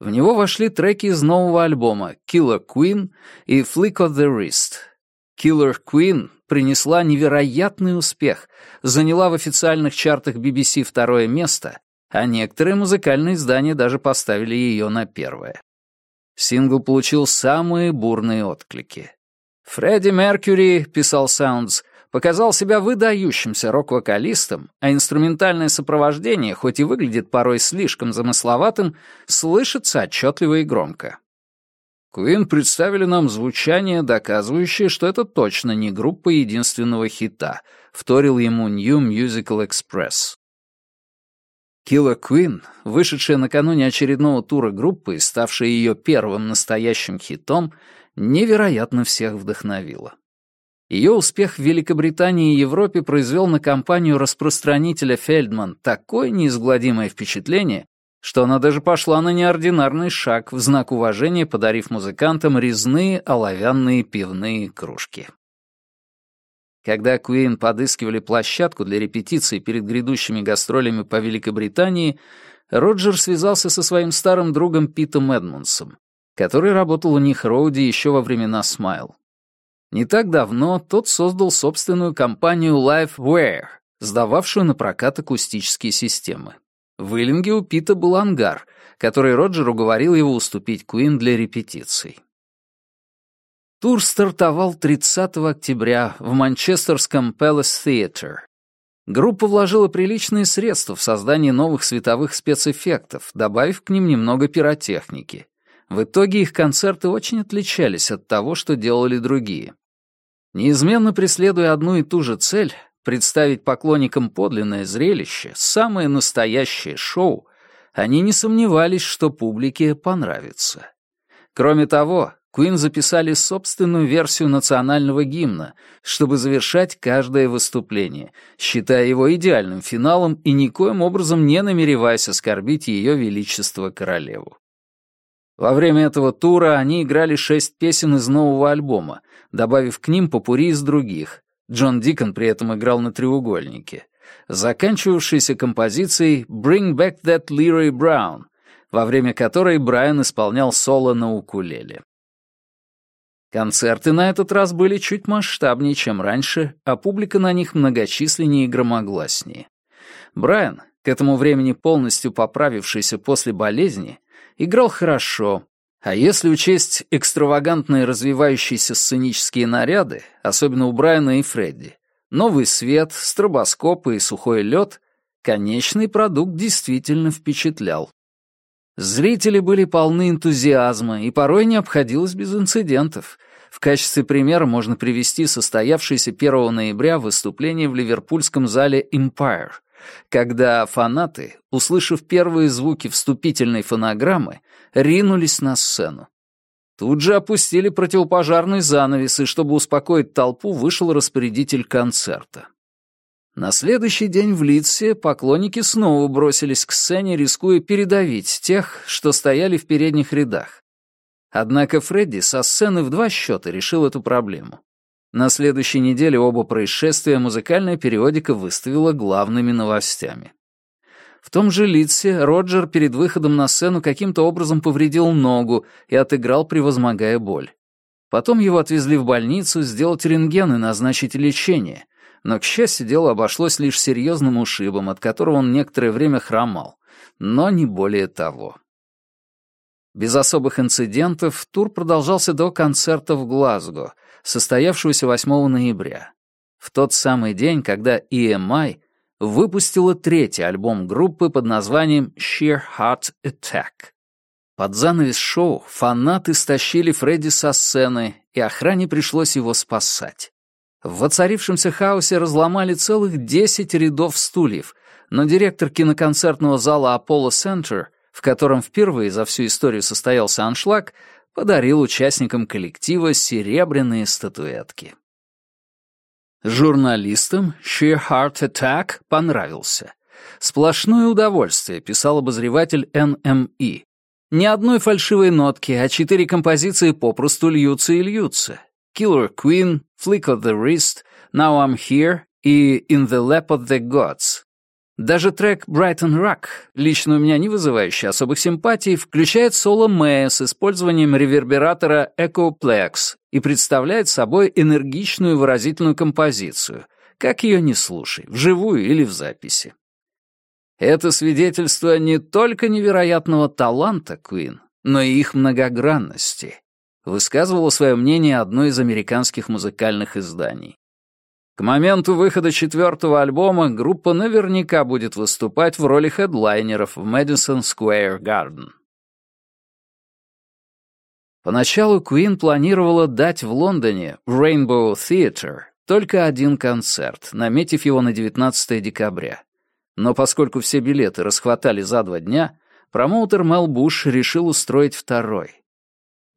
Speaker 1: В него вошли треки из нового альбома «Killer Queen» и «Flick of the Wrist». «Killer Queen» принесла невероятный успех, заняла в официальных чартах BBC второе место а некоторые музыкальные издания даже поставили ее на первое. Сингл получил самые бурные отклики. «Фредди Меркьюри», — писал Саундс, — «показал себя выдающимся рок-вокалистом, а инструментальное сопровождение, хоть и выглядит порой слишком замысловатым, слышится отчетливо и громко». Куин представили нам звучание, доказывающее, что это точно не группа единственного хита, вторил ему New Musical Express. Килла Квин, вышедшая накануне очередного тура группы и ставшая ее первым настоящим хитом, невероятно всех вдохновила. Ее успех в Великобритании и Европе произвел на компанию распространителя Фельдман такое неизгладимое впечатление, что она даже пошла на неординарный шаг в знак уважения, подарив музыкантам резные оловянные пивные кружки. Когда Куин подыскивали площадку для репетиций перед грядущими гастролями по Великобритании, Роджер связался со своим старым другом Питом Эдмунсом, который работал у них Роуди еще во времена Смайл. Не так давно тот создал собственную компанию LiveWare, сдававшую на прокат акустические системы. В Иллинге у Пита был ангар, который Роджер уговорил его уступить Куин для репетиций. Тур стартовал 30 октября в Манчестерском Palace Theatre. Группа вложила приличные средства в создание новых световых спецэффектов, добавив к ним немного пиротехники. В итоге их концерты очень отличались от того, что делали другие. Неизменно преследуя одну и ту же цель — представить поклонникам подлинное зрелище, самое настоящее шоу, они не сомневались, что публике понравится. Кроме того, Куин записали собственную версию национального гимна, чтобы завершать каждое выступление, считая его идеальным финалом и никоим образом не намереваясь оскорбить ее величество королеву. Во время этого тура они играли шесть песен из нового альбома, добавив к ним попури из других. Джон Дикон при этом играл на треугольнике. Заканчивавшейся композицией «Bring Back That Leroy Brown», во время которой Брайан исполнял соло на укулеле. Концерты на этот раз были чуть масштабнее, чем раньше, а публика на них многочисленнее и громогласнее. Брайан, к этому времени полностью поправившийся после болезни, играл хорошо, а если учесть экстравагантные развивающиеся сценические наряды, особенно у Брайана и Фредди, новый свет, стробоскопы и сухой лед, конечный продукт действительно впечатлял. Зрители были полны энтузиазма, и порой не обходилось без инцидентов. В качестве примера можно привести состоявшееся 1 ноября выступление в ливерпульском зале Empire, когда фанаты, услышав первые звуки вступительной фонограммы, ринулись на сцену. Тут же опустили противопожарный занавес, и чтобы успокоить толпу, вышел распорядитель концерта. На следующий день в Литсе поклонники снова бросились к сцене, рискуя передавить тех, что стояли в передних рядах. Однако Фредди со сцены в два счета решил эту проблему. На следующей неделе оба происшествия музыкальная периодика выставила главными новостями. В том же Литсе Роджер перед выходом на сцену каким-то образом повредил ногу и отыграл, превозмогая боль. Потом его отвезли в больницу сделать рентген и назначить лечение — но, к счастью, дело обошлось лишь серьезным ушибом, от которого он некоторое время хромал, но не более того. Без особых инцидентов тур продолжался до концерта в Глазго, состоявшегося 8 ноября, в тот самый день, когда EMI выпустила третий альбом группы под названием Sheer Heart Attack. Под занавес шоу фанаты стащили Фредди со сцены, и охране пришлось его спасать. В воцарившемся хаосе разломали целых 10 рядов стульев, но директор киноконцертного зала Apollo Center, в котором впервые за всю историю состоялся аншлаг, подарил участникам коллектива серебряные статуэтки. Журналистам «Sheer Heart Attack» понравился. «Сплошное удовольствие», — писал обозреватель NME. «Ни одной фальшивой нотки, а четыре композиции попросту льются и льются. Killer Queen, Flick of the Wrist, Now I'm Here и In the Lap of the Gods. Даже трек Brighton Rock, лично у меня не вызывающий особых симпатий, включает соло Мэя с использованием ревербератора Ecoplex и представляет собой энергичную выразительную композицию, как ее не слушай, вживую или в записи. Это свидетельство не только невероятного таланта Куин, но и их многогранности — Высказывала свое мнение одно из американских музыкальных изданий. К моменту выхода четвертого альбома группа наверняка будет выступать в роли хедлайнеров в Madison Square Garden. Поначалу Куин планировала дать в Лондоне, в Rainbow Theatre, только один концерт, наметив его на 19 декабря. Но поскольку все билеты расхватали за два дня, промоутер Мел Буш решил устроить второй,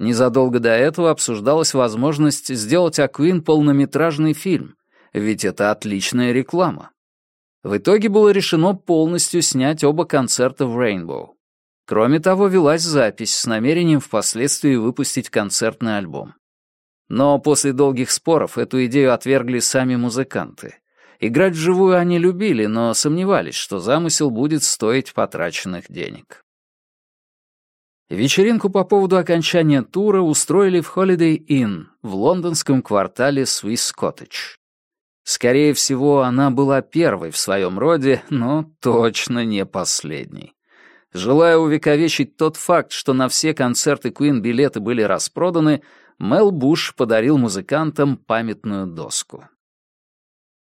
Speaker 1: Незадолго до этого обсуждалась возможность сделать Аквин полнометражный фильм, ведь это отличная реклама. В итоге было решено полностью снять оба концерта в Рейнбоу. Кроме того, велась запись с намерением впоследствии выпустить концертный альбом. Но после долгих споров эту идею отвергли сами музыканты. Играть вживую они любили, но сомневались, что замысел будет стоить потраченных денег. Вечеринку по поводу окончания тура устроили в Holiday Inn в лондонском квартале Swiss Cottage. Скорее всего, она была первой в своем роде, но точно не последней. Желая увековечить тот факт, что на все концерты Куин билеты были распроданы, Мел Буш подарил музыкантам памятную доску.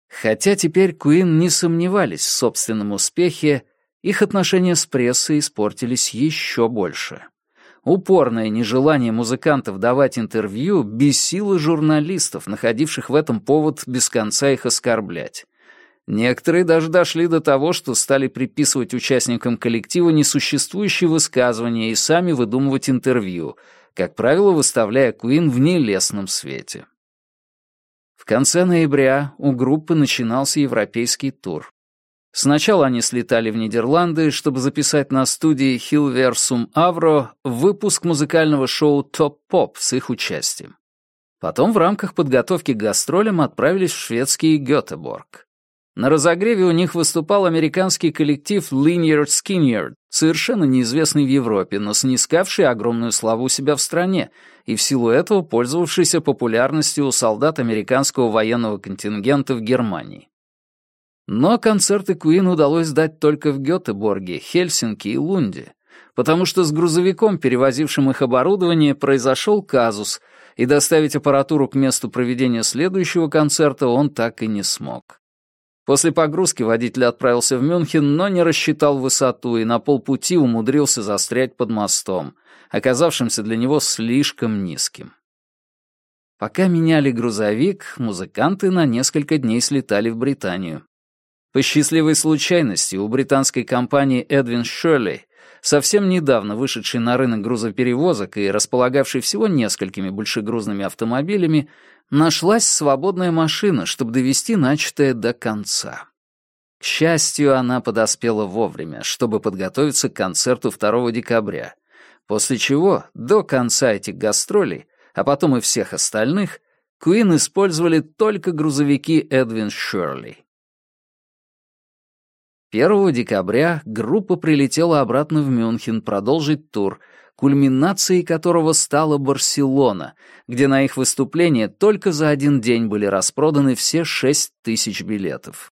Speaker 1: Хотя теперь Куин не сомневались в собственном успехе, их отношения с прессой испортились еще больше. Упорное нежелание музыкантов давать интервью бесило журналистов, находивших в этом повод без конца их оскорблять. Некоторые даже дошли до того, что стали приписывать участникам коллектива несуществующие высказывания и сами выдумывать интервью, как правило, выставляя Куин в нелестном свете. В конце ноября у группы начинался европейский тур. Сначала они слетали в Нидерланды, чтобы записать на студии Хилверсум Avro выпуск музыкального шоу Top Pop с их участием. Потом в рамках подготовки к гастролям отправились в шведский Гётеборг. На разогреве у них выступал американский коллектив Linear Skinner, совершенно неизвестный в Европе, но снискавший огромную славу у себя в стране и в силу этого пользовавшийся популярностью у солдат американского военного контингента в Германии. Но концерты Куин удалось дать только в Гётеборге, Хельсинки и Лунде, потому что с грузовиком, перевозившим их оборудование, произошел казус, и доставить аппаратуру к месту проведения следующего концерта он так и не смог. После погрузки водитель отправился в Мюнхен, но не рассчитал высоту и на полпути умудрился застрять под мостом, оказавшимся для него слишком низким. Пока меняли грузовик, музыканты на несколько дней слетали в Британию. По счастливой случайности у британской компании Эдвин Шерли, совсем недавно вышедшей на рынок грузоперевозок и располагавшей всего несколькими большегрузными автомобилями, нашлась свободная машина, чтобы довести начатое до конца. К счастью, она подоспела вовремя, чтобы подготовиться к концерту 2 декабря, после чего до конца этих гастролей, а потом и всех остальных, Куин использовали только грузовики Эдвин Шерли. 1 декабря группа прилетела обратно в Мюнхен продолжить тур, кульминацией которого стала Барселона, где на их выступление только за один день были распроданы все 6 тысяч билетов.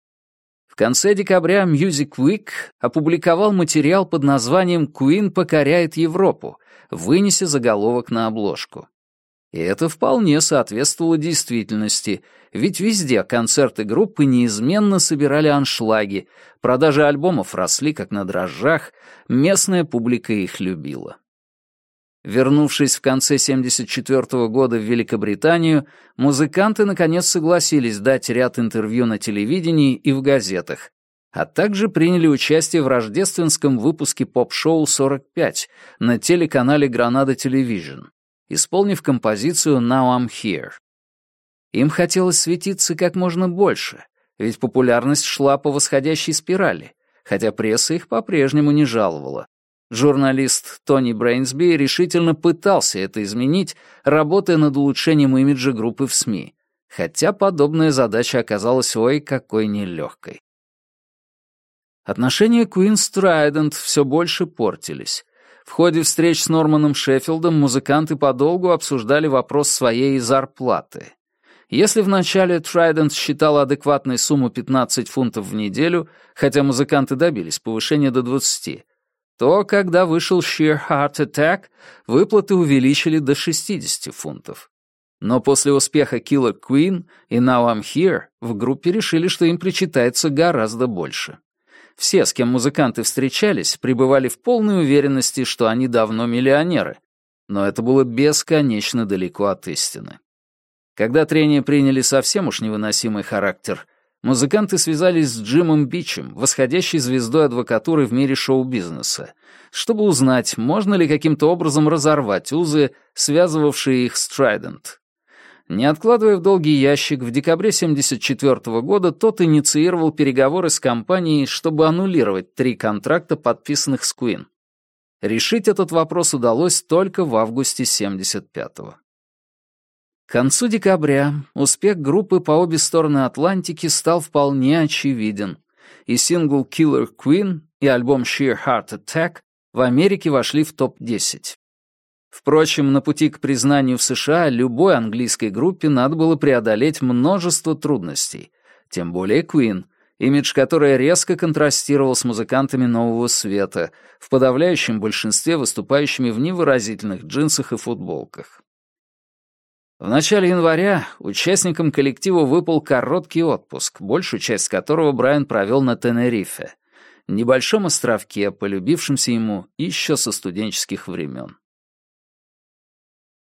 Speaker 1: В конце декабря Music Week опубликовал материал под названием «Queen покоряет Европу», вынеся заголовок на обложку. И это вполне соответствовало действительности, ведь везде концерты группы неизменно собирали аншлаги, продажи альбомов росли как на дрожжах, местная публика их любила. Вернувшись в конце 1974 года в Великобританию, музыканты наконец согласились дать ряд интервью на телевидении и в газетах, а также приняли участие в рождественском выпуске поп-шоу «45» на телеканале «Гранада Телевижн», исполнив композицию «Now I'm Here». Им хотелось светиться как можно больше, ведь популярность шла по восходящей спирали, хотя пресса их по-прежнему не жаловала. Журналист Тони Брейнсби решительно пытался это изменить, работая над улучшением имиджа группы в СМИ, хотя подобная задача оказалась ой какой нелегкой. Отношения Куинс с Трайдент все больше портились, в ходе встреч с Норманом Шеффилдом музыканты подолгу обсуждали вопрос своей зарплаты. Если вначале Трайдент считал адекватной сумму 15 фунтов в неделю, хотя музыканты добились повышения до 20, то, когда вышел Sheer Heart Attack, выплаты увеличили до 60 фунтов. Но после успеха Killer Queen и Now I'm Here в группе решили, что им причитается гораздо больше. Все, с кем музыканты встречались, пребывали в полной уверенности, что они давно миллионеры. Но это было бесконечно далеко от истины. Когда трения приняли совсем уж невыносимый характер, музыканты связались с Джимом Бичем, восходящей звездой адвокатуры в мире шоу-бизнеса, чтобы узнать, можно ли каким-то образом разорвать узы, связывавшие их с Трайдент. Не откладывая в долгий ящик, в декабре 1974 года тот инициировал переговоры с компанией, чтобы аннулировать три контракта, подписанных с Куин. Решить этот вопрос удалось только в августе 1975-го. К концу декабря успех группы по обе стороны Атлантики стал вполне очевиден, и сингл «Killer Queen» и альбом «Sheer Heart Attack» в Америке вошли в топ-10. Впрочем, на пути к признанию в США любой английской группе надо было преодолеть множество трудностей, тем более Queen, имидж которой резко контрастировал с музыкантами нового света, в подавляющем большинстве выступающими в невыразительных джинсах и футболках. В начале января участникам коллектива выпал короткий отпуск, большую часть которого Брайан провел на Тенерифе, небольшом островке, полюбившемся ему еще со студенческих времен.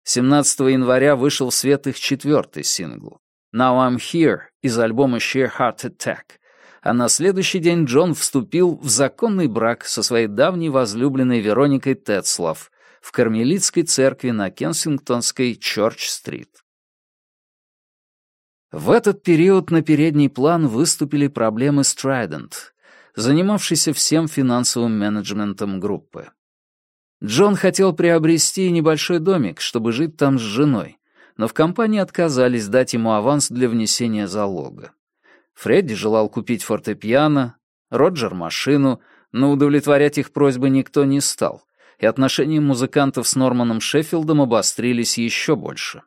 Speaker 1: 17 января вышел в свет их четвертый сингл «Now I'm Here» из альбома «Sheer Heart Attack», а на следующий день Джон вступил в законный брак со своей давней возлюбленной Вероникой Тетслав в Кармелитской церкви на Кенсингтонской Чорч-стрит. В этот период на передний план выступили проблемы Strident, занимавшейся всем финансовым менеджментом группы. Джон хотел приобрести небольшой домик, чтобы жить там с женой, но в компании отказались дать ему аванс для внесения залога. Фредди желал купить фортепиано, Роджер — машину, но удовлетворять их просьбы никто не стал, и отношения музыкантов с Норманом Шеффилдом обострились еще больше.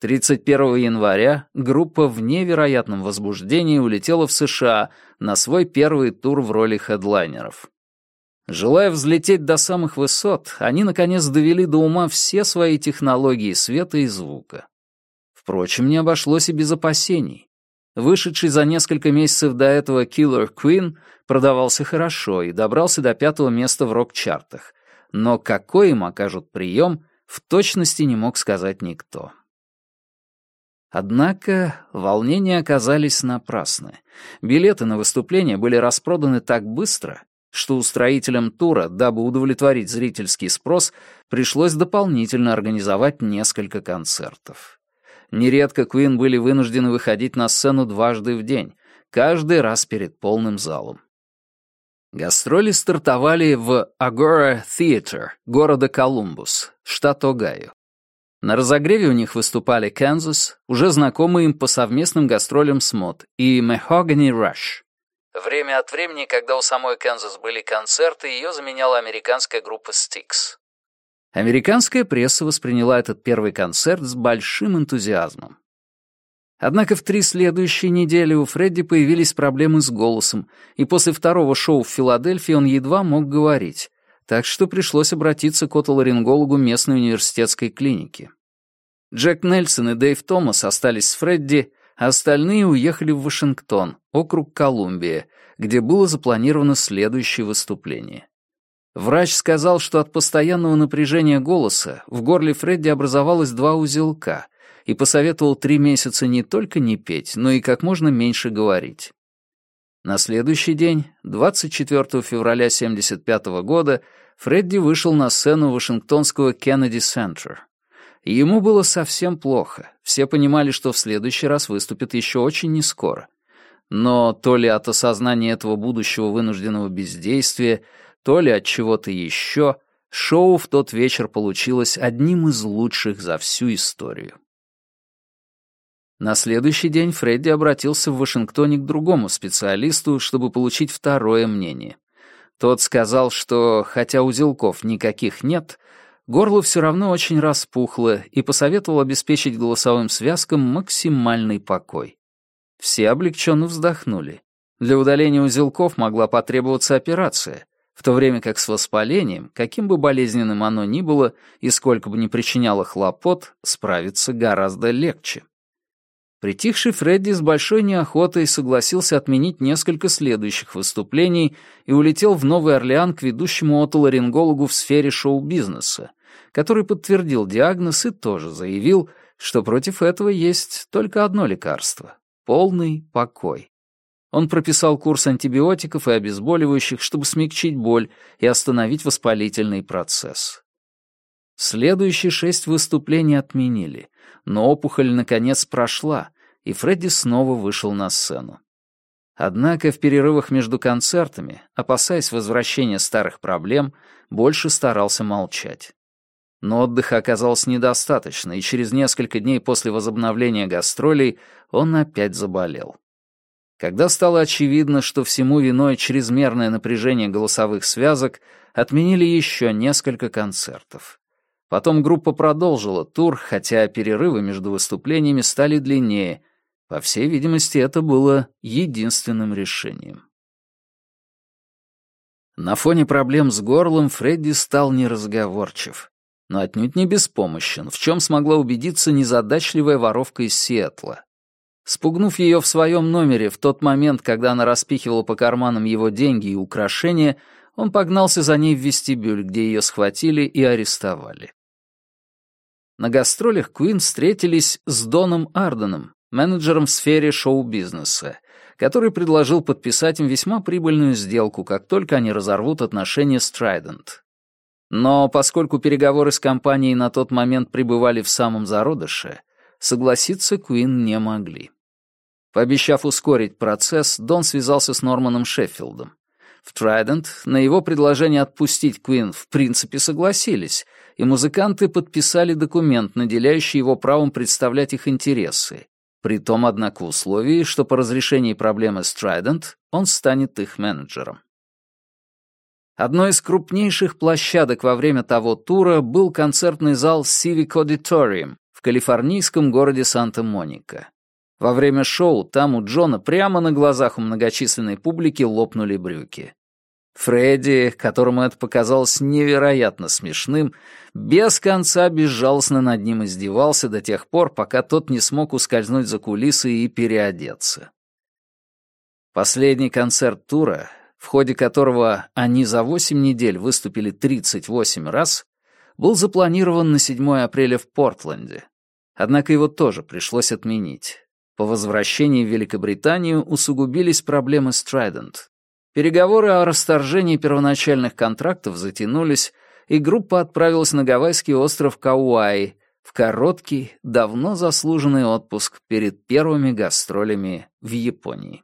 Speaker 1: 31 января группа в невероятном возбуждении улетела в США на свой первый тур в роли хедлайнеров. Желая взлететь до самых высот, они, наконец, довели до ума все свои технологии света и звука. Впрочем, не обошлось и без опасений. Вышедший за несколько месяцев до этого Killer Queen продавался хорошо и добрался до пятого места в рок-чартах, но какой им окажут прием, в точности не мог сказать никто. Однако волнения оказались напрасны. Билеты на выступление были распроданы так быстро, что устроителям тура, дабы удовлетворить зрительский спрос, пришлось дополнительно организовать несколько концертов. Нередко Queen были вынуждены выходить на сцену дважды в день, каждый раз перед полным залом. Гастроли стартовали в Agora Theater города Колумбус, штат Огайо. На разогреве у них выступали Kansas, уже знакомые им по совместным гастролям с Mott, и Mahogany Rush. Время от времени, когда у самой Kansas были концерты, ее заменяла американская группа Styx. Американская пресса восприняла этот первый концерт с большим энтузиазмом. Однако в три следующие недели у Фредди появились проблемы с голосом, и после второго шоу в Филадельфии он едва мог говорить, так что пришлось обратиться к отоларингологу местной университетской клиники. Джек Нельсон и Дэйв Томас остались с Фредди, Остальные уехали в Вашингтон, округ Колумбия, где было запланировано следующее выступление. Врач сказал, что от постоянного напряжения голоса в горле Фредди образовалось два узелка и посоветовал три месяца не только не петь, но и как можно меньше говорить. На следующий день, 24 февраля 1975 года, Фредди вышел на сцену Вашингтонского Кеннеди Центр. Ему было совсем плохо. Все понимали, что в следующий раз выступит еще очень нескоро. Но то ли от осознания этого будущего вынужденного бездействия, то ли от чего-то еще, шоу в тот вечер получилось одним из лучших за всю историю. На следующий день Фредди обратился в Вашингтоне к другому специалисту, чтобы получить второе мнение. Тот сказал, что хотя узелков никаких нет, Горло все равно очень распухло и посоветовал обеспечить голосовым связкам максимальный покой. Все облегченно вздохнули. Для удаления узелков могла потребоваться операция, в то время как с воспалением, каким бы болезненным оно ни было и сколько бы ни причиняло хлопот, справиться гораздо легче. Притихший Фредди с большой неохотой согласился отменить несколько следующих выступлений и улетел в Новый Орлеан к ведущему отоларингологу в сфере шоу-бизнеса, который подтвердил диагноз и тоже заявил, что против этого есть только одно лекарство — полный покой. Он прописал курс антибиотиков и обезболивающих, чтобы смягчить боль и остановить воспалительный процесс. Следующие шесть выступлений отменили — но опухоль наконец прошла, и Фредди снова вышел на сцену. Однако в перерывах между концертами, опасаясь возвращения старых проблем, больше старался молчать. Но отдыха оказалось недостаточно, и через несколько дней после возобновления гастролей он опять заболел. Когда стало очевидно, что всему виной чрезмерное напряжение голосовых связок, отменили еще несколько концертов. Потом группа продолжила тур, хотя перерывы между выступлениями стали длиннее. По всей видимости, это было единственным решением. На фоне проблем с горлом Фредди стал неразговорчив, но отнюдь не беспомощен, в чем смогла убедиться незадачливая воровка из Сиэтла. Спугнув ее в своем номере в тот момент, когда она распихивала по карманам его деньги и украшения, он погнался за ней в вестибюль, где ее схватили и арестовали. На гастролях Куин встретились с Доном Арденом, менеджером в сфере шоу-бизнеса, который предложил подписать им весьма прибыльную сделку, как только они разорвут отношения с Трайдент. Но поскольку переговоры с компанией на тот момент пребывали в самом зародыше, согласиться Куин не могли. Пообещав ускорить процесс, Дон связался с Норманом Шеффилдом. В Трайдент на его предложение отпустить Куин в принципе согласились, и музыканты подписали документ, наделяющий его правом представлять их интересы, при том, однако, условии, что по разрешении проблемы с Трайдент он станет их менеджером. Одной из крупнейших площадок во время того тура был концертный зал Civic Auditorium в калифорнийском городе Санта-Моника. Во время шоу там у Джона прямо на глазах у многочисленной публики лопнули брюки. Фредди, которому это показалось невероятно смешным, без конца безжалостно над ним издевался до тех пор, пока тот не смог ускользнуть за кулисы и переодеться. Последний концерт тура, в ходе которого они за 8 недель выступили 38 раз, был запланирован на 7 апреля в Портленде. Однако его тоже пришлось отменить. По возвращении в Великобританию усугубились проблемы с Переговоры о расторжении первоначальных контрактов затянулись, и группа отправилась на гавайский остров Кауаи в короткий, давно заслуженный отпуск перед первыми гастролями в Японии.